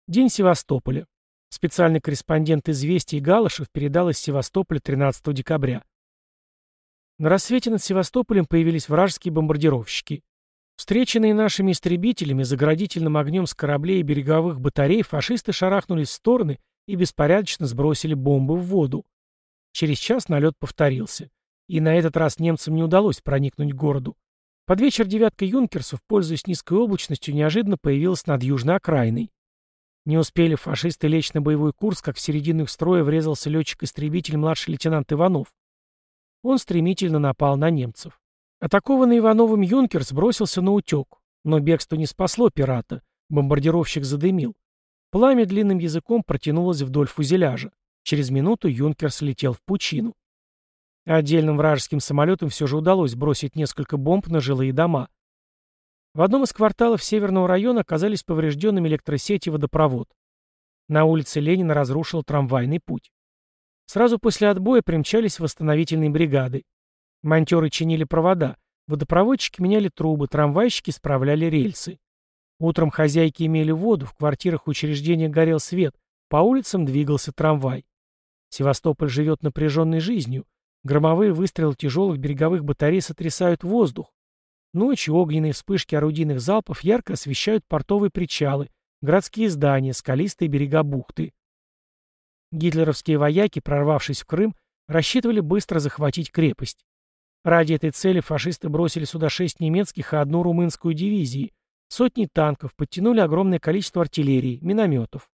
День Севастополя. Специальный корреспондент «Известий» Галышев передал из Севастополя 13 декабря. На рассвете над Севастополем появились вражеские бомбардировщики. Встреченные нашими истребителями, заградительным огнем с кораблей и береговых батарей, фашисты шарахнулись в стороны и беспорядочно сбросили бомбы в воду. Через час налет повторился. И на этот раз немцам не удалось проникнуть к городу. Под вечер девятка юнкерсов, пользуясь низкой облачностью, неожиданно появилась над южной окраиной. Не успели фашисты лечь на боевой курс, как в середину их строя врезался летчик-истребитель младший лейтенант Иванов. Он стремительно напал на немцев. Атакованный Ивановым юнкер сбросился на утек. Но бегство не спасло пирата. Бомбардировщик задымил. Пламя длинным языком протянулось вдоль фюзеляжа. Через минуту юнкер слетел в пучину. Отдельным вражеским самолетам все же удалось бросить несколько бомб на жилые дома. В одном из кварталов северного района оказались поврежденными электросети и водопровод. На улице Ленина разрушил трамвайный путь. Сразу после отбоя примчались восстановительные бригады. Монтеры чинили провода, водопроводчики меняли трубы, трамвайщики справляли рельсы. Утром хозяйки имели воду, в квартирах учреждения горел свет, по улицам двигался трамвай. Севастополь живет напряженной жизнью. Громовые выстрелы тяжелых береговых батарей сотрясают воздух. Ночью огненные вспышки орудийных залпов ярко освещают портовые причалы, городские здания, скалистые берега бухты. Гитлеровские вояки, прорвавшись в Крым, рассчитывали быстро захватить крепость. Ради этой цели фашисты бросили сюда шесть немецких и одну румынскую дивизии, сотни танков, подтянули огромное количество артиллерии, минометов.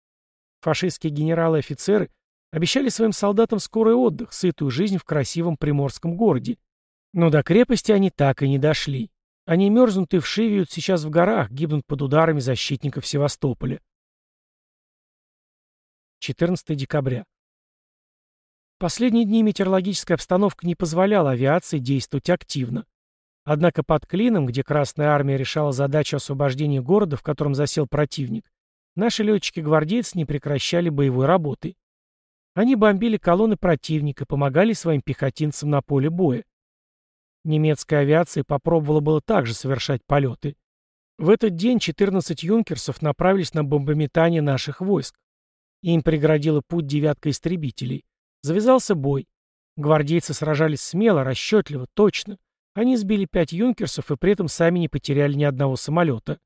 Фашистские генералы и офицеры обещали своим солдатам скорый отдых, сытую жизнь в красивом приморском городе. Но до крепости они так и не дошли. Они мерзнут и вшивеют сейчас в горах, гибнут под ударами защитников Севастополя. 14 декабря. Последние дни метеорологическая обстановка не позволяла авиации действовать активно. Однако под Клином, где Красная Армия решала задачу освобождения города, в котором засел противник, наши летчики-гвардейцы не прекращали боевой работы. Они бомбили колонны противника, помогали своим пехотинцам на поле боя. Немецкая авиация попробовала было также совершать полеты. В этот день 14 юнкерсов направились на бомбометание наших войск. Им преградила путь девятка истребителей. Завязался бой. Гвардейцы сражались смело, расчетливо, точно. Они сбили пять юнкерсов и при этом сами не потеряли ни одного самолета.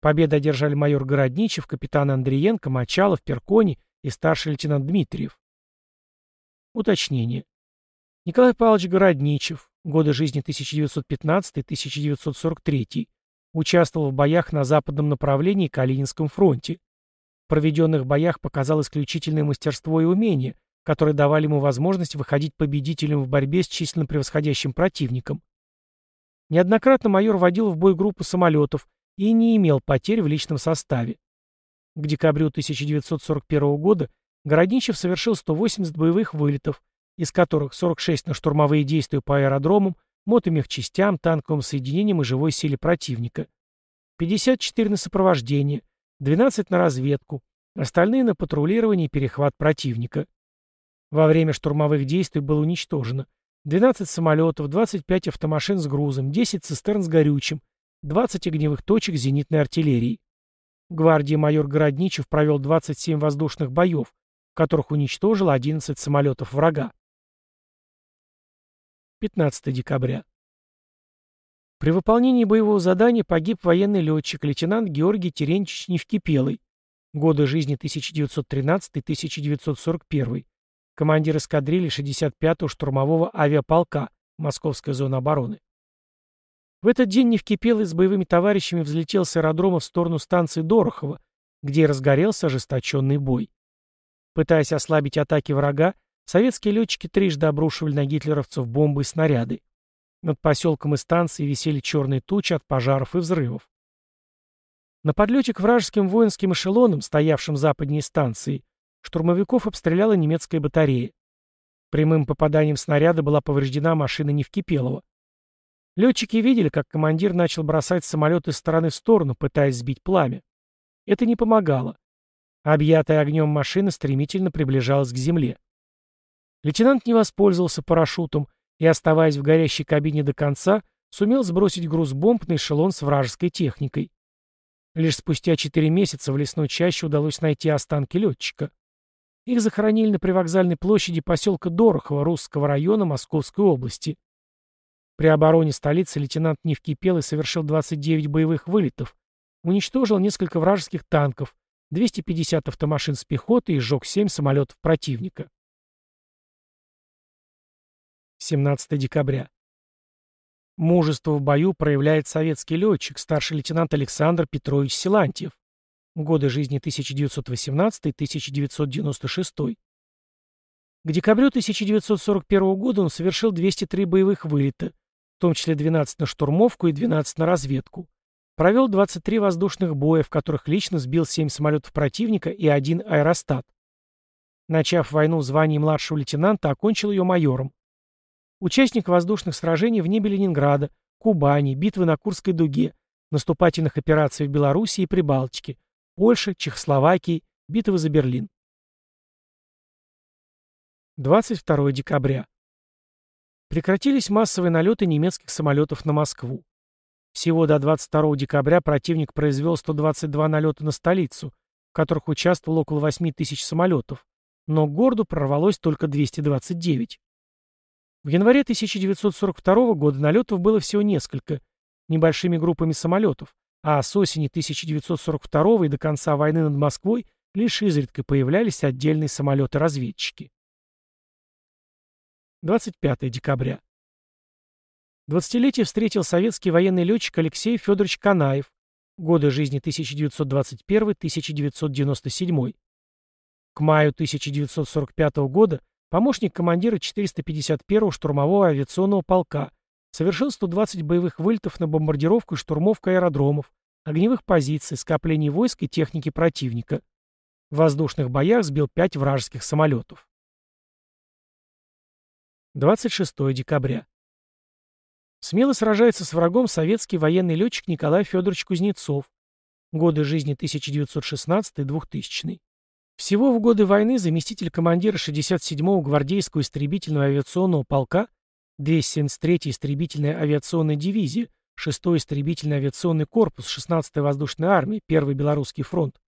Победу одержали майор Городничев, капитан Андриенко, Мочалов, Перкони и старший лейтенант Дмитриев. Уточнение. Николай Павлович Городничев, годы жизни 1915-1943, участвовал в боях на западном направлении Калининском фронте проведенных боях показал исключительное мастерство и умение, которые давали ему возможность выходить победителем в борьбе с численно превосходящим противником. Неоднократно майор водил в бой группу самолетов и не имел потерь в личном составе. К декабрю 1941 года Городничев совершил 180 боевых вылетов, из которых 46 на штурмовые действия по аэродромам, мотомехчастям, танковым соединениям и живой силе противника, 54 на сопровождение, 12 на разведку, остальные на патрулирование и перехват противника. Во время штурмовых действий было уничтожено 12 самолетов, 25 автомашин с грузом, 10 цистерн с горючим, 20 огневых точек зенитной артиллерии. Гвардии майор Городничев провел 27 воздушных боев, в которых уничтожил 11 самолетов врага. 15 декабря. При выполнении боевого задания погиб военный летчик, лейтенант Георгий Терентьевич Невкипелый, годы жизни 1913-1941, командир эскадрильи 65-го штурмового авиаполка, Московская зона обороны. В этот день Невкипелый с боевыми товарищами взлетел с аэродрома в сторону станции Дорохова, где разгорелся ожесточенный бой. Пытаясь ослабить атаки врага, советские летчики трижды обрушивали на гитлеровцев бомбы и снаряды. Над поселком и станцией висели черные тучи от пожаров и взрывов. На подлете к вражеским воинским эшелонам, стоявшим западнее станции, штурмовиков обстреляла немецкая батарея. Прямым попаданием снаряда была повреждена машина Невкипелова. Летчики видели, как командир начал бросать самолет из стороны в сторону, пытаясь сбить пламя. Это не помогало. Объятая огнем машина стремительно приближалась к земле. Лейтенант не воспользовался парашютом и, оставаясь в горящей кабине до конца, сумел сбросить груз бомб на эшелон с вражеской техникой. Лишь спустя четыре месяца в лесной чаще удалось найти останки летчика. Их захоронили на привокзальной площади поселка Дорохова Русского района Московской области. При обороне столицы лейтенант не вкипел и совершил 29 боевых вылетов, уничтожил несколько вражеских танков, 250 автомашин с пехотой и сжег 7 самолетов противника. 17 декабря. Мужество в бою проявляет советский летчик, старший лейтенант Александр Петрович Силантьев. Годы жизни 1918-1996. К декабрю 1941 года он совершил 203 боевых вылета, в том числе 12 на штурмовку и 12 на разведку. Провел 23 воздушных боя, в которых лично сбил 7 самолетов противника и один аэростат. Начав войну в звании младшего лейтенанта, окончил ее майором. Участник воздушных сражений в небе Ленинграда, Кубани, битвы на Курской дуге, наступательных операций в Белоруссии и Прибалтике, Польше, Чехословакии, битвы за Берлин. 22 декабря. Прекратились массовые налеты немецких самолетов на Москву. Всего до 22 декабря противник произвел 122 налета на столицу, в которых участвовало около 8 тысяч самолетов, но к городу прорвалось только 229. В январе 1942 года налетов было всего несколько, небольшими группами самолетов, а с осени 1942 и до конца войны над Москвой лишь изредка появлялись отдельные самолеты-разведчики. 25 декабря. 20-летие встретил советский военный летчик Алексей Федорович Канаев, годы жизни 1921-1997. К маю 1945 года помощник командира 451-го штурмового авиационного полка, совершил 120 боевых вылетов на бомбардировку и штурмовку аэродромов, огневых позиций, скоплений войск и техники противника. В воздушных боях сбил 5 вражеских самолетов. 26 декабря. Смело сражается с врагом советский военный летчик Николай Федорович Кузнецов. Годы жизни 1916-2000. Всего в годы войны заместитель командира 67-го гвардейского истребительного авиационного полка, 273-й истребительной авиационной дивизии, 6-й истребительный авиационный корпус 16-й воздушной армии, 1-й Белорусский фронт.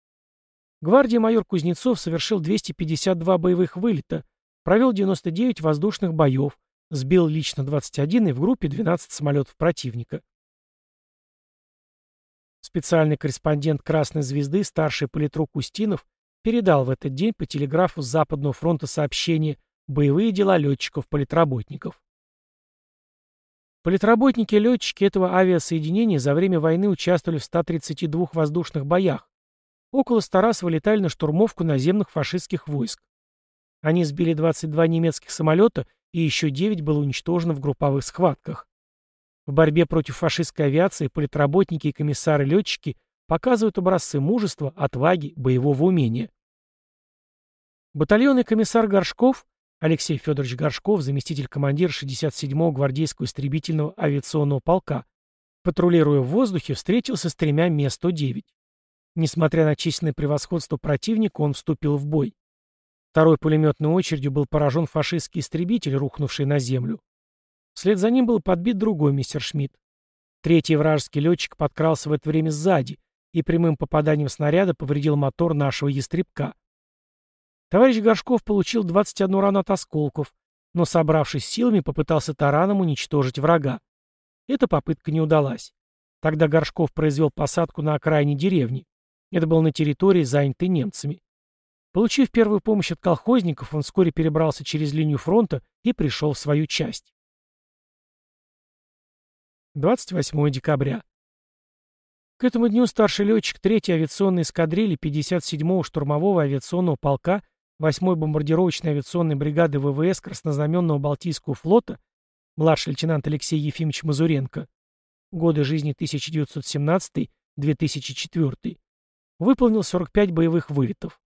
Гвардия майор Кузнецов совершил 252 боевых вылета, Провел 99 воздушных боев, сбил лично 21 и в группе 12 самолетов противника. Специальный корреспондент «Красной звезды» старший политрук Устинов передал в этот день по телеграфу с Западного фронта сообщение «Боевые дела летчиков-политработников». Политработники и летчики этого авиасоединения за время войны участвовали в 132 воздушных боях. Около 100 раз вылетали на штурмовку наземных фашистских войск. Они сбили 22 немецких самолета, и еще 9 было уничтожено в групповых схватках. В борьбе против фашистской авиации политработники и комиссары-летчики показывают образцы мужества, отваги, боевого умения. Батальонный комиссар Горшков, Алексей Федорович Горшков, заместитель командира 67-го гвардейского истребительного авиационного полка, патрулируя в воздухе, встретился с тремя Ме-109. Несмотря на численное превосходство противника, он вступил в бой. Второй пулеметной очередью был поражен фашистский истребитель, рухнувший на землю. Вслед за ним был подбит другой мистер Шмидт. Третий вражеский летчик подкрался в это время сзади и прямым попаданием снаряда повредил мотор нашего ястребка. Товарищ Горшков получил 21 рану от осколков, но, собравшись силами, попытался тараном уничтожить врага. Эта попытка не удалась. Тогда Горшков произвел посадку на окраине деревни. Это было на территории, занятой немцами. Получив первую помощь от колхозников, он вскоре перебрался через линию фронта и пришел в свою часть. 28 декабря. К этому дню старший летчик 3-й авиационной эскадрильи 57-го штурмового авиационного полка 8-й бомбардировочной авиационной бригады ВВС Краснознаменного Балтийского флота, младший лейтенант Алексей Ефимович Мазуренко, годы жизни 1917-2004, выполнил 45 боевых вылетов.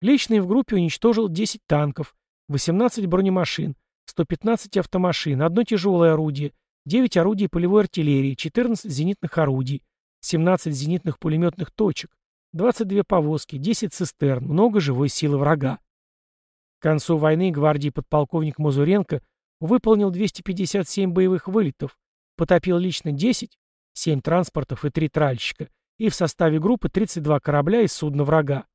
Лично и в группе уничтожил 10 танков, 18 бронемашин, 115 автомашин, одно тяжелое орудие, 9 орудий полевой артиллерии, 14 зенитных орудий, 17 зенитных пулеметных точек, 22 повозки, 10 цистерн, много живой силы врага. К концу войны гвардии подполковник Мазуренко выполнил 257 боевых вылетов, потопил лично 10, 7 транспортов и 3 тральщика, и в составе группы 32 корабля и судна врага.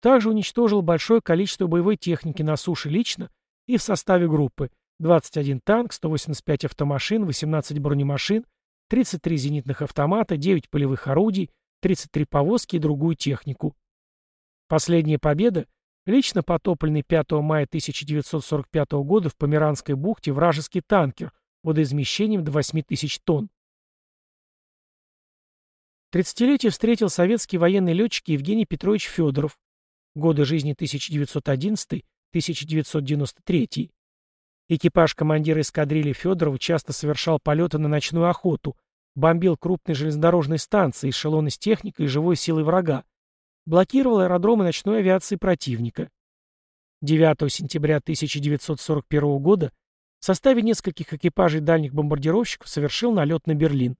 Также уничтожил большое количество боевой техники на суше лично и в составе группы 21 танк, 185 автомашин, 18 бронемашин, 33 зенитных автомата, 9 полевых орудий, 33 повозки и другую технику. Последняя победа – лично потопленный 5 мая 1945 года в Померанской бухте вражеский танкер водоизмещением до 8 тысяч тонн. 30-летие встретил советский военный летчик Евгений Петрович Федоров, годы жизни 1911-1993. Экипаж командира эскадрильи Федорова часто совершал полеты на ночную охоту, бомбил крупные железнодорожные станции, эшелоны с техникой и живой силой врага, блокировал аэродромы ночной авиации противника. 9 сентября 1941 года в составе нескольких экипажей дальних бомбардировщиков совершил налет на Берлин.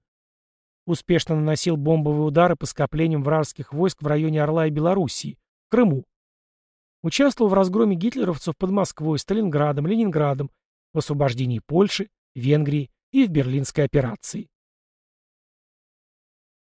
Успешно наносил бомбовые удары по скоплениям вражеских войск в районе Орла и Белоруссии, Крыму. Участвовал в разгроме гитлеровцев под Москвой, Сталинградом, Ленинградом, в освобождении Польши, Венгрии и в Берлинской операции.